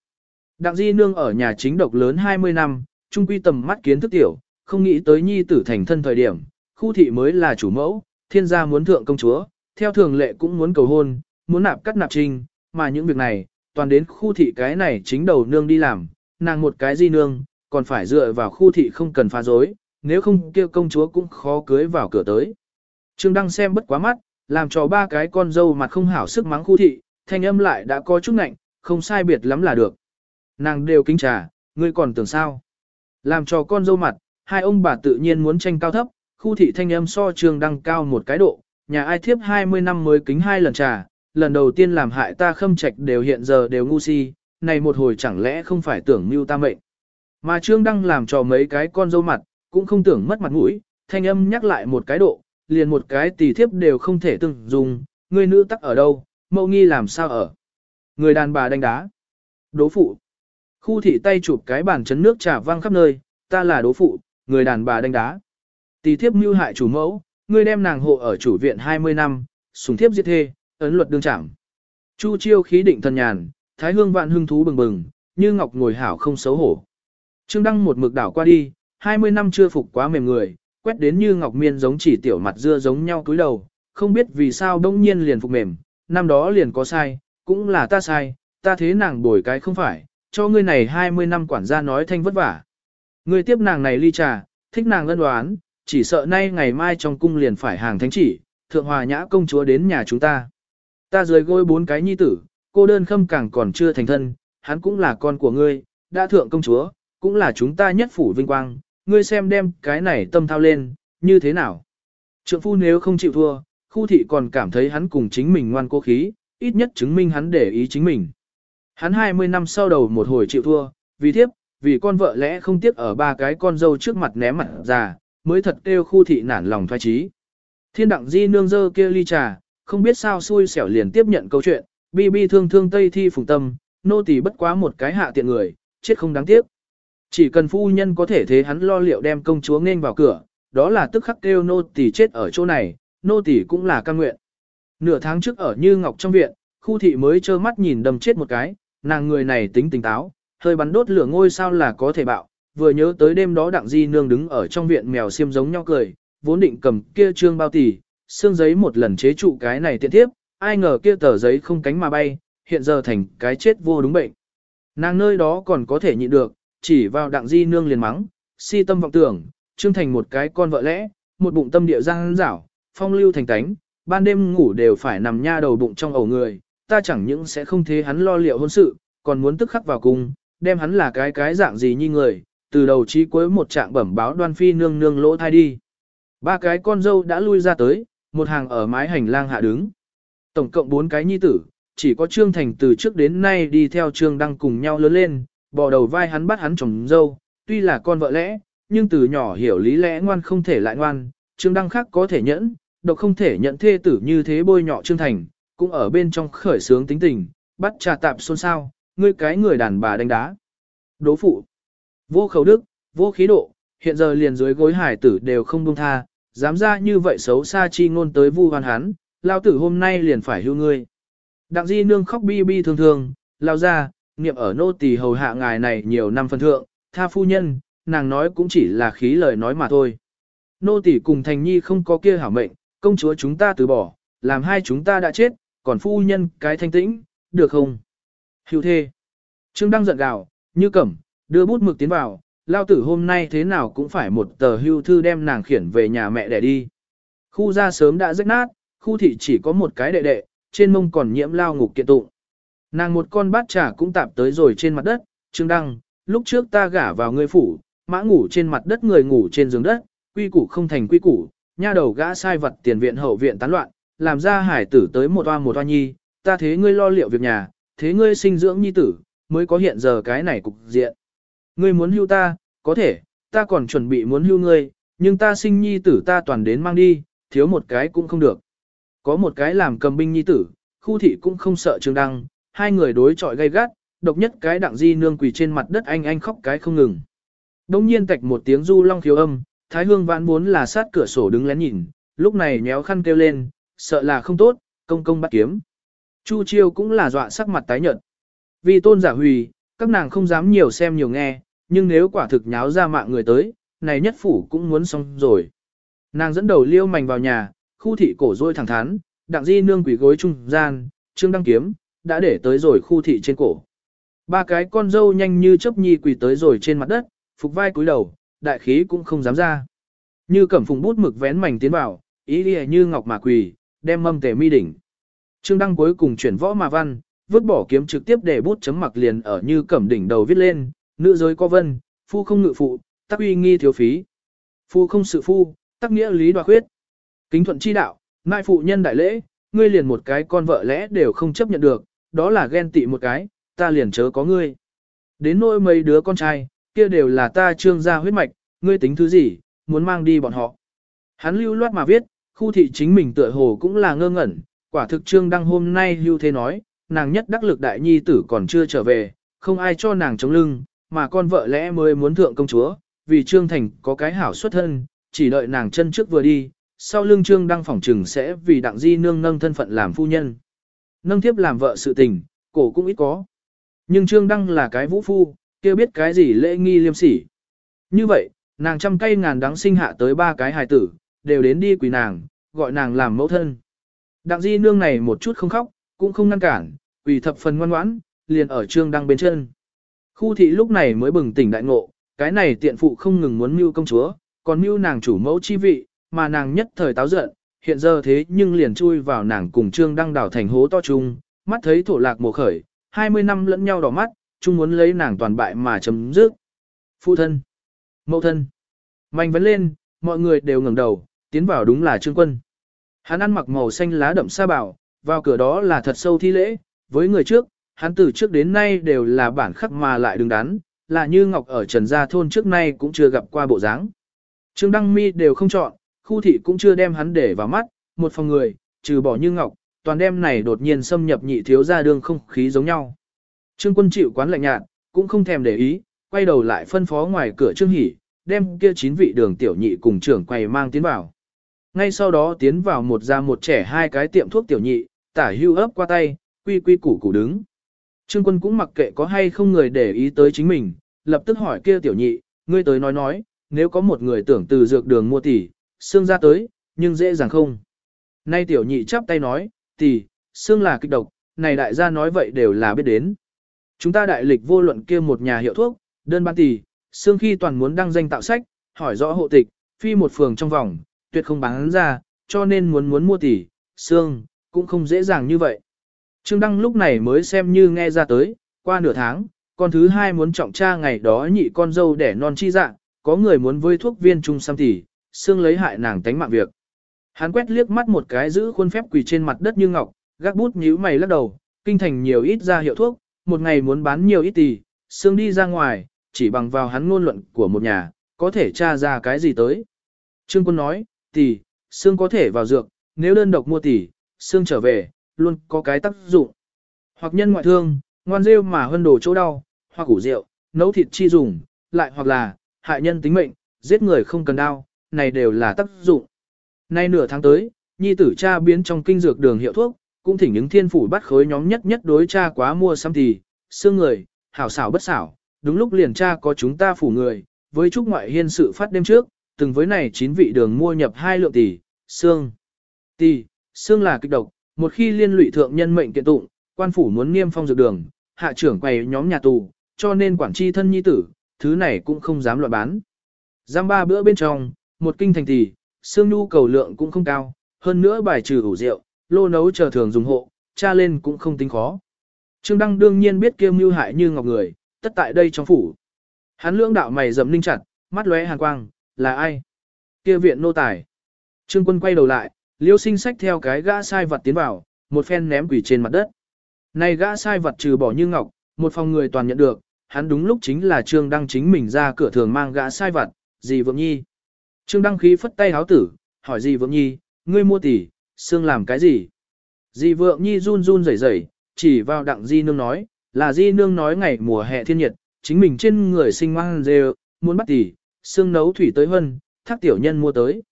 Speaker 1: Đặng di nương ở nhà chính độc lớn 20 năm, trung quy tầm mắt kiến thức tiểu, không nghĩ tới nhi tử thành thân thời điểm, khu thị mới là chủ mẫu, thiên gia muốn thượng công chúa, theo thường lệ cũng muốn cầu hôn, muốn nạp cắt nạp trinh, mà những việc này, toàn đến khu thị cái này chính đầu nương đi làm, nàng một cái di nương, còn phải dựa vào khu thị không cần phá dối, nếu không kia công chúa cũng khó cưới vào cửa tới. Trương Đăng xem bất quá mắt, làm cho ba cái con dâu mặt không hảo sức mắng khu thị, thanh âm lại đã có chút nạnh, không sai biệt lắm là được. Nàng đều kính trà, ngươi còn tưởng sao? Làm cho con dâu mặt, hai ông bà tự nhiên muốn tranh cao thấp, khu thị thanh âm so Trương Đăng cao một cái độ, nhà ai thiếp 20 năm mới kính hai lần trà, lần đầu tiên làm hại ta khâm trạch đều hiện giờ đều ngu si, này một hồi chẳng lẽ không phải tưởng mưu ta mệnh. Mà Trương Đăng làm cho mấy cái con dâu mặt, cũng không tưởng mất mặt mũi, thanh âm nhắc lại một cái độ, liền một cái tỷ thiếp đều không thể từng dùng, người nữ tắc ở đâu, mẫu nghi làm sao ở. Người đàn bà đánh đá. Đố phụ. Khu thị tay chụp cái bàn chấn nước trà văng khắp nơi, ta là đố phụ, người đàn bà đánh đá. tỷ thiếp mưu hại chủ mẫu, ngươi đem nàng hộ ở chủ viện 20 năm, sùng thiếp giết thê, ấn luật đương trạng, Chu chiêu khí định thần nhàn, thái hương vạn hưng thú bừng bừng, như ngọc ngồi hảo không xấu hổ. Trương Đăng một mực đảo qua đi, 20 năm chưa phục quá mềm người, quét đến như ngọc miên giống chỉ tiểu mặt dưa giống nhau cúi đầu, không biết vì sao đông nhiên liền phục mềm, năm đó liền có sai, cũng là ta sai, ta thế nàng bồi cái không phải, cho ngươi này 20 năm quản gia nói thanh vất vả. Ngươi tiếp nàng này ly trà, thích nàng ân đoán, chỉ sợ nay ngày mai trong cung liền phải hàng thánh chỉ, thượng hòa nhã công chúa đến nhà chúng ta. Ta dưới gối bốn cái nhi tử, cô đơn khâm càng còn chưa thành thân, hắn cũng là con của ngươi, đã thượng công chúa, cũng là chúng ta nhất phủ vinh quang, ngươi xem đem cái này tâm thao lên, như thế nào. Trượng phu nếu không chịu thua, khu thị còn cảm thấy hắn cùng chính mình ngoan cố khí, ít nhất chứng minh hắn để ý chính mình. Hắn 20 năm sau đầu một hồi chịu thua, vì thiếp, vì con vợ lẽ không tiếc ở ba cái con dâu trước mặt ném mặt già, mới thật kêu khu thị nản lòng thoái trí. Thiên đặng di nương dơ kia ly trà, không biết sao xui xẻo liền tiếp nhận câu chuyện, bi bi thương thương tây thi phùng tâm, nô tỳ bất quá một cái hạ tiện người, chết không đáng tiếc. Chỉ cần phu nhân có thể thế hắn lo liệu đem công chúa nên vào cửa, đó là tức khắc kêu nô tỳ chết ở chỗ này, nô tỳ cũng là căn nguyện. Nửa tháng trước ở Như Ngọc trong viện, khu thị mới trơ mắt nhìn đầm chết một cái, nàng người này tính tỉnh táo, hơi bắn đốt lửa ngôi sao là có thể bạo, vừa nhớ tới đêm đó đặng di nương đứng ở trong viện mèo xiêm giống nhau cười, vốn định cầm kia trương bao tỷ, xương giấy một lần chế trụ cái này tiện tiếp, ai ngờ kia tờ giấy không cánh mà bay, hiện giờ thành cái chết vô đúng bệnh. Nàng nơi đó còn có thể nhịn được, chỉ vào đặng di nương liền mắng, si tâm vọng tưởng, trương thành một cái con vợ lẽ, một bụng tâm địa giang rảo, phong lưu thành tánh, ban đêm ngủ đều phải nằm nha đầu bụng trong ổ người, ta chẳng những sẽ không thế hắn lo liệu hôn sự, còn muốn tức khắc vào cung, đem hắn là cái cái dạng gì như người, từ đầu chí cuối một trạng bẩm báo đoan phi nương nương lỗ thai đi. Ba cái con dâu đã lui ra tới, một hàng ở mái hành lang hạ đứng. Tổng cộng bốn cái nhi tử, chỉ có Trương Thành từ trước đến nay đi theo Trương Đăng cùng nhau lớn lên, bò đầu vai hắn bắt hắn chồng dâu, tuy là con vợ lẽ, nhưng từ nhỏ hiểu lý lẽ ngoan không thể lại ngoan, Trương Đăng khác có thể nhẫn, độc không thể nhận thê tử như thế bôi nhọ Trương Thành, cũng ở bên trong khởi sướng tính tình, bắt trà tạp xôn xao, ngươi cái người đàn bà đánh đá. Đố phụ, vô khẩu đức, vô khí độ, hiện giờ liền dưới gối hải tử đều không buông tha, dám ra như vậy xấu xa chi ngôn tới vu hoan hắn, lao tử hôm nay liền phải hưu ngươi. Đặng di nương khóc bi bi thương thương, lao ra, niệm ở nô tỳ hầu hạ ngài này nhiều năm phân thượng, tha phu nhân, nàng nói cũng chỉ là khí lời nói mà thôi. Nô tỳ cùng thành nhi không có kia hảo mệnh, công chúa chúng ta từ bỏ, làm hai chúng ta đã chết, còn phu nhân cái thanh tĩnh, được không? Hưu thê. Trương Đăng giận gào, như cẩm, đưa bút mực tiến vào, lao tử hôm nay thế nào cũng phải một tờ hưu thư đem nàng khiển về nhà mẹ để đi. Khu ra sớm đã rách nát, khu thị chỉ có một cái đệ đệ, trên mông còn nhiễm lao ngục kiện tụng. Nàng một con bát trà cũng tạp tới rồi trên mặt đất, Trương Đăng, lúc trước ta gả vào ngươi phủ, mã ngủ trên mặt đất người ngủ trên giường đất, quy củ không thành quy củ, nha đầu gã sai vật tiền viện hậu viện tán loạn, làm ra hải tử tới một oa một oa nhi, ta thế ngươi lo liệu việc nhà, thế ngươi sinh dưỡng nhi tử, mới có hiện giờ cái này cục diện. Ngươi muốn hưu ta, có thể, ta còn chuẩn bị muốn hưu ngươi, nhưng ta sinh nhi tử ta toàn đến mang đi, thiếu một cái cũng không được. Có một cái làm cầm binh nhi tử, khu thị cũng không sợ Trương Đăng, hai người đối chọi gay gắt, độc nhất cái đặng di nương quỳ trên mặt đất anh anh khóc cái không ngừng. Đông nhiên tạch một tiếng du long khiếu âm, Thái Hương vãn muốn là sát cửa sổ đứng lén nhìn, lúc này nhéo khăn kêu lên, sợ là không tốt, công công bắt kiếm. Chu chiêu cũng là dọa sắc mặt tái nhợt. Vì tôn giả hùy, các nàng không dám nhiều xem nhiều nghe, nhưng nếu quả thực nháo ra mạng người tới, này nhất phủ cũng muốn xong rồi. Nàng dẫn đầu liêu mảnh vào nhà, khu thị cổ rôi thẳng thắn, đặng di nương quỷ gối trung gian, trương đăng kiếm, đã để tới rồi khu thị trên cổ. Ba cái con dâu nhanh như chớp nhi quỳ tới rồi trên mặt đất, phục vai cúi đầu, đại khí cũng không dám ra. Như cẩm phùng bút mực vén mảnh tiến vào, ý lìa như ngọc mà quỳ, đem mâm tề mi đỉnh. Trương Đăng cuối cùng chuyển võ mà văn, vứt bỏ kiếm trực tiếp để bút chấm mặc liền ở như cẩm đỉnh đầu viết lên, nữ giới có vân, phu không ngự phụ, tắc uy nghi thiếu phí. Phu không sự phu, tắc nghĩa lý đoạt khuyết. Kính thuận chi đạo, mai phụ nhân đại lễ, ngươi liền một cái con vợ lẽ đều không chấp nhận được, đó là ghen tị một cái, ta liền chớ có ngươi. Đến nỗi mấy đứa con trai, kia đều là ta trương gia huyết mạch, ngươi tính thứ gì, muốn mang đi bọn họ. Hắn lưu loát mà viết, khu thị chính mình tựa hồ cũng là ngơ ngẩn, quả thực trương đăng hôm nay lưu thế nói, nàng nhất đắc lực đại nhi tử còn chưa trở về, không ai cho nàng chống lưng, mà con vợ lẽ mới muốn thượng công chúa, vì trương thành có cái hảo xuất thân, chỉ đợi nàng chân trước vừa đi, sau lưng trương đăng phỏng trừng sẽ vì đặng di nương nâng thân phận làm phu nhân. Nâng tiếp làm vợ sự tình, cổ cũng ít có. Nhưng trương đăng là cái vũ phu, kia biết cái gì lễ nghi liêm sỉ. Như vậy, nàng trăm cây ngàn đắng sinh hạ tới ba cái hài tử, đều đến đi quỳ nàng, gọi nàng làm mẫu thân. Đặng di nương này một chút không khóc, cũng không ngăn cản, quỳ thập phần ngoan ngoãn, liền ở trương đăng bên chân. Khu thị lúc này mới bừng tỉnh đại ngộ, cái này tiện phụ không ngừng muốn mưu công chúa, còn mưu nàng chủ mẫu chi vị, mà nàng nhất thời táo giận, hiện giờ thế nhưng liền chui vào nàng cùng trương đăng đảo thành hố to chung, mắt thấy thổ lạc mùa khởi, 20 năm lẫn nhau đỏ mắt, chung muốn lấy nàng toàn bại mà chấm dứt. Phụ thân, mẫu thân, mạnh vấn lên, mọi người đều ngẩng đầu, tiến vào đúng là trương quân. Hắn ăn mặc màu xanh lá đậm sa bảo, vào cửa đó là thật sâu thi lễ, với người trước, hắn từ trước đến nay đều là bản khắc mà lại đứng đắn, là như Ngọc ở Trần Gia Thôn trước nay cũng chưa gặp qua bộ dáng. Trương Đăng Mi đều không chọn, khu thị cũng chưa đem hắn để vào mắt, một phòng người, trừ bỏ như Ngọc, toàn đem này đột nhiên xâm nhập nhị thiếu ra đường không khí giống nhau. Trương quân chịu quán lạnh nhạt, cũng không thèm để ý, quay đầu lại phân phó ngoài cửa Trương Hỷ, đem kia chín vị đường tiểu nhị cùng trưởng quầy mang tiến vào. Ngay sau đó tiến vào một ra một trẻ hai cái tiệm thuốc tiểu nhị, tả hưu ấp qua tay, quy quy củ củ đứng. Trương quân cũng mặc kệ có hay không người để ý tới chính mình, lập tức hỏi kia tiểu nhị, ngươi tới nói nói, nếu có một người tưởng từ dược đường mua tỷ, xương ra tới, nhưng dễ dàng không. Nay tiểu nhị chắp tay nói, tỷ, xương là kịch độc, này đại gia nói vậy đều là biết đến. Chúng ta đại lịch vô luận kia một nhà hiệu thuốc, đơn ban tỷ, xương khi toàn muốn đăng danh tạo sách, hỏi rõ hộ tịch, phi một phường trong vòng, tuyệt không bán ra, cho nên muốn muốn mua tỷ, xương, cũng không dễ dàng như vậy. Trương Đăng lúc này mới xem như nghe ra tới, qua nửa tháng, con thứ hai muốn trọng tra ngày đó nhị con dâu đẻ non chi dạng, có người muốn với thuốc viên trung xăm tỷ, xương lấy hại nàng tánh mạng việc. Hắn quét liếc mắt một cái giữ khuôn phép quỳ trên mặt đất như ngọc, gác bút nhíu mày lắc đầu, kinh thành nhiều ít ra hiệu thuốc, một ngày muốn bán nhiều ít tỷ, xương đi ra ngoài, chỉ bằng vào hắn ngôn luận của một nhà, có thể tra ra cái gì tới. Trương quân nói, tỷ, xương có thể vào dược, nếu đơn độc mua tỷ, xương trở về, luôn có cái tác dụng. Hoặc nhân ngoại thương, ngoan rêu mà hơn đổ chỗ đau, hoặc củ rượu, nấu thịt chi dùng, lại hoặc là, hại nhân tính mệnh, giết người không cần đau, này đều là tác dụng. Nay nửa tháng tới, nhi tử cha biến trong kinh dược đường hiệu thuốc, cũng thỉnh những thiên phủ bắt khối nhóm nhất nhất đối cha quá mua xăm thì, xương người, hảo xảo bất xảo, đúng lúc liền cha có chúng ta phủ người, với chúc ngoại hiên sự phát đêm trước, từng với này chín vị đường mua nhập hai lượng tỷ, xương. Tỷ, xương là kịch độc, một khi liên lụy thượng nhân mệnh kiện tụng, quan phủ muốn nghiêm phong dược đường, hạ trưởng quầy nhóm nhà tù, cho nên quản tri thân nhi tử, thứ này cũng không dám loạn bán. Giam ba bữa bên trong, một kinh thành tỷ, xương nhu cầu lượng cũng không cao, hơn nữa bài trừ ủ rượu, lô nấu chờ thường dùng hộ, cha lên cũng không tính khó. Trương Đăng đương nhiên biết kiêm mưu hại như ngọc người, tất tại đây trong phủ. Hắn lưỡng đạo mày dầm ninh chặt, mắt lóe hàn quang, là ai? Kia viện nô tài. Trương quân quay đầu lại, liêu sinh sách theo cái gã sai vật tiến vào, một phen ném quỷ trên mặt đất. Này gã sai vật trừ bỏ như ngọc, một phòng người toàn nhận được, hắn đúng lúc chính là Trương Đăng chính mình ra cửa thường mang gã sai vật, gì vượng nhi. Trương Đăng khí phất tay háo tử, hỏi gì vượng nhi, ngươi mua tỷ, xương làm cái gì? Dì vượng nhi run run rẩy rẩy, chỉ vào đặng di nương nói, là di nương nói ngày mùa hè thiên nhiệt, chính mình trên người sinh mang dê, muốn bắt tỷ, xương nấu thủy tới hân, thác tiểu nhân mua tới.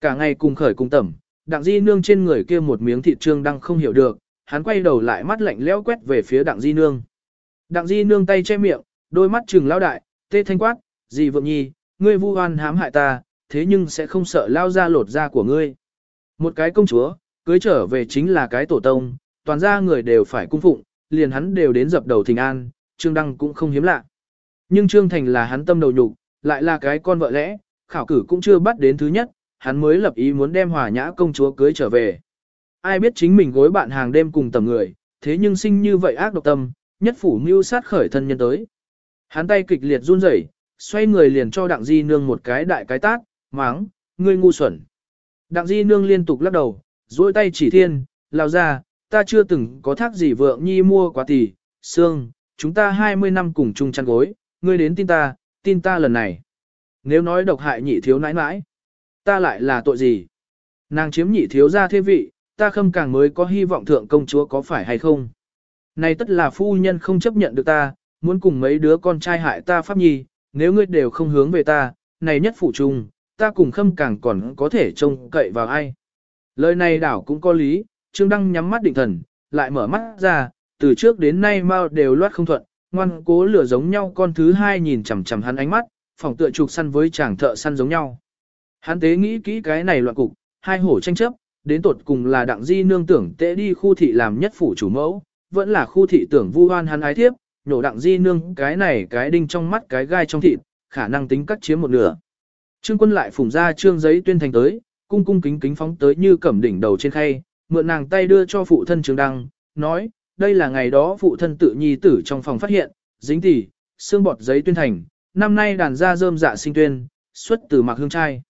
Speaker 1: Cả ngày cùng khởi cùng tẩm, đặng di nương trên người kia một miếng thịt trương đang không hiểu được, hắn quay đầu lại mắt lạnh lẽo quét về phía đặng di nương. Đặng di nương tay che miệng, đôi mắt trừng lao đại, tê thanh quát, gì vượng nhi, ngươi vu oan hãm hại ta, thế nhưng sẽ không sợ lao ra lột da của ngươi. Một cái công chúa, cưới trở về chính là cái tổ tông, toàn ra người đều phải cung phụng, liền hắn đều đến dập đầu thình an, Trương Đăng cũng không hiếm lạ. Nhưng Trương Thành là hắn tâm đầu nhục, lại là cái con vợ lẽ, khảo cử cũng chưa bắt đến thứ nhất, hắn mới lập ý muốn đem hòa nhã công chúa cưới trở về. Ai biết chính mình gối bạn hàng đêm cùng tầm người, thế nhưng sinh như vậy ác độc tâm, nhất phủ mưu sát khởi thân nhân tới. Hắn tay kịch liệt run rẩy, xoay người liền cho đặng di nương một cái đại cái tát, máng, ngươi ngu xuẩn. Đặng di nương liên tục lắc đầu, duỗi tay chỉ thiên, lao ra, ta chưa từng có thác gì vượng nhi mua quá tỷ, xương, chúng ta 20 năm cùng chung chăn gối, ngươi đến tin ta, tin ta lần này. Nếu nói độc hại nhị thiếu nãi nãi, ta lại là tội gì? Nàng chiếm nhị thiếu gia thế vị, ta khâm càng mới có hy vọng thượng công chúa có phải hay không? Này tất là phu nhân không chấp nhận được ta, muốn cùng mấy đứa con trai hại ta pháp nhi, nếu ngươi đều không hướng về ta, này nhất phụ trung, ta cùng khâm càng còn có thể trông cậy vào ai. Lời này đảo cũng có lý, Trương Đăng nhắm mắt định thần, lại mở mắt ra, từ trước đến nay mau đều loát không thuận, ngoan cố lửa giống nhau con thứ hai nhìn chằm chằm hắn ánh mắt, phòng tựa trục săn với chàng thợ săn giống nhau. Hắn tế nghĩ kỹ cái này loạn cục, hai hổ tranh chấp, đến tột cùng là đặng di nương tưởng tệ đi khu thị làm nhất phủ chủ mẫu, vẫn là khu thị tưởng vu hoan hắn ái thiếp, nhổ đặng di nương cái này cái đinh trong mắt cái gai trong thịt, khả năng tính cắt chiếm một nửa. Trương quân lại phủng ra trương giấy tuyên thành tới, cung cung kính kính phóng tới như cẩm đỉnh đầu trên khay, mượn nàng tay đưa cho phụ thân trương đăng, nói, đây là ngày đó phụ thân tự nhi tử trong phòng phát hiện, dính tỉ, xương bọt giấy tuyên thành, năm nay đàn ra rơm dạ sinh tuyên, xuất từ mạc hương trai.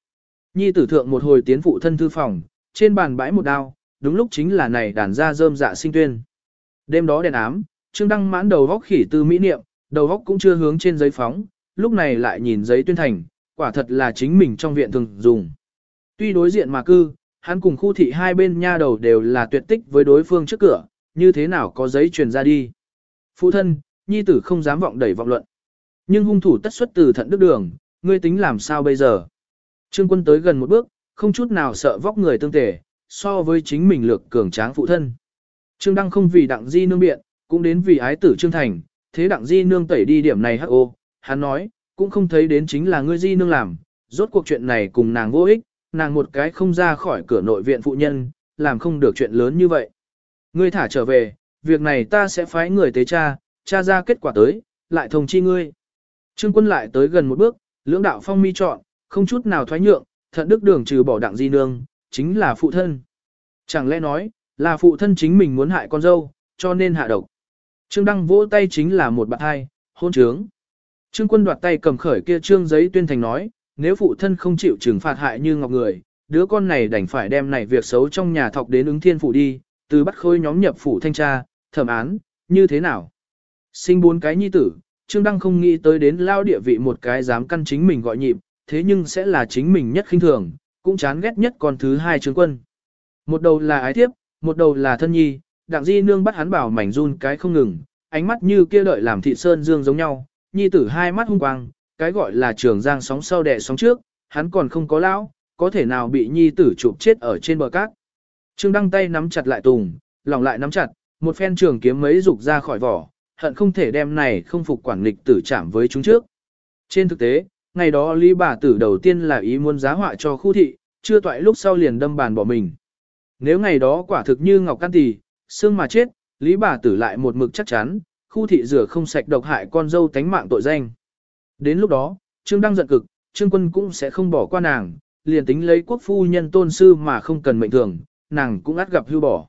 Speaker 1: Nhi tử thượng một hồi tiến phụ thân thư phòng, trên bàn bãi một đao, đúng lúc chính là này đàn ra rơm dạ sinh tuyên. Đêm đó đèn ám, Trương Đăng mãn đầu góc khỉ tư mỹ niệm, đầu góc cũng chưa hướng trên giấy phóng, lúc này lại nhìn giấy tuyên thành, quả thật là chính mình trong viện thường dùng. Tuy đối diện mà cư, hắn cùng khu thị hai bên nha đầu đều là tuyệt tích với đối phương trước cửa, như thế nào có giấy truyền ra đi. Phụ thân, nhi tử không dám vọng đẩy vọng luận. Nhưng hung thủ tất xuất từ thận đức đường, ngươi tính làm sao bây giờ? Trương quân tới gần một bước, không chút nào sợ vóc người tương tề, so với chính mình lược cường tráng phụ thân. Trương Đăng không vì đặng di nương biện, cũng đến vì ái tử Trương Thành, thế đặng di nương tẩy đi điểm này hắc ô, hắn nói, cũng không thấy đến chính là ngươi di nương làm, rốt cuộc chuyện này cùng nàng vô ích, nàng một cái không ra khỏi cửa nội viện phụ nhân, làm không được chuyện lớn như vậy. Ngươi thả trở về, việc này ta sẽ phái người tế cha, cha ra kết quả tới, lại thông chi ngươi. Trương quân lại tới gần một bước, lưỡng đạo phong mi chọn, không chút nào thoái nhượng, thận đức đường trừ bỏ đặng di nương, chính là phụ thân. Chẳng lẽ nói, là phụ thân chính mình muốn hại con dâu, cho nên hạ độc. Trương Đăng vỗ tay chính là một bạn hai, hôn trướng. Trương quân đoạt tay cầm khởi kia trương giấy tuyên thành nói, nếu phụ thân không chịu trừng phạt hại như ngọc người, đứa con này đành phải đem này việc xấu trong nhà thọc đến ứng thiên phủ đi, từ bắt khôi nhóm nhập phủ thanh tra, thẩm án, như thế nào. Sinh bốn cái nhi tử, Trương Đăng không nghĩ tới đến lao địa vị một cái dám căn chính mình gọi nhịp, thế nhưng sẽ là chính mình nhất khinh thường, cũng chán ghét nhất con thứ hai trướng quân. Một đầu là ái thiếp, một đầu là thân nhi, đặng di nương bắt hắn bảo mảnh run cái không ngừng, ánh mắt như kia đợi làm thị sơn dương giống nhau, nhi tử hai mắt hung quang, cái gọi là trường giang sóng sau đẻ sóng trước, hắn còn không có lão, có thể nào bị nhi tử chụp chết ở trên bờ cát. Trương đăng tay nắm chặt lại tùng, lòng lại nắm chặt, một phen trường kiếm mấy rục ra khỏi vỏ, hận không thể đem này không phục quản nghịch tử chạm với chúng trước. Trên thực tế, ngày đó Lý bà tử đầu tiên là ý muốn giá họa cho khu thị, chưa toại lúc sau liền đâm bàn bỏ mình. Nếu ngày đó quả thực như ngọc căn tỷ, xương mà chết, Lý bà tử lại một mực chắc chắn, khu thị rửa không sạch độc hại con dâu tánh mạng tội danh. Đến lúc đó, Trương Đăng giận cực, Trương Quân cũng sẽ không bỏ qua nàng, liền tính lấy quốc phu nhân tôn sư mà không cần mệnh thường, nàng cũng át gặp hưu bỏ.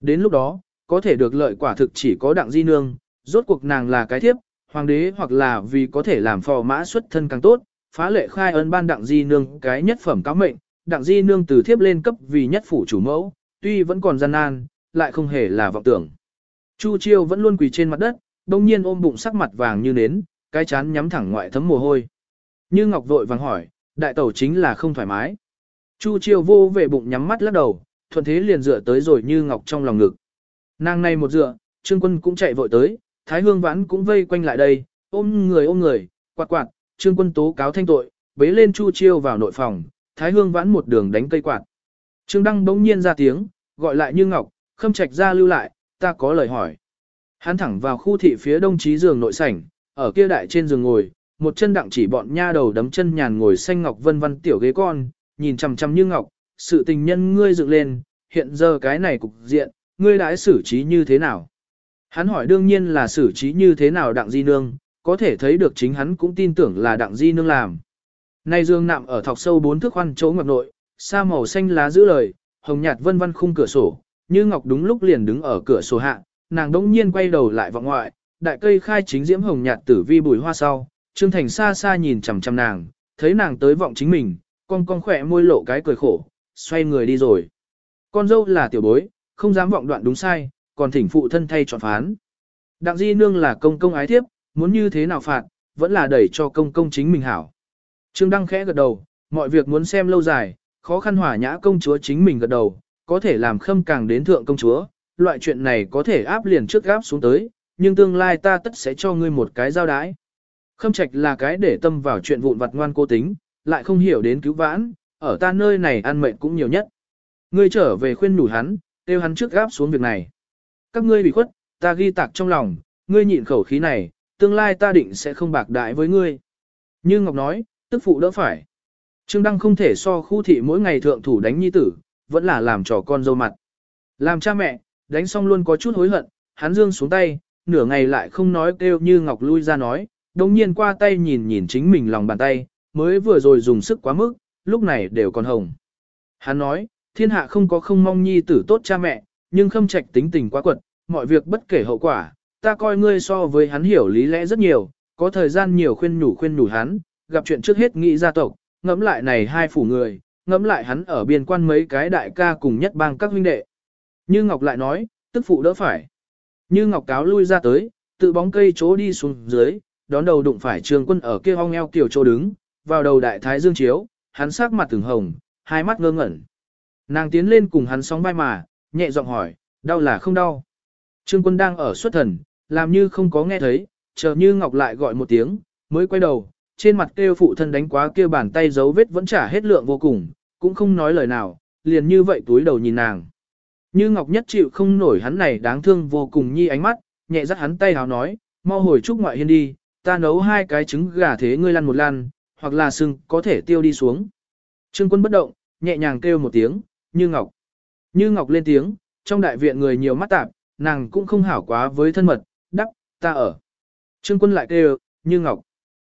Speaker 1: Đến lúc đó, có thể được lợi quả thực chỉ có đặng di nương, rốt cuộc nàng là cái thiếp, hoàng đế hoặc là vì có thể làm phò mã xuất thân càng tốt, phá lệ khai ơn ban đặng di nương cái nhất phẩm cáo mệnh, đặng di nương từ thiếp lên cấp vì nhất phủ chủ mẫu, tuy vẫn còn gian nan, lại không hề là vọng tưởng. Chu Chiêu vẫn luôn quỳ trên mặt đất, đông nhiên ôm bụng sắc mặt vàng như nến, cái chán nhắm thẳng ngoại thấm mồ hôi. Như Ngọc vội vàng hỏi, đại tẩu chính là không thoải mái. Chu Chiêu vô về bụng nhắm mắt lắc đầu, thuận thế liền dựa tới rồi Như Ngọc trong lòng ngực. Nàng này một dựa, Trương Quân cũng chạy vội tới, Thái Hương Vãn cũng vây quanh lại đây, ôm người ôm người, quạt quạt, Trương Quân tố cáo thanh tội, bế lên Chu Chiêu vào nội phòng, Thái Hương vãn một đường đánh cây quạt. Trương Đăng bỗng nhiên ra tiếng, gọi lại Như Ngọc, khâm trạch ra lưu lại, ta có lời hỏi. Hắn thẳng vào khu thị phía đông trí giường nội sảnh, ở kia đại trên giường ngồi, một chân đặng chỉ bọn nha đầu đấm chân nhàn ngồi xanh ngọc vân vân tiểu ghế con, nhìn chằm chằm Như Ngọc, sự tình nhân ngươi dựng lên, hiện giờ cái này cục diện, ngươi đãi xử trí như thế nào? Hắn hỏi đương nhiên là xử trí như thế nào đặng di nương, có thể thấy được chính hắn cũng tin tưởng là đặng di nương làm. Nay dương nạm ở thọc sâu bốn thước khoan chỗ ngọc nội, sa màu xanh lá giữ lời, hồng nhạt vân vân khung cửa sổ, như ngọc đúng lúc liền đứng ở cửa sổ hạ, nàng đống nhiên quay đầu lại vọng ngoại, đại cây khai chính diễm hồng nhạt tử vi bùi hoa sau, Trương Thành xa xa nhìn chằm chằm nàng, thấy nàng tới vọng chính mình, con con khỏe môi lộ cái cười khổ, xoay người đi rồi. Con dâu là tiểu bối, không dám vọng đoạn đúng sai, còn thỉnh phụ thân thay chọn phán. Đặng di nương là công công ái thiếp, muốn như thế nào phạt, vẫn là đẩy cho công công chính mình hảo. Trương Đăng khẽ gật đầu, mọi việc muốn xem lâu dài, khó khăn hỏa nhã công chúa chính mình gật đầu, có thể làm khâm càng đến thượng công chúa, loại chuyện này có thể áp liền trước gáp xuống tới, nhưng tương lai ta tất sẽ cho ngươi một cái giao đái. Khâm trạch là cái để tâm vào chuyện vụn vặt ngoan cô tính, lại không hiểu đến cứu vãn, ở ta nơi này ăn mệnh cũng nhiều nhất. Ngươi trở về khuyên nhủ hắn, kêu hắn trước gáp xuống việc này. Các ngươi bị khuất, ta ghi tạc trong lòng, ngươi nhịn khẩu khí này, tương lai ta định sẽ không bạc đại với ngươi. Như Ngọc nói, tức phụ đỡ phải. Trương Đăng không thể so khu thị mỗi ngày thượng thủ đánh nhi tử, vẫn là làm trò con dâu mặt. Làm cha mẹ, đánh xong luôn có chút hối hận, hắn dương xuống tay, nửa ngày lại không nói kêu như Ngọc lui ra nói, đồng nhiên qua tay nhìn nhìn chính mình lòng bàn tay, mới vừa rồi dùng sức quá mức, lúc này đều còn hồng. Hắn nói, thiên hạ không có không mong nhi tử tốt cha mẹ, nhưng khâm trạch tính tình quá quật, mọi việc bất kể hậu quả, ta coi ngươi so với hắn hiểu lý lẽ rất nhiều, có thời gian nhiều khuyên nhủ khuyên nhủ hắn, gặp chuyện trước hết nghĩ gia tộc, ngẫm lại này hai phủ người, ngẫm lại hắn ở biên quan mấy cái đại ca cùng nhất bang các huynh đệ. Như Ngọc lại nói, tức phụ đỡ phải. Như Ngọc cáo lui ra tới, tự bóng cây chỗ đi xuống dưới, đón đầu đụng phải trường quân ở kia hong eo kiểu chỗ đứng, vào đầu đại thái dương chiếu, hắn sắc mặt từng hồng, hai mắt ngơ ngẩn. Nàng tiến lên cùng hắn sóng vai mà, nhẹ giọng hỏi, đau là không đau. Trương quân đang ở xuất thần, làm như không có nghe thấy, chờ như Ngọc lại gọi một tiếng, mới quay đầu, trên mặt kêu phụ thân đánh quá kia bàn tay dấu vết vẫn trả hết lượng vô cùng, cũng không nói lời nào, liền như vậy túi đầu nhìn nàng. Như Ngọc nhất chịu không nổi hắn này đáng thương vô cùng nhi ánh mắt, nhẹ dắt hắn tay hào nói, mau hồi chúc ngoại hiên đi, ta nấu hai cái trứng gà thế ngươi lăn một lăn, hoặc là sưng có thể tiêu đi xuống. Trương quân bất động, nhẹ nhàng kêu một tiếng, như Ngọc. Như Ngọc lên tiếng, trong đại viện người nhiều mắt tạp, nàng cũng không hảo quá với thân mật, đắc ta ở. Trương quân lại kêu, như Ngọc.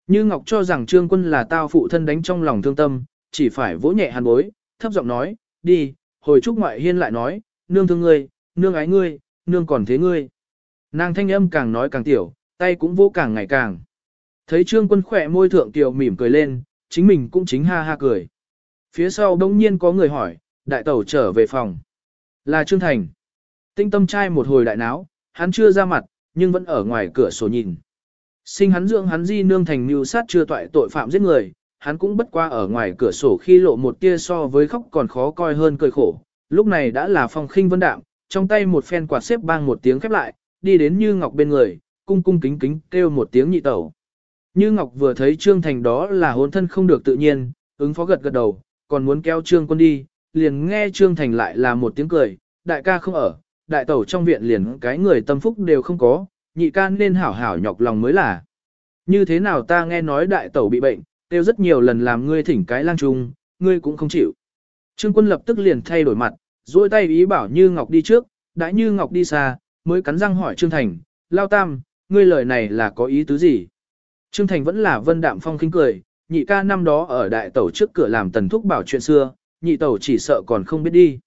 Speaker 1: Như Ngọc cho rằng Trương quân là tao phụ thân đánh trong lòng thương tâm, chỉ phải vỗ nhẹ hàn bối, thấp giọng nói, đi, hồi trúc ngoại hiên lại nói, nương thương ngươi, nương ái ngươi, nương còn thế ngươi. Nàng thanh âm càng nói càng tiểu, tay cũng vỗ càng ngày càng. Thấy trương quân khỏe môi thượng tiểu mỉm cười lên, chính mình cũng chính ha ha cười. Phía sau đông nhiên có người hỏi, đại tẩu trở về phòng. Là Trương Thành. Tinh tâm trai một hồi đại náo, hắn chưa ra mặt, nhưng vẫn ở ngoài cửa sổ nhìn. Sinh hắn dưỡng hắn di nương thành mưu sát chưa toại tội phạm giết người, hắn cũng bất qua ở ngoài cửa sổ khi lộ một tia so với khóc còn khó coi hơn cười khổ. Lúc này đã là phong khinh vân đạm, trong tay một phen quạt xếp bang một tiếng khép lại, đi đến Như Ngọc bên người, cung cung kính kính kêu một tiếng nhị tẩu. Như Ngọc vừa thấy Trương Thành đó là hôn thân không được tự nhiên, ứng phó gật gật đầu, còn muốn kéo Trương quân đi, liền nghe Trương Thành lại là một tiếng cười, đại ca không ở, đại tẩu trong viện liền cái người tâm phúc đều không có, nhị ca nên hảo hảo nhọc lòng mới là. Như thế nào ta nghe nói đại tẩu bị bệnh, đều rất nhiều lần làm ngươi thỉnh cái lang trung, ngươi cũng không chịu. Trương quân lập tức liền thay đổi mặt, duỗi tay ý bảo Như Ngọc đi trước, đã Như Ngọc đi xa, mới cắn răng hỏi Trương Thành, lao tam, ngươi lời này là có ý tứ gì? Trương Thành vẫn là vân đạm phong khinh cười, nhị ca năm đó ở đại tẩu trước cửa làm tần thúc bảo chuyện xưa, nhị tẩu chỉ sợ còn không biết đi.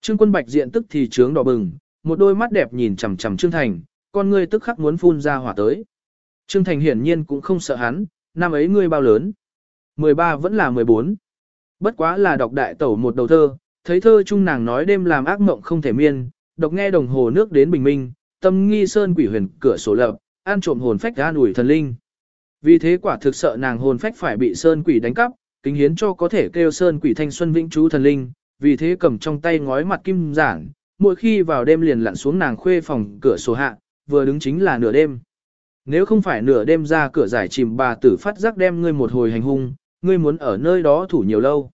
Speaker 1: Trương quân bạch diện tức thì trướng đỏ bừng, một đôi mắt đẹp nhìn chằm chằm Trương Thành, con ngươi tức khắc muốn phun ra hỏa tới. Trương Thành hiển nhiên cũng không sợ hắn, năm ấy ngươi bao lớn. 13 vẫn là 14. Bất quá là đọc đại tẩu một đầu thơ, thấy thơ chung nàng nói đêm làm ác mộng không thể miên, đọc nghe đồng hồ nước đến bình minh, tâm nghi sơn quỷ huyền cửa sổ lập, an trộm hồn phách an ủi thần linh. Vì thế quả thực sợ nàng hồn phách phải bị sơn quỷ đánh cắp, kính hiến cho có thể kêu sơn quỷ thanh xuân vĩnh chú thần linh, vì thế cầm trong tay ngói mặt kim giản, mỗi khi vào đêm liền lặn xuống nàng khuê phòng cửa sổ hạ, vừa đứng chính là nửa đêm. Nếu không phải nửa đêm ra cửa giải chìm bà tử phát giác đem ngươi một hồi hành hung, ngươi muốn ở nơi đó thủ nhiều lâu.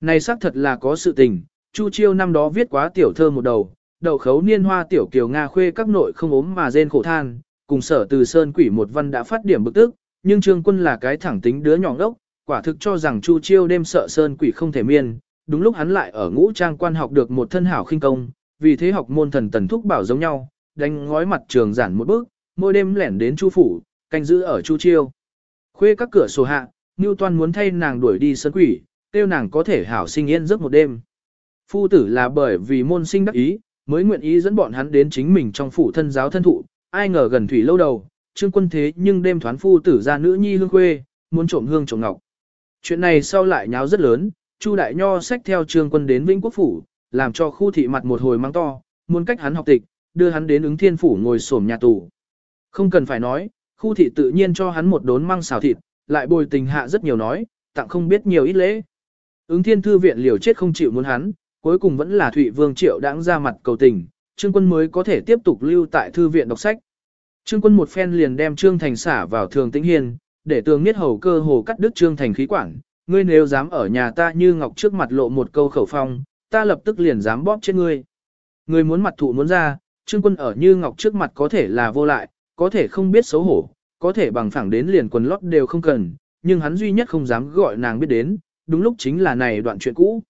Speaker 1: Này xác thật là có sự tình, Chu Chiêu năm đó viết quá tiểu thơ một đầu, đậu khấu niên hoa tiểu kiều Nga khuê các nội không ốm mà rên khổ than, cùng sở từ sơn quỷ một văn đã phát điểm bực tức, nhưng trương quân là cái thẳng tính đứa nhỏ ngốc, quả thực cho rằng Chu Chiêu đêm sợ sơn quỷ không thể miên, đúng lúc hắn lại ở ngũ trang quan học được một thân hảo khinh công, vì thế học môn thần tần thúc bảo giống nhau, đánh ngói mặt trường giản một bước, mỗi đêm lẻn đến Chu phủ, canh giữ ở Chu Chiêu. Khuê các cửa sổ hạ, Toan muốn thay nàng đuổi đi sơn quỷ, tiêu nàng có thể hảo sinh yên giấc một đêm. Phu tử là bởi vì môn sinh đắc ý, mới nguyện ý dẫn bọn hắn đến chính mình trong phủ thân giáo thân thụ, ai ngờ gần thủy lâu đầu, trương quân thế nhưng đêm thoán phu tử ra nữ nhi hương khuê, muốn trộm hương trộm ngọc. Chuyện này sau lại nháo rất lớn, Chu Đại Nho xách theo trương quân đến Vĩnh Quốc Phủ, làm cho khu thị mặt một hồi mang to, muốn cách hắn học tịch, đưa hắn đến ứng thiên phủ ngồi sổm nhà tù. Không cần phải nói, khu thị tự nhiên cho hắn một đốn măng xào thịt, lại bồi tình hạ rất nhiều nói, tặng không biết nhiều ít lễ. Ứng thiên thư viện liều chết không chịu muốn hắn, cuối cùng vẫn là Thụy Vương Triệu đãng ra mặt cầu tình, Trương Quân mới có thể tiếp tục lưu tại thư viện đọc sách. Trương Quân một phen liền đem Trương Thành xả vào Thường Tĩnh Hiên, để tường niết hầu cơ hồ cắt đứt Trương Thành khí quản, ngươi nếu dám ở nhà ta như ngọc trước mặt lộ một câu khẩu phong, ta lập tức liền dám bóp chết ngươi. Ngươi muốn mặt thụ muốn ra, Trương Quân ở như ngọc trước mặt có thể là vô lại, có thể không biết xấu hổ, có thể bằng phẳng đến liền quần lót đều không cần, nhưng hắn duy nhất không dám gọi nàng biết đến, đúng lúc chính là này đoạn chuyện cũ.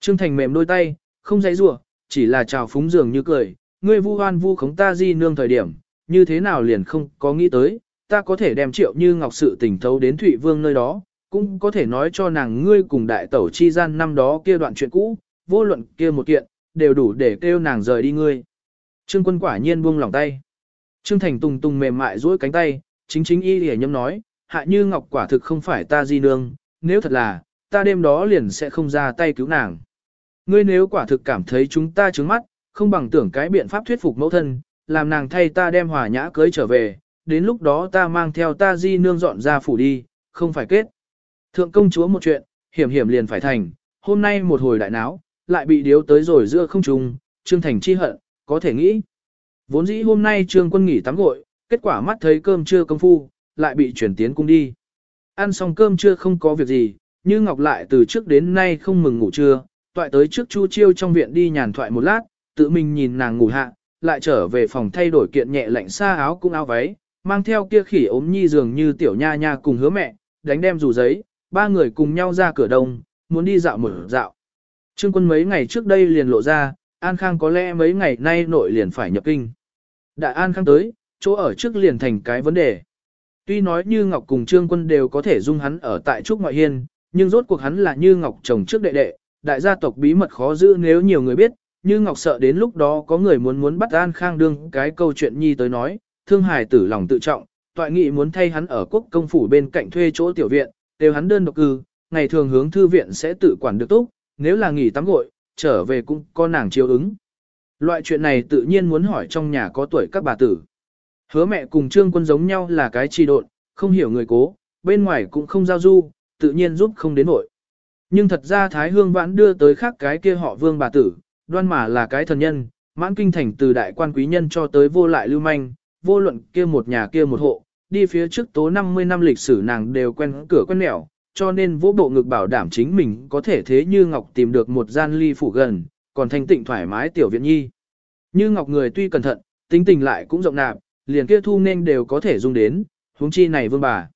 Speaker 1: Trương Thành mềm đôi tay, không dãy rủa, chỉ là chào phúng dường như cười, ngươi vu oan vu khống ta di nương thời điểm, như thế nào liền không có nghĩ tới, ta có thể đem triệu như ngọc sự tình thấu đến Thụy Vương nơi đó, cũng có thể nói cho nàng ngươi cùng đại tẩu chi gian năm đó kia đoạn chuyện cũ, vô luận kia một kiện, đều đủ để kêu nàng rời đi ngươi. Trương quân quả nhiên buông lòng tay. Trương Thành tùng tùng mềm mại duỗi cánh tay, chính chính y hề nhâm nói, hạ như ngọc quả thực không phải ta di nương, nếu thật là, ta đêm đó liền sẽ không ra tay cứu nàng. Ngươi nếu quả thực cảm thấy chúng ta trứng mắt, không bằng tưởng cái biện pháp thuyết phục mẫu thân, làm nàng thay ta đem hòa nhã cưới trở về, đến lúc đó ta mang theo ta di nương dọn ra phủ đi, không phải kết. Thượng công chúa một chuyện, hiểm hiểm liền phải thành, hôm nay một hồi đại náo, lại bị điếu tới rồi giữa không trùng, Trương Thành chi hận, có thể nghĩ. Vốn dĩ hôm nay Trương quân nghỉ tắm gội, kết quả mắt thấy cơm trưa công phu, lại bị chuyển tiến cung đi. Ăn xong cơm trưa không có việc gì, như Ngọc lại từ trước đến nay không mừng ngủ trưa, toại tới trước Chu Chiêu trong viện đi nhàn thoại một lát, tự mình nhìn nàng ngủ hạ, lại trở về phòng thay đổi kiện nhẹ lạnh xa áo cung áo váy, mang theo kia khỉ ốm nhi dường như tiểu nha nha cùng hứa mẹ, đánh đem dù giấy, ba người cùng nhau ra cửa đông, muốn đi dạo một dạo. Trương quân mấy ngày trước đây liền lộ ra, An Khang có lẽ mấy ngày nay nội liền phải nhập kinh. Đại An Khang tới, chỗ ở trước liền thành cái vấn đề. Tuy nói như Ngọc cùng Trương quân đều có thể dung hắn ở tại Trúc Ngoại Hiên, nhưng rốt cuộc hắn là như Ngọc chồng trước đệ đệ, đại gia tộc bí mật khó giữ nếu nhiều người biết, như Ngọc sợ đến lúc đó có người muốn muốn bắt An Khang đương cái câu chuyện nhi tới nói, thương hài tử lòng tự trọng, toại nghị muốn thay hắn ở quốc công phủ bên cạnh thuê chỗ tiểu viện, đều hắn đơn độc cư, ngày thường hướng thư viện sẽ tự quản được tốt, nếu là nghỉ tắm gội, trở về cũng có nàng chiếu ứng. Loại chuyện này tự nhiên muốn hỏi trong nhà có tuổi các bà tử. Hứa mẹ cùng trương quân giống nhau là cái trì độn, không hiểu người cố, bên ngoài cũng không giao du, tự nhiên giúp không đến nổi. Nhưng thật ra Thái Hương vãn đưa tới khác cái kia họ vương bà tử, đoan mà là cái thần nhân, mãn kinh thành từ đại quan quý nhân cho tới vô lại lưu manh, vô luận kia một nhà kia một hộ, đi phía trước tố 50 năm lịch sử nàng đều quen cửa quen nẻo, cho nên vô bộ ngực bảo đảm chính mình có thể thế như Ngọc tìm được một gian ly phủ gần, còn thanh tịnh thoải mái tiểu viện nhi. Như Ngọc người tuy cẩn thận, tính tình lại cũng rộng nạp, liền kia thu nên đều có thể dung đến, huống chi này vương bà.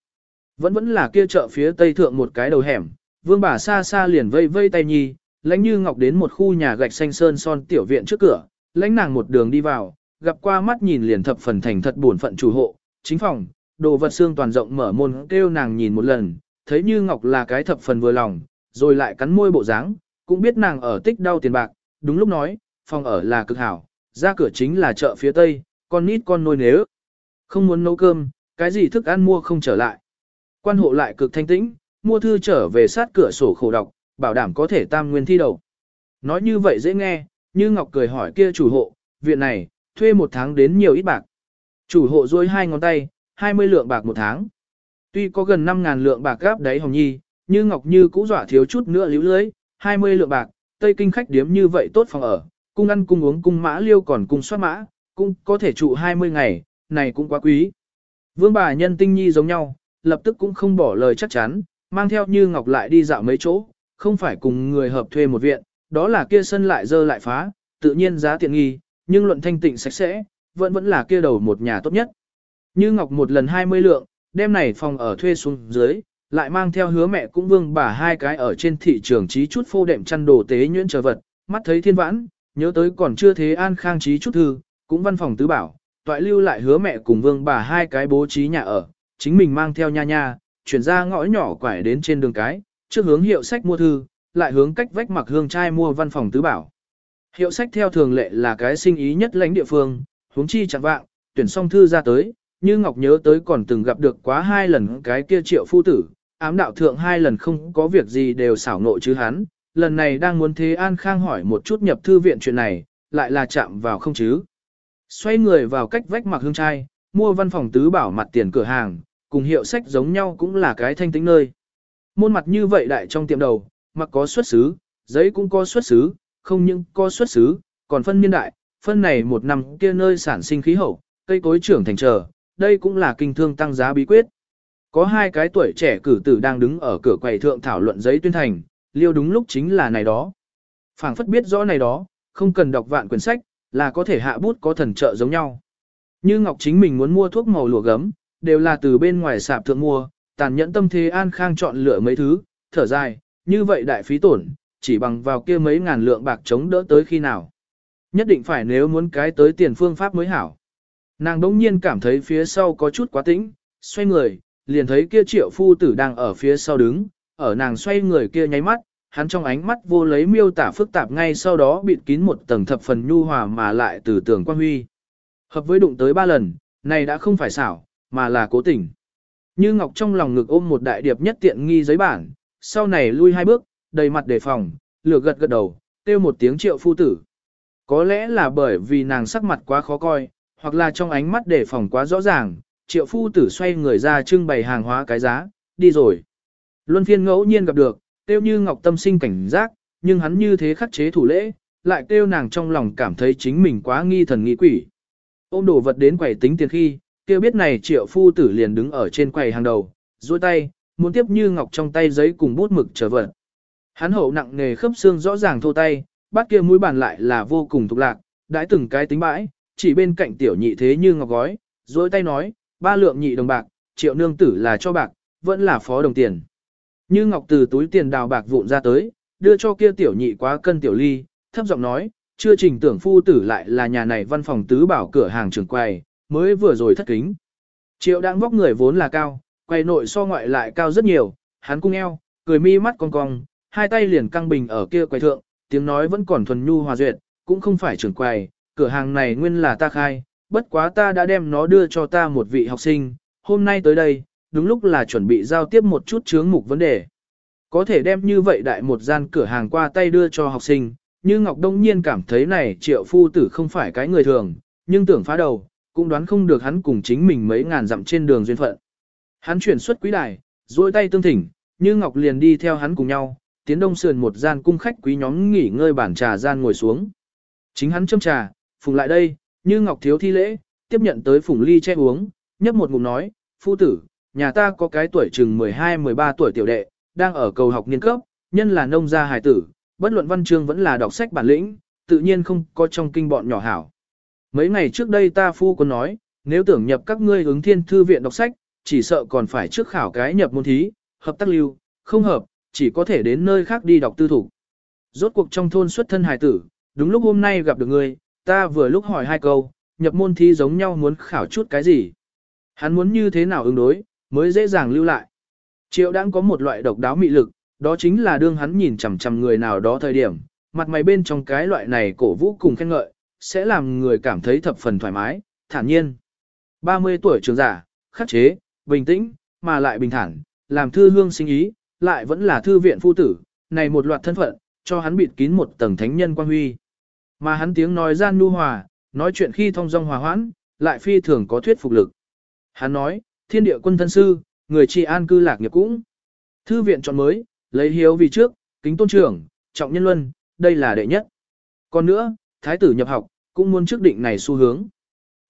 Speaker 1: Vẫn vẫn là kia chợ phía tây thượng một cái đầu hẻm, vương bà xa xa liền vây vây tay nhi, lãnh như ngọc đến một khu nhà gạch xanh sơn son tiểu viện trước cửa, lãnh nàng một đường đi vào, gặp qua mắt nhìn liền thập phần thành thật buồn phận chủ hộ, chính phòng, đồ vật xương toàn rộng mở môn kêu nàng nhìn một lần, thấy như ngọc là cái thập phần vừa lòng, rồi lại cắn môi bộ dáng, cũng biết nàng ở tích đau tiền bạc, đúng lúc nói, phòng ở là cực hảo, ra cửa chính là chợ phía tây, con nít con nôi nếu. Không muốn nấu cơm, cái gì thức ăn mua không trở lại. Quan hộ lại cực thanh tĩnh, mua thư trở về sát cửa sổ khổ đọc, bảo đảm có thể tam nguyên thi đầu. Nói như vậy dễ nghe, như Ngọc cười hỏi kia chủ hộ, viện này, thuê một tháng đến nhiều ít bạc. Chủ hộ dối hai ngón tay, 20 lượng bạc một tháng. Tuy có gần 5.000 lượng bạc gáp đáy hồng nhi, như Ngọc Như cũ dọa thiếu chút nữa líu lưới, 20 lượng bạc, tây kinh khách điếm như vậy tốt phòng ở, cung ăn cung uống cung mã liêu còn cung soát mã, cũng có thể trụ 20 ngày, này cũng quá quý. Vương bà nhân tinh nhi giống nhau, lập tức cũng không bỏ lời chắc chắn, mang theo như ngọc lại đi dạo mấy chỗ, không phải cùng người hợp thuê một viện, đó là kia sân lại dơ lại phá, tự nhiên giá tiện nghi, nhưng luận thanh tịnh sạch sẽ, vẫn vẫn là kia đầu một nhà tốt nhất. Như Ngọc một lần 20 lượng, đem này phòng ở thuê xuống dưới, lại mang theo hứa mẹ cũng vương bà hai cái ở trên thị trường trí chút phô đệm chăn đồ tế nhuyễn chờ vật, mắt thấy thiên vãn, nhớ tới còn chưa thế an khang trí chút thư, cũng văn phòng tứ bảo, toại lưu lại hứa mẹ cùng vương bà hai cái bố trí nhà ở, chính mình mang theo nha nha, chuyển ra ngõ nhỏ quải đến trên đường cái, trước hướng hiệu sách mua thư, lại hướng cách vách mặc hương trai mua văn phòng tứ bảo. Hiệu sách theo thường lệ là cái sinh ý nhất lãnh địa phương, huống chi chẳng vạng, tuyển xong thư ra tới, như Ngọc nhớ tới còn từng gặp được quá hai lần cái kia triệu phu tử, ám đạo thượng hai lần không có việc gì đều xảo nộ chứ hắn, lần này đang muốn thế An Khang hỏi một chút nhập thư viện chuyện này, lại là chạm vào không chứ. Xoay người vào cách vách mặc hương trai, mua văn phòng tứ bảo mặt tiền cửa hàng, cùng hiệu sách giống nhau cũng là cái thanh tĩnh nơi. Môn mặt như vậy đại trong tiệm đầu, mặc có xuất xứ, giấy cũng có xuất xứ, không những có xuất xứ, còn phân niên đại, phân này một năm kia nơi sản sinh khí hậu, cây cối trưởng thành trở, đây cũng là kinh thương tăng giá bí quyết. Có hai cái tuổi trẻ cử tử đang đứng ở cửa quầy thượng thảo luận giấy tuyên thành, liêu đúng lúc chính là này đó. phảng phất biết rõ này đó, không cần đọc vạn quyển sách, là có thể hạ bút có thần trợ giống nhau. Như Ngọc chính mình muốn mua thuốc màu lụa gấm, đều là từ bên ngoài sạp thượng mua, tàn nhẫn tâm thế an khang chọn lựa mấy thứ, thở dài, như vậy đại phí tổn, chỉ bằng vào kia mấy ngàn lượng bạc chống đỡ tới khi nào. Nhất định phải nếu muốn cái tới tiền phương pháp mới hảo. Nàng đống nhiên cảm thấy phía sau có chút quá tĩnh, xoay người, liền thấy kia triệu phu tử đang ở phía sau đứng, ở nàng xoay người kia nháy mắt, hắn trong ánh mắt vô lấy miêu tả phức tạp ngay sau đó bịt kín một tầng thập phần nhu hòa mà lại từ tường quan huy. Hợp với đụng tới ba lần, này đã không phải xảo, mà là cố tình. Như Ngọc trong lòng ngực ôm một đại điệp nhất tiện nghi giấy bản, sau này lui hai bước, đầy mặt đề phòng, lửa gật gật đầu, kêu một tiếng triệu phu tử. Có lẽ là bởi vì nàng sắc mặt quá khó coi, hoặc là trong ánh mắt đề phòng quá rõ ràng, triệu phu tử xoay người ra trưng bày hàng hóa cái giá, đi rồi. Luân phiên ngẫu nhiên gặp được, tiêu như ngọc tâm sinh cảnh giác, nhưng hắn như thế khắc chế thủ lễ, lại kêu nàng trong lòng cảm thấy chính mình quá nghi thần nghi quỷ. Ôm đồ vật đến quầy tính tiền khi, kêu biết này triệu phu tử liền đứng ở trên quầy hàng đầu, duỗi tay, muốn tiếp như ngọc trong tay giấy cùng bút mực trở vật. Hắn hậu nặng nghề khớp xương rõ ràng thô tay, bát kia mũi bàn lại là vô cùng thục lạc, đãi từng cái tính bãi, chỉ bên cạnh tiểu nhị thế như ngọc gói, duỗi tay nói, ba lượng nhị đồng bạc, triệu nương tử là cho bạc, vẫn là phó đồng tiền. Như ngọc từ túi tiền đào bạc vụn ra tới, đưa cho kia tiểu nhị quá cân tiểu ly, thấp giọng nói, chưa trình tưởng phu tử lại là nhà này văn phòng tứ bảo cửa hàng trường quầy, mới vừa rồi thất kính. Triệu đang vóc người vốn là cao, quầy nội so ngoại lại cao rất nhiều, hắn cung eo, cười mi mắt cong cong, hai tay liền căng bình ở kia quầy thượng, tiếng nói vẫn còn thuần nhu hòa duyệt, cũng không phải trưởng quầy, cửa hàng này nguyên là ta khai, bất quá ta đã đem nó đưa cho ta một vị học sinh, hôm nay tới đây, đúng lúc là chuẩn bị giao tiếp một chút chướng mục vấn đề. Có thể đem như vậy đại một gian cửa hàng qua tay đưa cho học sinh, như Ngọc Đông Nhiên cảm thấy này triệu phu tử không phải cái người thường, nhưng tưởng phá đầu, cũng đoán không được hắn cùng chính mình mấy ngàn dặm trên đường duyên phận. Hắn chuyển xuất quý đài, duỗi tay tương thỉnh, như Ngọc liền đi theo hắn cùng nhau, tiến đông sườn một gian cung khách quý nhóm nghỉ ngơi bản trà gian ngồi xuống. Chính hắn châm trà, phùng lại đây, như Ngọc thiếu thi lễ, tiếp nhận tới phùng ly che uống, nhấp một ngụm nói, phu tử, nhà ta có cái tuổi chừng 12-13 tuổi tiểu đệ, đang ở cầu học niên cấp, nhân là nông gia hài tử, bất luận văn chương vẫn là đọc sách bản lĩnh, tự nhiên không có trong kinh bọn nhỏ hảo. Mấy ngày trước đây ta phu có nói, nếu tưởng nhập các ngươi ứng thiên thư viện đọc sách, chỉ sợ còn phải trước khảo cái nhập môn thí, hợp tác lưu, không hợp, chỉ có thể đến nơi khác đi đọc tư thủ. Rốt cuộc trong thôn xuất thân hài tử, đúng lúc hôm nay gặp được ngươi, ta vừa lúc hỏi hai câu, nhập môn thi giống nhau muốn khảo chút cái gì. Hắn muốn như thế nào ứng đối, mới dễ dàng lưu lại. Triệu đang có một loại độc đáo mị lực, đó chính là đương hắn nhìn chằm chằm người nào đó thời điểm, mặt mày bên trong cái loại này cổ vũ cùng khen ngợi, sẽ làm người cảm thấy thập phần thoải mái, thản nhiên. 30 tuổi trưởng giả, khắc chế, bình tĩnh, mà lại bình thản, làm thư hương sinh ý, lại vẫn là thư viện phu tử, này một loạt thân phận, cho hắn bịt kín một tầng thánh nhân quan huy. Mà hắn tiếng nói gian nu hòa, nói chuyện khi thông dong hòa hoãn, lại phi thường có thuyết phục lực. Hắn nói, thiên địa quân thân sư, người trị an cư lạc nghiệp cũng. Thư viện chọn mới, lấy hiếu vì trước, kính tôn trưởng, trọng nhân luân, đây là đệ nhất. Còn nữa, thái tử nhập học, cũng muốn trước định này xu hướng.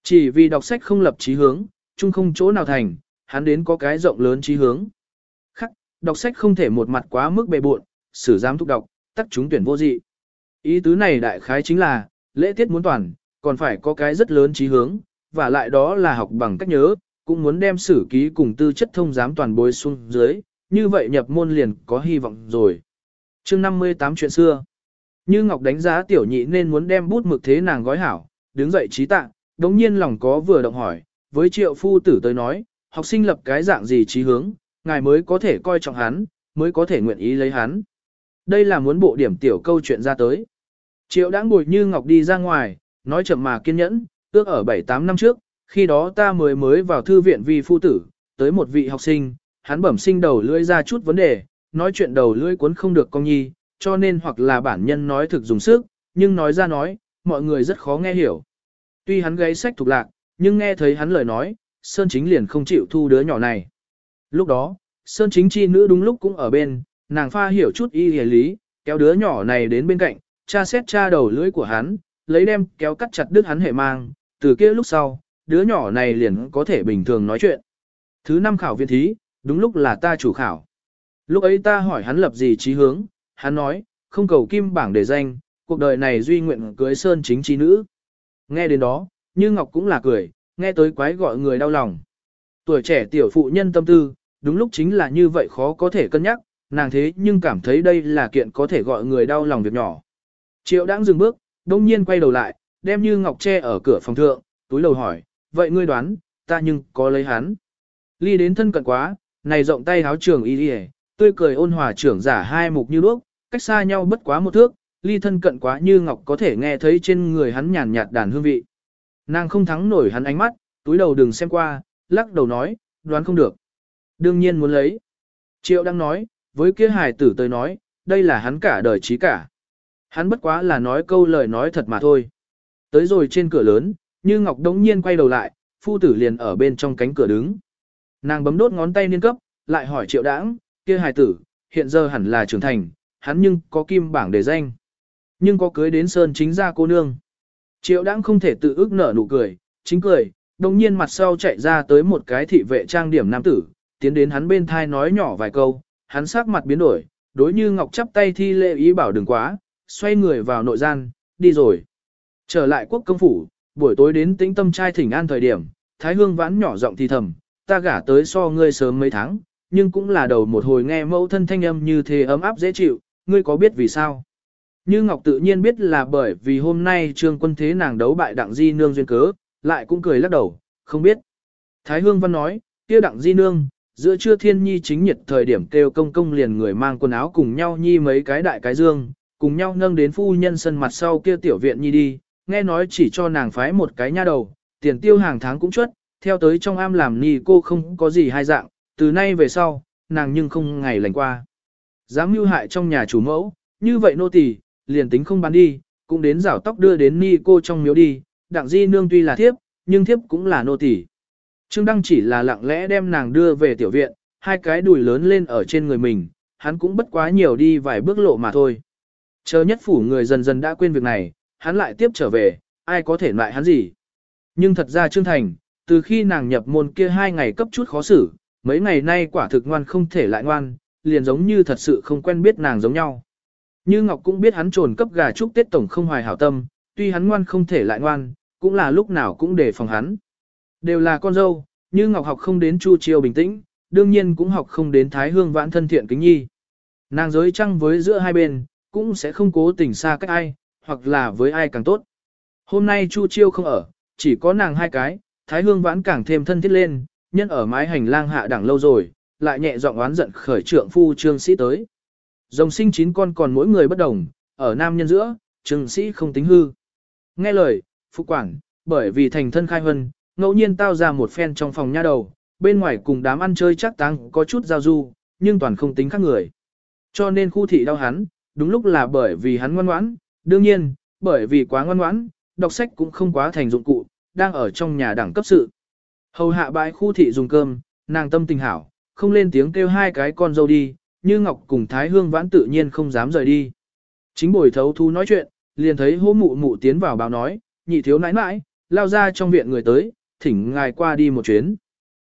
Speaker 1: Chỉ vì đọc sách không lập chí hướng, chung không chỗ nào thành, hắn đến có cái rộng lớn chí hướng. Đọc sách không thể một mặt quá mức bề bộn, sử giám thúc đọc, tắc chúng tuyển vô dị. Ý tứ này đại khái chính là, lễ tiết muốn toàn, còn phải có cái rất lớn trí hướng, và lại đó là học bằng cách nhớ, cũng muốn đem sử ký cùng tư chất thông giám toàn bối xuống dưới, như vậy nhập môn liền có hy vọng rồi. chương 58 chuyện xưa, như Ngọc đánh giá tiểu nhị nên muốn đem bút mực thế nàng gói hảo, đứng dậy trí tạ, đống nhiên lòng có vừa động hỏi, với triệu phu tử tới nói, học sinh lập cái dạng gì trí hướng, ngài mới có thể coi trọng hắn, mới có thể nguyện ý lấy hắn. Đây là muốn bộ điểm tiểu câu chuyện ra tới. Triệu đã ngồi như Ngọc đi ra ngoài, nói chậm mà kiên nhẫn, ước ở 7-8 năm trước, khi đó ta mới mới vào thư viện vì phu tử, tới một vị học sinh, hắn bẩm sinh đầu lưỡi ra chút vấn đề, nói chuyện đầu lưỡi cuốn không được con nhi, cho nên hoặc là bản nhân nói thực dùng sức, nhưng nói ra nói, mọi người rất khó nghe hiểu. Tuy hắn gáy sách thuộc lạc, nhưng nghe thấy hắn lời nói, Sơn Chính liền không chịu thu đứa nhỏ này. Lúc đó, Sơn Chính chi nữ đúng lúc cũng ở bên, nàng pha hiểu chút y hề lý, kéo đứa nhỏ này đến bên cạnh, cha xét cha đầu lưỡi của hắn, lấy đem kéo cắt chặt đứt hắn hệ mang, từ kia lúc sau, đứa nhỏ này liền có thể bình thường nói chuyện. Thứ năm khảo viên thí, đúng lúc là ta chủ khảo. Lúc ấy ta hỏi hắn lập gì trí hướng, hắn nói, không cầu kim bảng để danh, cuộc đời này duy nguyện cưới sơn chính chi nữ. Nghe đến đó, như Ngọc cũng là cười, nghe tới quái gọi người đau lòng. Tuổi trẻ tiểu phụ nhân tâm tư, đúng lúc chính là như vậy khó có thể cân nhắc, nàng thế nhưng cảm thấy đây là kiện có thể gọi người đau lòng việc nhỏ. Triệu đang dừng bước, đông nhiên quay đầu lại, đem như Ngọc tre ở cửa phòng thượng, túi lầu hỏi, vậy ngươi đoán, ta nhưng có lấy hắn. Ly đến thân cận quá, này rộng tay háo trường y đi tươi cười ôn hòa trưởng giả hai mục như đuốc, cách xa nhau bất quá một thước, ly thân cận quá như ngọc có thể nghe thấy trên người hắn nhàn nhạt đàn hương vị. Nàng không thắng nổi hắn ánh mắt, túi đầu đừng xem qua, lắc đầu nói, đoán không được. Đương nhiên muốn lấy. Triệu đang nói, với kia hài tử tới nói, đây là hắn cả đời trí cả. Hắn bất quá là nói câu lời nói thật mà thôi. Tới rồi trên cửa lớn, như Ngọc đống nhiên quay đầu lại, phu tử liền ở bên trong cánh cửa đứng. Nàng bấm đốt ngón tay niên cấp, lại hỏi triệu đãng, kia hài tử, hiện giờ hẳn là trưởng thành, hắn nhưng có kim bảng để danh. Nhưng có cưới đến sơn chính ra cô nương. Triệu đãng không thể tự ước nở nụ cười, chính cười, đồng nhiên mặt sau chạy ra tới một cái thị vệ trang điểm nam tử, tiến đến hắn bên thai nói nhỏ vài câu, hắn sắc mặt biến đổi, đối như ngọc chắp tay thi lễ ý bảo đừng quá, xoay người vào nội gian, đi rồi. Trở lại quốc công phủ, buổi tối đến tĩnh tâm trai thỉnh an thời điểm, thái hương vãn nhỏ giọng thì thầm, ta gả tới so ngươi sớm mấy tháng, nhưng cũng là đầu một hồi nghe mẫu thân thanh âm như thế ấm áp dễ chịu, ngươi có biết vì sao? Như Ngọc tự nhiên biết là bởi vì hôm nay trương quân thế nàng đấu bại đặng di nương duyên cớ, lại cũng cười lắc đầu, không biết. Thái Hương Văn nói, kia đặng di nương, giữa trưa thiên nhi chính nhiệt thời điểm kêu công công liền người mang quần áo cùng nhau nhi mấy cái đại cái dương, cùng nhau nâng đến phu nhân sân mặt sau kia tiểu viện nhi đi, nghe nói chỉ cho nàng phái một cái nha đầu, tiền tiêu hàng tháng cũng chuất, theo tới trong am làm ni cô không có gì hai dạng, từ nay về sau, nàng nhưng không ngày lành qua. Dám mưu hại trong nhà chủ mẫu, như vậy nô tỳ liền tính không bán đi, cũng đến rảo tóc đưa đến ni cô trong miếu đi, đặng di nương tuy là thiếp, nhưng thiếp cũng là nô tỳ. Trương Đăng chỉ là lặng lẽ đem nàng đưa về tiểu viện, hai cái đùi lớn lên ở trên người mình, hắn cũng bất quá nhiều đi vài bước lộ mà thôi. Chờ nhất phủ người dần dần đã quên việc này, hắn lại tiếp trở về, ai có thể lại hắn gì. Nhưng thật ra Trương Thành, từ khi nàng nhập môn kia hai ngày cấp chút khó xử, mấy ngày nay quả thực ngoan không thể lại ngoan, liền giống như thật sự không quen biết nàng giống nhau. Như Ngọc cũng biết hắn trồn cấp gà trúc Tết Tổng không hoài hảo tâm, tuy hắn ngoan không thể lại ngoan, cũng là lúc nào cũng để phòng hắn. Đều là con dâu, như Ngọc học không đến Chu Chiêu bình tĩnh, đương nhiên cũng học không đến Thái Hương vãn thân thiện kính nhi. Nàng giới trăng với giữa hai bên, cũng sẽ không cố tình xa cách ai, hoặc là với ai càng tốt. Hôm nay Chu Chiêu không ở, chỉ có nàng hai cái, Thái Hương vãn càng thêm thân thiết lên, nhân ở mái hành lang hạ đẳng lâu rồi, lại nhẹ giọng oán giận khởi trượng phu trương sĩ tới. Dòng sinh chín con còn mỗi người bất đồng, ở nam nhân giữa, trương sĩ không tính hư. Nghe lời, phụ quản, bởi vì thành thân khai hân, ngẫu nhiên tao ra một phen trong phòng nha đầu, bên ngoài cùng đám ăn chơi chắc táng có chút giao du, nhưng toàn không tính khác người. Cho nên khu thị đau hắn, đúng lúc là bởi vì hắn ngoan ngoãn, đương nhiên, bởi vì quá ngoan ngoãn, đọc sách cũng không quá thành dụng cụ, đang ở trong nhà đẳng cấp sự. Hầu hạ bãi khu thị dùng cơm, nàng tâm tình hảo, không lên tiếng kêu hai cái con dâu đi, như Ngọc cùng Thái Hương vãn tự nhiên không dám rời đi. Chính bồi thấu thu nói chuyện, liền thấy Hố mụ mụ tiến vào báo nói, nhị thiếu nãi nãi, lao ra trong viện người tới, thỉnh ngài qua đi một chuyến.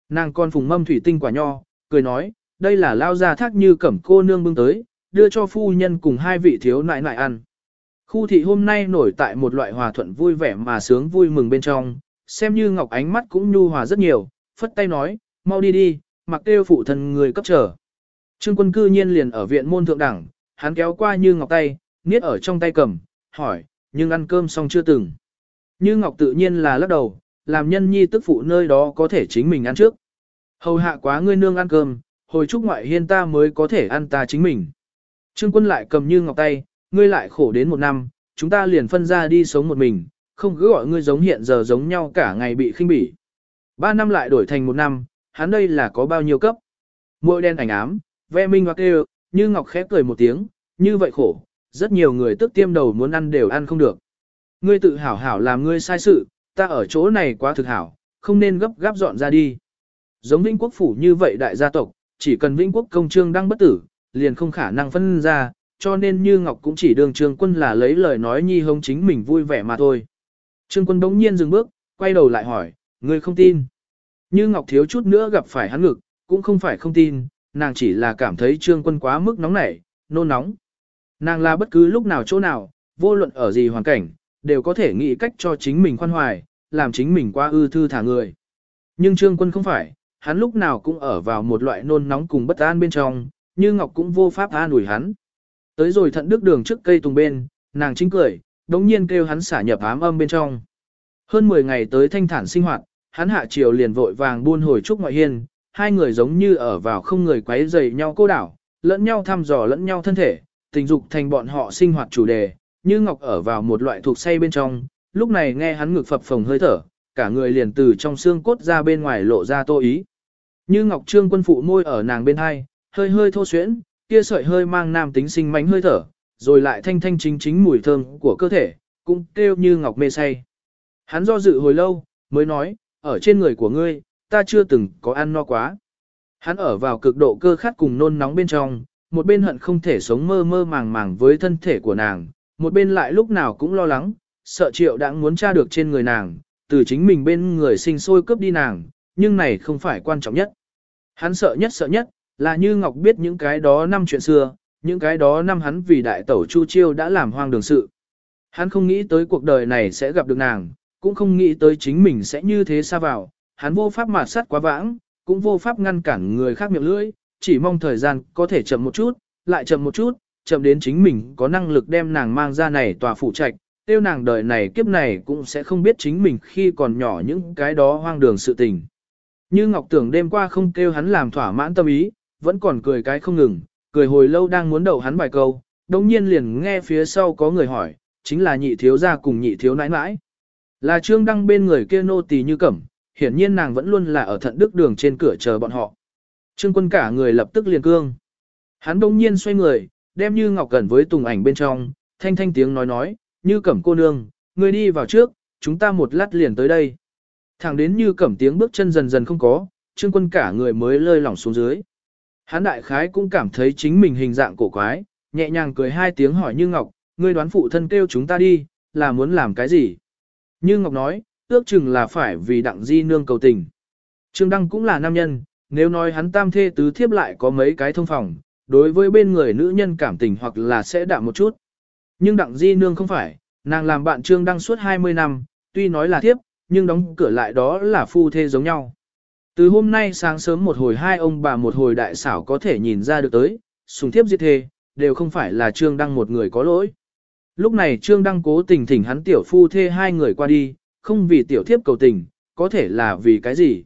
Speaker 1: Nàng con phùng mâm thủy tinh quả nho, cười nói, đây là lao ra thác như cẩm cô nương bưng tới, đưa cho phu nhân cùng hai vị thiếu nãi nãi ăn. Khu thị hôm nay nổi tại một loại hòa thuận vui vẻ mà sướng vui mừng bên trong, xem như Ngọc ánh mắt cũng nhu hòa rất nhiều, phất tay nói, mau đi đi, mặc kêu phụ thân người cấp trở. Trương quân cư nhiên liền ở viện môn thượng đẳng, hắn kéo qua như Ngọc tay, niết ở trong tay cầm, hỏi, nhưng ăn cơm xong chưa từng. Như Ngọc tự nhiên là lắc đầu, làm nhân nhi tức phụ nơi đó có thể chính mình ăn trước. Hầu hạ quá ngươi nương ăn cơm, hồi chúc ngoại hiên ta mới có thể ăn ta chính mình. Trương quân lại cầm như ngọc tay, ngươi lại khổ đến một năm, chúng ta liền phân ra đi sống một mình, không cứ gọi ngươi giống hiện giờ giống nhau cả ngày bị khinh bỉ. Ba năm lại đổi thành một năm, hắn đây là có bao nhiêu cấp. Môi đen ảnh ám, ve minh hoặc kêu, như ngọc khép cười một tiếng, như vậy khổ, rất nhiều người tức tiêm đầu muốn ăn đều ăn không được. Ngươi tự hảo hảo làm ngươi sai sự, ta ở chỗ này quá thực hảo, không nên gấp gáp dọn ra đi. Giống Vĩnh Quốc phủ như vậy đại gia tộc, chỉ cần Vĩnh Quốc công trương đang bất tử, liền không khả năng phân ra, cho nên Như Ngọc cũng chỉ đường trương quân là lấy lời nói nhi hông chính mình vui vẻ mà thôi. Trương quân đống nhiên dừng bước, quay đầu lại hỏi, ngươi không tin. Như Ngọc thiếu chút nữa gặp phải hắn ngực, cũng không phải không tin, nàng chỉ là cảm thấy trương quân quá mức nóng nảy, nôn nóng. Nàng là bất cứ lúc nào chỗ nào, vô luận ở gì hoàn cảnh, đều có thể nghĩ cách cho chính mình khoan hoài, làm chính mình qua ư thư thả người. Nhưng trương quân không phải, hắn lúc nào cũng ở vào một loại nôn nóng cùng bất an bên trong, như Ngọc cũng vô pháp an ủi hắn. Tới rồi thận đức đường trước cây tùng bên, nàng chính cười, đống nhiên kêu hắn xả nhập ám âm bên trong. Hơn 10 ngày tới thanh thản sinh hoạt, hắn hạ chiều liền vội vàng buôn hồi trúc ngoại hiên, hai người giống như ở vào không người quấy rầy nhau cô đảo, lẫn nhau thăm dò lẫn nhau thân thể, tình dục thành bọn họ sinh hoạt chủ đề, như Ngọc ở vào một loại thuộc say bên trong, lúc này nghe hắn ngực phập phồng hơi thở, cả người liền từ trong xương cốt ra bên ngoài lộ ra tô ý. Như Ngọc Trương quân phụ môi ở nàng bên hai, hơi hơi thô xuyễn, kia sợi hơi mang nam tính sinh mánh hơi thở, rồi lại thanh thanh chính chính mùi thơm của cơ thể, cũng kêu như Ngọc mê say. Hắn do dự hồi lâu, mới nói, ở trên người của ngươi, ta chưa từng có ăn no quá. Hắn ở vào cực độ cơ khát cùng nôn nóng bên trong, một bên hận không thể sống mơ mơ màng màng với thân thể của nàng, một bên lại lúc nào cũng lo lắng, sợ triệu đã muốn tra được trên người nàng, từ chính mình bên người sinh sôi cướp đi nàng, nhưng này không phải quan trọng nhất. Hắn sợ nhất sợ nhất, là như Ngọc biết những cái đó năm chuyện xưa, những cái đó năm hắn vì đại tẩu Chu Chiêu đã làm hoang đường sự. Hắn không nghĩ tới cuộc đời này sẽ gặp được nàng, cũng không nghĩ tới chính mình sẽ như thế xa vào, hắn vô pháp mạt sát quá vãng, cũng vô pháp ngăn cản người khác miệng lưỡi, chỉ mong thời gian có thể chậm một chút, lại chậm một chút, chậm đến chính mình có năng lực đem nàng mang ra này tòa phụ trạch, tiêu nàng đời này kiếp này cũng sẽ không biết chính mình khi còn nhỏ những cái đó hoang đường sự tình. Như Ngọc tưởng đêm qua không kêu hắn làm thỏa mãn tâm ý, vẫn còn cười cái không ngừng, cười hồi lâu đang muốn đậu hắn vài câu, đồng nhiên liền nghe phía sau có người hỏi, chính là nhị thiếu gia cùng nhị thiếu nãi nãi. Là trương đăng bên người kia nô tỳ như cẩm, hiển nhiên nàng vẫn luôn là ở thận đức đường trên cửa chờ bọn họ. Trương quân cả người lập tức liền cương. Hắn đông nhiên xoay người, đem như ngọc gần với tùng ảnh bên trong, thanh thanh tiếng nói nói, như cẩm cô nương, người đi vào trước, chúng ta một lát liền tới đây. Thẳng đến như cẩm tiếng bước chân dần dần không có, trương quân cả người mới lơi lỏng xuống dưới. Hắn đại khái cũng cảm thấy chính mình hình dạng cổ quái, nhẹ nhàng cười hai tiếng hỏi Như Ngọc, ngươi đoán phụ thân kêu chúng ta đi, là muốn làm cái gì? Như Ngọc nói, ước chừng là phải vì đặng di nương cầu tình. Trương Đăng cũng là nam nhân, nếu nói hắn tam thê tứ thiếp lại có mấy cái thông phòng, đối với bên người nữ nhân cảm tình hoặc là sẽ đạm một chút. Nhưng đặng di nương không phải, nàng làm bạn Trương Đăng suốt 20 năm, tuy nói là thiếp, nhưng đóng cửa lại đó là phu thê giống nhau. Từ hôm nay sáng sớm một hồi hai ông bà một hồi đại xảo có thể nhìn ra được tới, sùng thiếp diệt thê, đều không phải là Trương Đăng một người có lỗi. Lúc này Trương Đăng cố tình thỉnh hắn tiểu phu thê hai người qua đi, không vì tiểu thiếp cầu tình, có thể là vì cái gì.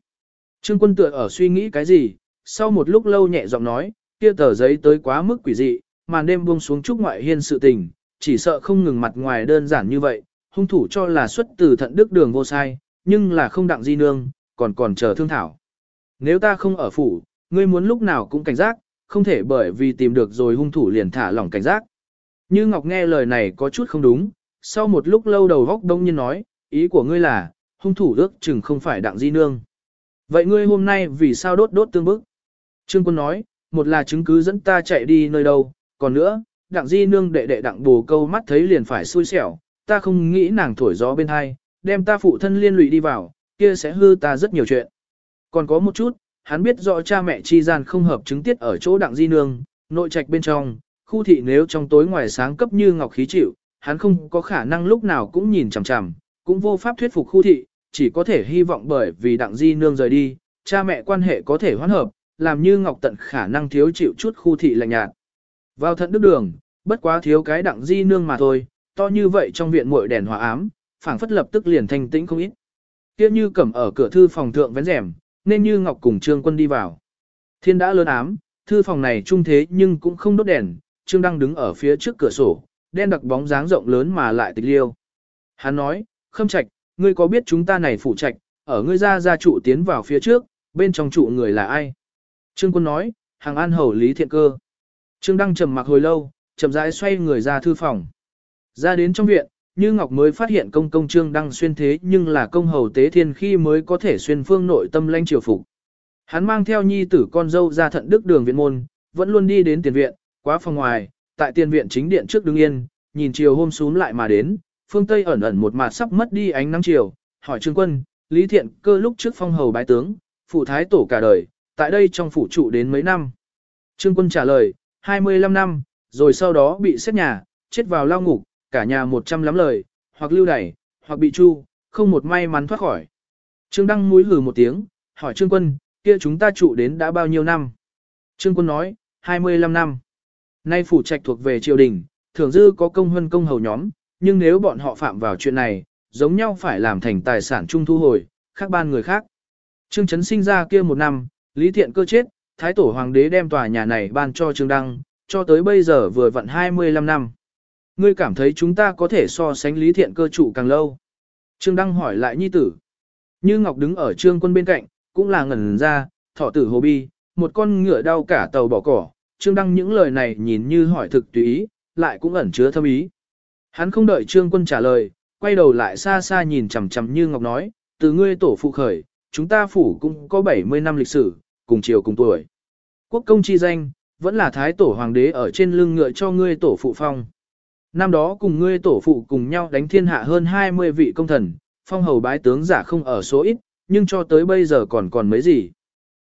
Speaker 1: Trương quân tựa ở suy nghĩ cái gì, sau một lúc lâu nhẹ giọng nói, kia tờ giấy tới quá mức quỷ dị, màn đêm buông xuống trúc ngoại hiên sự tình, chỉ sợ không ngừng mặt ngoài đơn giản như vậy, hung thủ cho là xuất từ thận đức đường vô sai, nhưng là không đặng di nương, còn còn chờ thương thảo. Nếu ta không ở phủ, ngươi muốn lúc nào cũng cảnh giác, không thể bởi vì tìm được rồi hung thủ liền thả lỏng cảnh giác. Như Ngọc nghe lời này có chút không đúng, sau một lúc lâu đầu góc đông nhiên nói, ý của ngươi là, hung thủ ước chừng không phải đặng di nương. Vậy ngươi hôm nay vì sao đốt đốt tương bức? Trương quân nói, một là chứng cứ dẫn ta chạy đi nơi đâu, còn nữa, đặng di nương đệ đệ đặng bồ câu mắt thấy liền phải xui xẻo, ta không nghĩ nàng thổi gió bên hai, đem ta phụ thân liên lụy đi vào, kia sẽ hư ta rất nhiều chuyện. Còn có một chút, hắn biết rõ cha mẹ chi gian không hợp chứng tiết ở chỗ đặng di nương, nội trạch bên trong, khu thị nếu trong tối ngoài sáng cấp như ngọc khí chịu, hắn không có khả năng lúc nào cũng nhìn chằm chằm, cũng vô pháp thuyết phục khu thị, chỉ có thể hy vọng bởi vì đặng di nương rời đi, cha mẹ quan hệ có thể hoán hợp, làm như ngọc tận khả năng thiếu chịu chút khu thị lạnh nhạt. Vào thận đức đường, bất quá thiếu cái đặng di nương mà thôi, to như vậy trong viện muội đèn hòa ám, phảng phất lập tức liền thanh tĩnh không ít. Kia như cầm ở cửa thư phòng thượng vén rèm, nên như ngọc cùng trương quân đi vào. Thiên đã lớn ám, thư phòng này trung thế nhưng cũng không đốt đèn, trương đang đứng ở phía trước cửa sổ, đen đặc bóng dáng rộng lớn mà lại tịch liêu. Hắn nói, khâm trạch, ngươi có biết chúng ta này phụ trạch, ở ngươi ra gia trụ tiến vào phía trước, bên trong trụ người là ai? Trương quân nói, hàng an hầu lý thiện cơ. Trương Đăng trầm mặc hồi lâu, chậm rãi xoay người ra thư phòng. Ra đến trong viện, như Ngọc mới phát hiện công công Trương Đăng xuyên thế nhưng là công hầu tế thiên khi mới có thể xuyên phương nội tâm lãnh triều phục. Hắn mang theo nhi tử con dâu ra thận đức đường viện môn, vẫn luôn đi đến tiền viện, quá phòng ngoài, tại tiền viện chính điện trước đứng yên, nhìn chiều hôm xuống lại mà đến, phương Tây ẩn ẩn một mặt sắp mất đi ánh nắng chiều, hỏi Trương Quân, Lý Thiện cơ lúc trước phong hầu bái tướng, phụ thái tổ cả đời, tại đây trong phủ trụ đến mấy năm. Trương Quân trả lời, 25 năm, rồi sau đó bị xét nhà, chết vào lao ngục, cả nhà 100 lắm lời, hoặc lưu đày, hoặc bị chu, không một may mắn thoát khỏi. Trương Đăng mũi hừ một tiếng, hỏi Trương Quân, kia chúng ta trụ đến đã bao nhiêu năm? Trương Quân nói, 25 năm. Nay phủ trạch thuộc về triều đình, thường dư có công hơn công hầu nhóm, nhưng nếu bọn họ phạm vào chuyện này, giống nhau phải làm thành tài sản chung thu hồi, khác ban người khác. Trương Trấn sinh ra kia một năm, Lý Thiện cơ chết, Thái Tổ Hoàng đế đem tòa nhà này ban cho Trương Đăng, cho tới bây giờ vừa vặn 25 năm. Ngươi cảm thấy chúng ta có thể so sánh Lý Thiện cơ trụ càng lâu. Trương Đăng hỏi lại nhi tử. Như Ngọc đứng ở Trương quân bên cạnh, cũng là ngẩn ra, thọ tử hồ bi, một con ngựa đau cả tàu bỏ cỏ. Trương Đăng những lời này nhìn như hỏi thực tùy ý, lại cũng ẩn chứa thâm ý. Hắn không đợi Trương quân trả lời, quay đầu lại xa xa nhìn chằm chằm như Ngọc nói, từ ngươi tổ phụ khởi, chúng ta phủ cũng có 70 năm lịch sử, cùng chiều cùng tuổi. Quốc công chi danh, vẫn là thái tổ hoàng đế ở trên lưng ngựa cho ngươi tổ phụ phong. Năm đó cùng ngươi tổ phụ cùng nhau đánh thiên hạ hơn 20 vị công thần, phong hầu bái tướng giả không ở số ít, nhưng cho tới bây giờ còn còn mấy gì.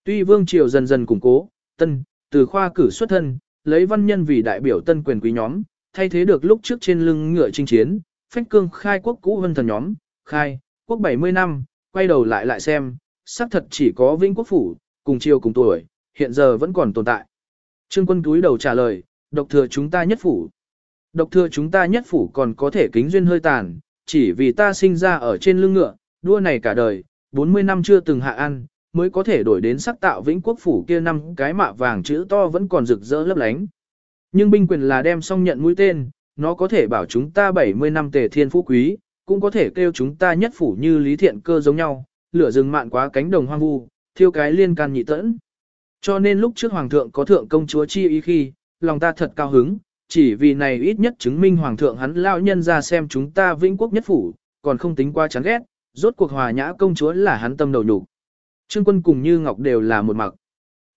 Speaker 1: Tuy vương triều dần dần củng cố, tân, từ khoa cử xuất thân, lấy văn nhân vì đại biểu tân quyền quý nhóm, thay thế được lúc trước trên lưng ngựa chinh chiến, phách cương khai quốc cũ vân thần nhóm, khai, quốc 70 năm, quay đầu lại lại xem, xác thật chỉ có vĩnh quốc phủ, cùng triều cùng tuổi, hiện giờ vẫn còn tồn tại. Trương quân túi đầu trả lời, độc thừa chúng ta nhất phủ. Độc thừa chúng ta nhất phủ còn có thể kính duyên hơi tàn, chỉ vì ta sinh ra ở trên lưng ngựa, đua này cả đời, 40 năm chưa từng hạ ăn, mới có thể đổi đến sắc tạo vĩnh quốc phủ kia năm cái mạ vàng chữ to vẫn còn rực rỡ lấp lánh. Nhưng binh quyền là đem xong nhận mũi tên, nó có thể bảo chúng ta 70 năm tề thiên phú quý, cũng có thể kêu chúng ta nhất phủ như lý thiện cơ giống nhau, lửa rừng mạn quá cánh đồng hoang vu, thiêu cái liên can nhị tẫn. Cho nên lúc trước hoàng thượng có thượng công chúa chi ý khi, lòng ta thật cao hứng, chỉ vì này ít nhất chứng minh hoàng thượng hắn lao nhân ra xem chúng ta vĩnh quốc nhất phủ, còn không tính qua chán ghét, rốt cuộc hòa nhã công chúa là hắn tâm đầu nhục. Trương quân cùng như ngọc đều là một mặc.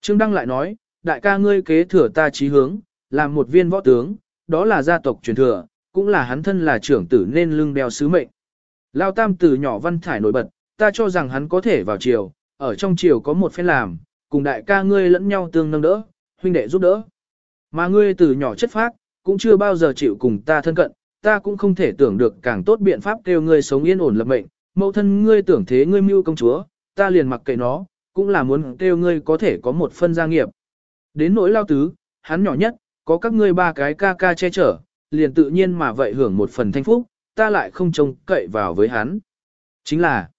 Speaker 1: Trương Đăng lại nói, đại ca ngươi kế thừa ta trí hướng, làm một viên võ tướng, đó là gia tộc truyền thừa, cũng là hắn thân là trưởng tử nên lưng đeo sứ mệnh. Lao tam từ nhỏ văn thải nổi bật, ta cho rằng hắn có thể vào triều, ở trong triều có một phen làm, cùng đại ca ngươi lẫn nhau tương nâng đỡ, huynh đệ giúp đỡ. Mà ngươi từ nhỏ chất phác, cũng chưa bao giờ chịu cùng ta thân cận, ta cũng không thể tưởng được càng tốt biện pháp kêu ngươi sống yên ổn lập mệnh, mẫu thân ngươi tưởng thế ngươi mưu công chúa, ta liền mặc kệ nó, cũng là muốn kêu ngươi có thể có một phân gia nghiệp. Đến nỗi lao tứ, hắn nhỏ nhất, có các ngươi ba cái ca ca che chở, liền tự nhiên mà vậy hưởng một phần thanh phúc, ta lại không trông cậy vào với hắn. Chính là,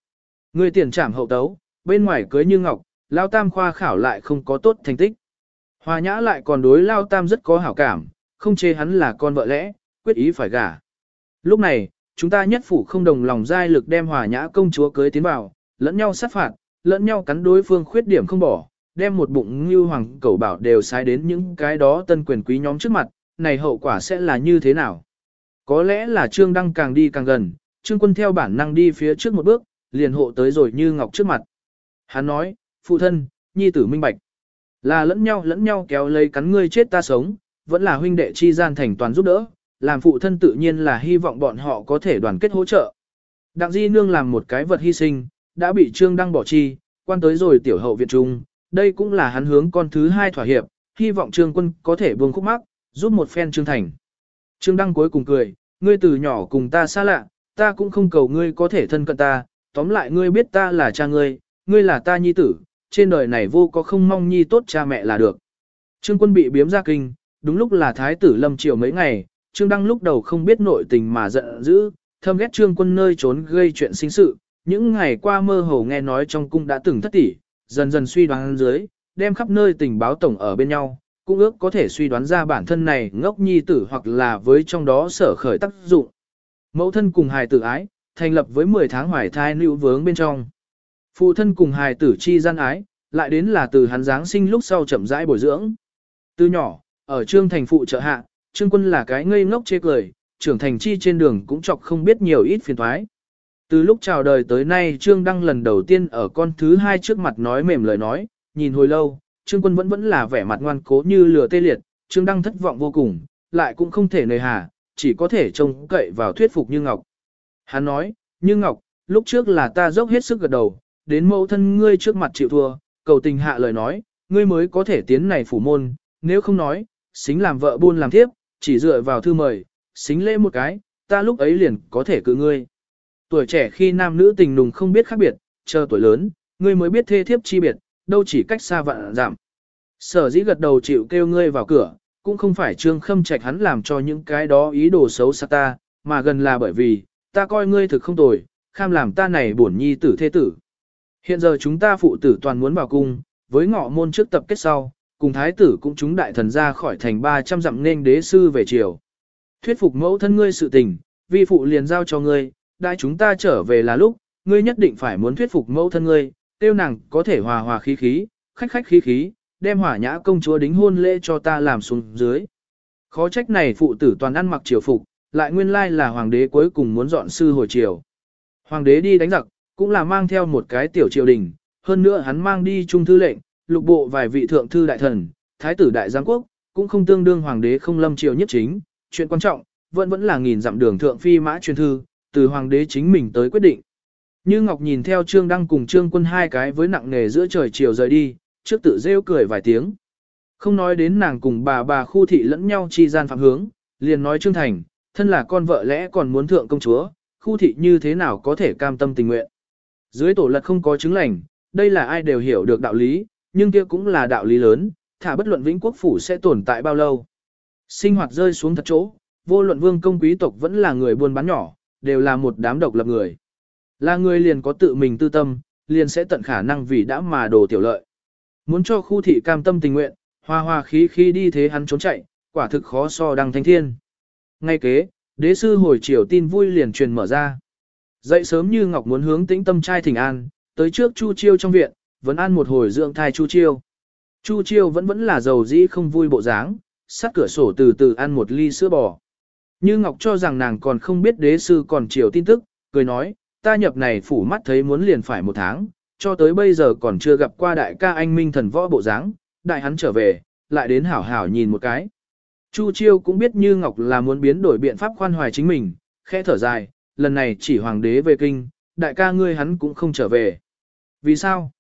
Speaker 1: người tiền trảm hậu tấu, bên ngoài cưới như ngọc, lao tam khoa khảo lại không có tốt thành tích. Hòa nhã lại còn đối lao tam rất có hảo cảm, không chê hắn là con vợ lẽ, quyết ý phải gả. Lúc này, chúng ta nhất phủ không đồng lòng giai lực đem hòa nhã công chúa cưới tiến vào, lẫn nhau sát phạt, lẫn nhau cắn đối phương khuyết điểm không bỏ, đem một bụng như hoàng cẩu bảo đều sai đến những cái đó tân quyền quý nhóm trước mặt, này hậu quả sẽ là như thế nào? Có lẽ là Trương Đăng càng đi càng gần, Trương Quân theo bản năng đi phía trước một bước, liền hộ tới rồi như ngọc trước mặt. Hắn nói, phụ thân, nhi tử minh bạch. Là lẫn nhau lẫn nhau kéo lấy cắn ngươi chết ta sống, vẫn là huynh đệ chi gian thành toàn giúp đỡ, làm phụ thân tự nhiên là hy vọng bọn họ có thể đoàn kết hỗ trợ. Đặng Di Nương làm một cái vật hy sinh, đã bị Trương Đăng bỏ chi, quan tới rồi tiểu hậu viện trung, đây cũng là hắn hướng con thứ hai thỏa hiệp, hy vọng Trương Quân có thể buông khúc mắc, giúp một phen Trương Thành. Trương Đăng cuối cùng cười, ngươi từ nhỏ cùng ta xa lạ, ta cũng không cầu ngươi có thể thân cận ta, tóm lại ngươi biết ta là cha ngươi, ngươi là ta nhi tử, trên đời này vô có không mong nhi tốt cha mẹ là được. Trương quân bị biếm ra kinh, đúng lúc là thái tử lâm triều mấy ngày, Trương Đăng lúc đầu không biết nội tình mà giận dữ, thâm ghét Trương quân nơi trốn gây chuyện sinh sự, những ngày qua mơ hồ nghe nói trong cung đã từng thất tỷ, dần dần suy đoán dưới, đem khắp nơi tình báo tổng ở bên nhau, cũng ước có thể suy đoán ra bản thân này ngốc nhi tử hoặc là với trong đó sở khởi tác dụng. Mẫu thân cùng hài tử ái, thành lập với 10 tháng hoài thai nữ vướng bên trong. Phụ thân cùng hài tử chi gian ái, lại đến là từ hắn Giáng sinh lúc sau chậm rãi bồi dưỡng. Từ nhỏ, ở trương thành phụ trợ hạ, trương quân là cái ngây ngốc chê cười, trưởng thành chi trên đường cũng chọc không biết nhiều ít phiền thoái. Từ lúc chào đời tới nay Trương Đăng lần đầu tiên ở con thứ hai trước mặt nói mềm lời nói, nhìn hồi lâu, Trương Quân vẫn vẫn là vẻ mặt ngoan cố như lửa tê liệt, Trương Đăng thất vọng vô cùng, lại cũng không thể nề hà, chỉ có thể trông cậy vào thuyết phục Như Ngọc. Hắn nói, Như Ngọc, lúc trước là ta dốc hết sức gật đầu, đến mẫu thân ngươi trước mặt chịu thua, cầu tình hạ lời nói, ngươi mới có thể tiến này phủ môn, nếu không nói, xính làm vợ buôn làm thiếp, chỉ dựa vào thư mời, xính lễ một cái, ta lúc ấy liền có thể cự ngươi. Tuổi trẻ khi nam nữ tình nùng không biết khác biệt, chờ tuổi lớn, ngươi mới biết thê thiếp chi biệt, đâu chỉ cách xa vạn giảm. Sở dĩ gật đầu chịu kêu ngươi vào cửa, cũng không phải trương khâm trạch hắn làm cho những cái đó ý đồ xấu xa ta, mà gần là bởi vì, ta coi ngươi thực không tồi, kham làm ta này bổn nhi tử thế tử. Hiện giờ chúng ta phụ tử toàn muốn vào cung, với ngọ môn trước tập kết sau, cùng thái tử cũng chúng đại thần ra khỏi thành 300 dặm nên đế sư về triều Thuyết phục mẫu thân ngươi sự tình, vi phụ liền giao cho ngươi, đại chúng ta trở về là lúc, ngươi nhất định phải muốn thuyết phục mẫu thân ngươi, tiêu nàng có thể hòa hòa khí khí, khách khách khí khí, đem hỏa nhã công chúa đính hôn lễ cho ta làm xuống dưới. Khó trách này phụ tử toàn ăn mặc triều phục, lại nguyên lai là hoàng đế cuối cùng muốn dọn sư hồi triều. Hoàng đế đi đánh giặc, cũng là mang theo một cái tiểu triều đình, hơn nữa hắn mang đi trung thư lệnh, lục bộ vài vị thượng thư đại thần, thái tử đại giang quốc, cũng không tương đương hoàng đế không lâm triều nhất chính, chuyện quan trọng, vẫn vẫn là nghìn dặm đường thượng phi mã truyền thư, từ hoàng đế chính mình tới quyết định. Như Ngọc nhìn theo Trương Đăng cùng Trương Quân hai cái với nặng nề giữa trời chiều rời đi, trước tự rêu cười vài tiếng. Không nói đến nàng cùng bà bà khu thị lẫn nhau chi gian phạm hướng, liền nói Trương Thành, thân là con vợ lẽ còn muốn thượng công chúa, khu thị như thế nào có thể cam tâm tình nguyện. Dưới tổ lật không có chứng lành, đây là ai đều hiểu được đạo lý, nhưng kia cũng là đạo lý lớn, thả bất luận vĩnh quốc phủ sẽ tồn tại bao lâu. Sinh hoạt rơi xuống thật chỗ, vô luận vương công quý tộc vẫn là người buôn bán nhỏ, đều là một đám độc lập người. Là người liền có tự mình tư tâm, liền sẽ tận khả năng vì đã mà đồ tiểu lợi. Muốn cho khu thị cam tâm tình nguyện, hoa hoa khí khi đi thế hắn trốn chạy, quả thực khó so đăng thanh thiên. Ngay kế, đế sư hồi chiều tin vui liền truyền mở ra. Dậy sớm như Ngọc muốn hướng tĩnh tâm trai thỉnh an, tới trước Chu Chiêu trong viện, vẫn ăn một hồi dưỡng thai Chu Chiêu. Chu Chiêu vẫn vẫn là giàu dĩ không vui bộ dáng, sát cửa sổ từ từ ăn một ly sữa bò. Như Ngọc cho rằng nàng còn không biết đế sư còn chiều tin tức, cười nói, ta nhập này phủ mắt thấy muốn liền phải một tháng, cho tới bây giờ còn chưa gặp qua đại ca anh minh thần võ bộ dáng, đại hắn trở về, lại đến hảo hảo nhìn một cái. Chu Chiêu cũng biết Như Ngọc là muốn biến đổi biện pháp khoan hoài chính mình, khẽ thở dài, lần này chỉ hoàng đế về kinh, đại ca ngươi hắn cũng không trở về. Vì sao?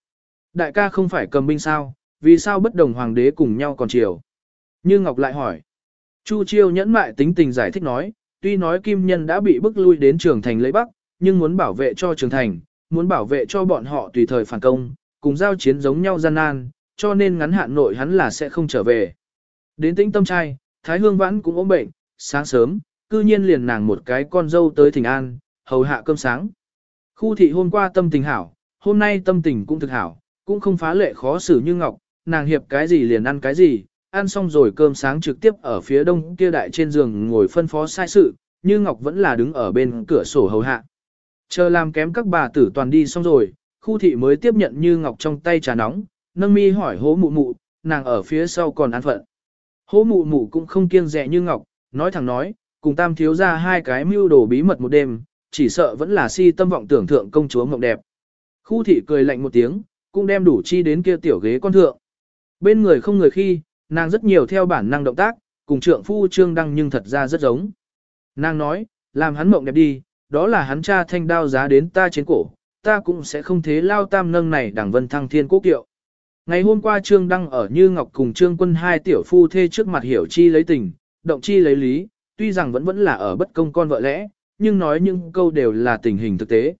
Speaker 1: Đại ca không phải cầm binh sao, vì sao bất đồng hoàng đế cùng nhau còn chiều? Như Ngọc lại hỏi. Chu Chiêu nhẫn mại tính tình giải thích nói, tuy nói Kim Nhân đã bị bức lui đến trường thành lấy Bắc, nhưng muốn bảo vệ cho trường thành, muốn bảo vệ cho bọn họ tùy thời phản công, cùng giao chiến giống nhau gian nan, cho nên ngắn hạn nội hắn là sẽ không trở về. Đến tĩnh tâm trai, Thái Hương Vãn cũng ốm bệnh, sáng sớm, cư nhiên liền nàng một cái con dâu tới thỉnh an, hầu hạ cơm sáng. Khu thị hôm qua tâm tình hảo, hôm nay tâm tình cũng thực hảo, cũng không phá lệ khó xử như ngọc, nàng hiệp cái gì liền ăn cái gì, ăn xong rồi cơm sáng trực tiếp ở phía đông kia đại trên giường ngồi phân phó sai sự, như ngọc vẫn là đứng ở bên cửa sổ hầu hạ. Chờ làm kém các bà tử toàn đi xong rồi, khu thị mới tiếp nhận như ngọc trong tay trà nóng, nâng mi hỏi hố mụ mụ, nàng ở phía sau còn ăn phận. Hố mụ mụ cũng không kiêng dè như ngọc, nói thẳng nói, cùng tam thiếu ra hai cái mưu đồ bí mật một đêm, chỉ sợ vẫn là si tâm vọng tưởng thượng công chúa mộng đẹp. Khu thị cười lạnh một tiếng, cũng đem đủ chi đến kia tiểu ghế con thượng. Bên người không người khi, nàng rất nhiều theo bản năng động tác, cùng trượng phu trương đăng nhưng thật ra rất giống. Nàng nói, làm hắn mộng đẹp đi, đó là hắn cha thanh đao giá đến ta trên cổ, ta cũng sẽ không thế lao tam nâng này đảng vân thăng thiên quốc kiệu. Ngày hôm qua Trương Đăng ở Như Ngọc cùng Trương Quân hai tiểu phu thê trước mặt hiểu chi lấy tình, động chi lấy lý, tuy rằng vẫn vẫn là ở bất công con vợ lẽ, nhưng nói những câu đều là tình hình thực tế.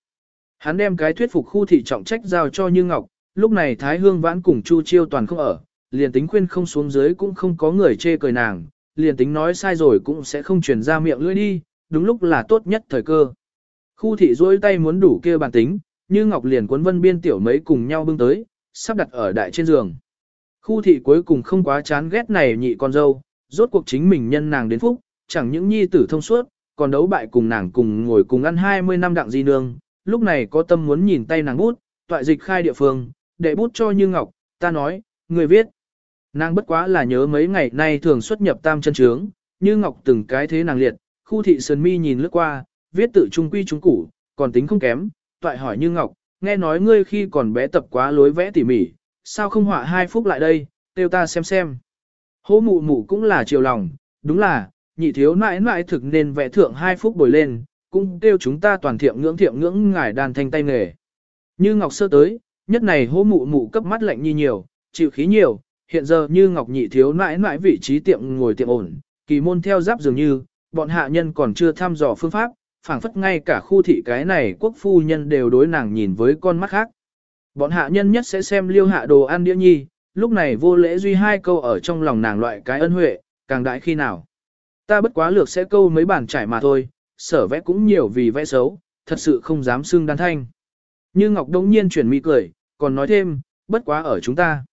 Speaker 1: Hắn đem cái thuyết phục khu thị trọng trách giao cho Như Ngọc, lúc này Thái Hương Vãn cùng Chu Chiêu toàn không ở, liền tính khuyên không xuống dưới cũng không có người chê cười nàng, liền tính nói sai rồi cũng sẽ không truyền ra miệng lưỡi đi, đúng lúc là tốt nhất thời cơ. Khu thị duỗi tay muốn đủ kia bàn tính, Như Ngọc liền cuốn vân biên tiểu mấy cùng nhau bưng tới, sắp đặt ở đại trên giường. Khu thị cuối cùng không quá chán ghét này nhị con dâu, rốt cuộc chính mình nhân nàng đến phúc, chẳng những nhi tử thông suốt, còn đấu bại cùng nàng cùng ngồi cùng ăn 20 năm đặng di nương, lúc này có tâm muốn nhìn tay nàng bút, toại dịch khai địa phương, để bút cho Như Ngọc, ta nói, người viết. Nàng bất quá là nhớ mấy ngày nay thường xuất nhập tam chân trướng, Như Ngọc từng cái thế nàng liệt, khu thị sơn mi nhìn lướt qua, viết tự trung quy trung củ, còn tính không kém, toại hỏi Như Ngọc, nghe nói ngươi khi còn bé tập quá lối vẽ tỉ mỉ, sao không họa hai phút lại đây, tiêu ta xem xem. Hố mụ mụ cũng là chiều lòng, đúng là, nhị thiếu nãi nãi thực nên vẽ thượng hai phút bồi lên, cũng kêu chúng ta toàn thiệm ngưỡng thiệm ngưỡng ngải đàn thanh tay nghề. Như Ngọc sơ tới, nhất này hố mụ mụ cấp mắt lạnh như nhiều, chịu khí nhiều, hiện giờ như Ngọc nhị thiếu nãi nãi vị trí tiệm ngồi tiệm ổn, kỳ môn theo giáp dường như, bọn hạ nhân còn chưa thăm dò phương pháp, phảng phất ngay cả khu thị cái này quốc phu nhân đều đối nàng nhìn với con mắt khác. Bọn hạ nhân nhất sẽ xem liêu hạ đồ ăn đĩa nhi, lúc này vô lễ duy hai câu ở trong lòng nàng loại cái ân huệ, càng đại khi nào. Ta bất quá lược sẽ câu mấy bản trải mà thôi, sở vẽ cũng nhiều vì vẽ xấu, thật sự không dám xưng đan thanh. Như Ngọc đông nhiên chuyển mỹ cười, còn nói thêm, bất quá ở chúng ta.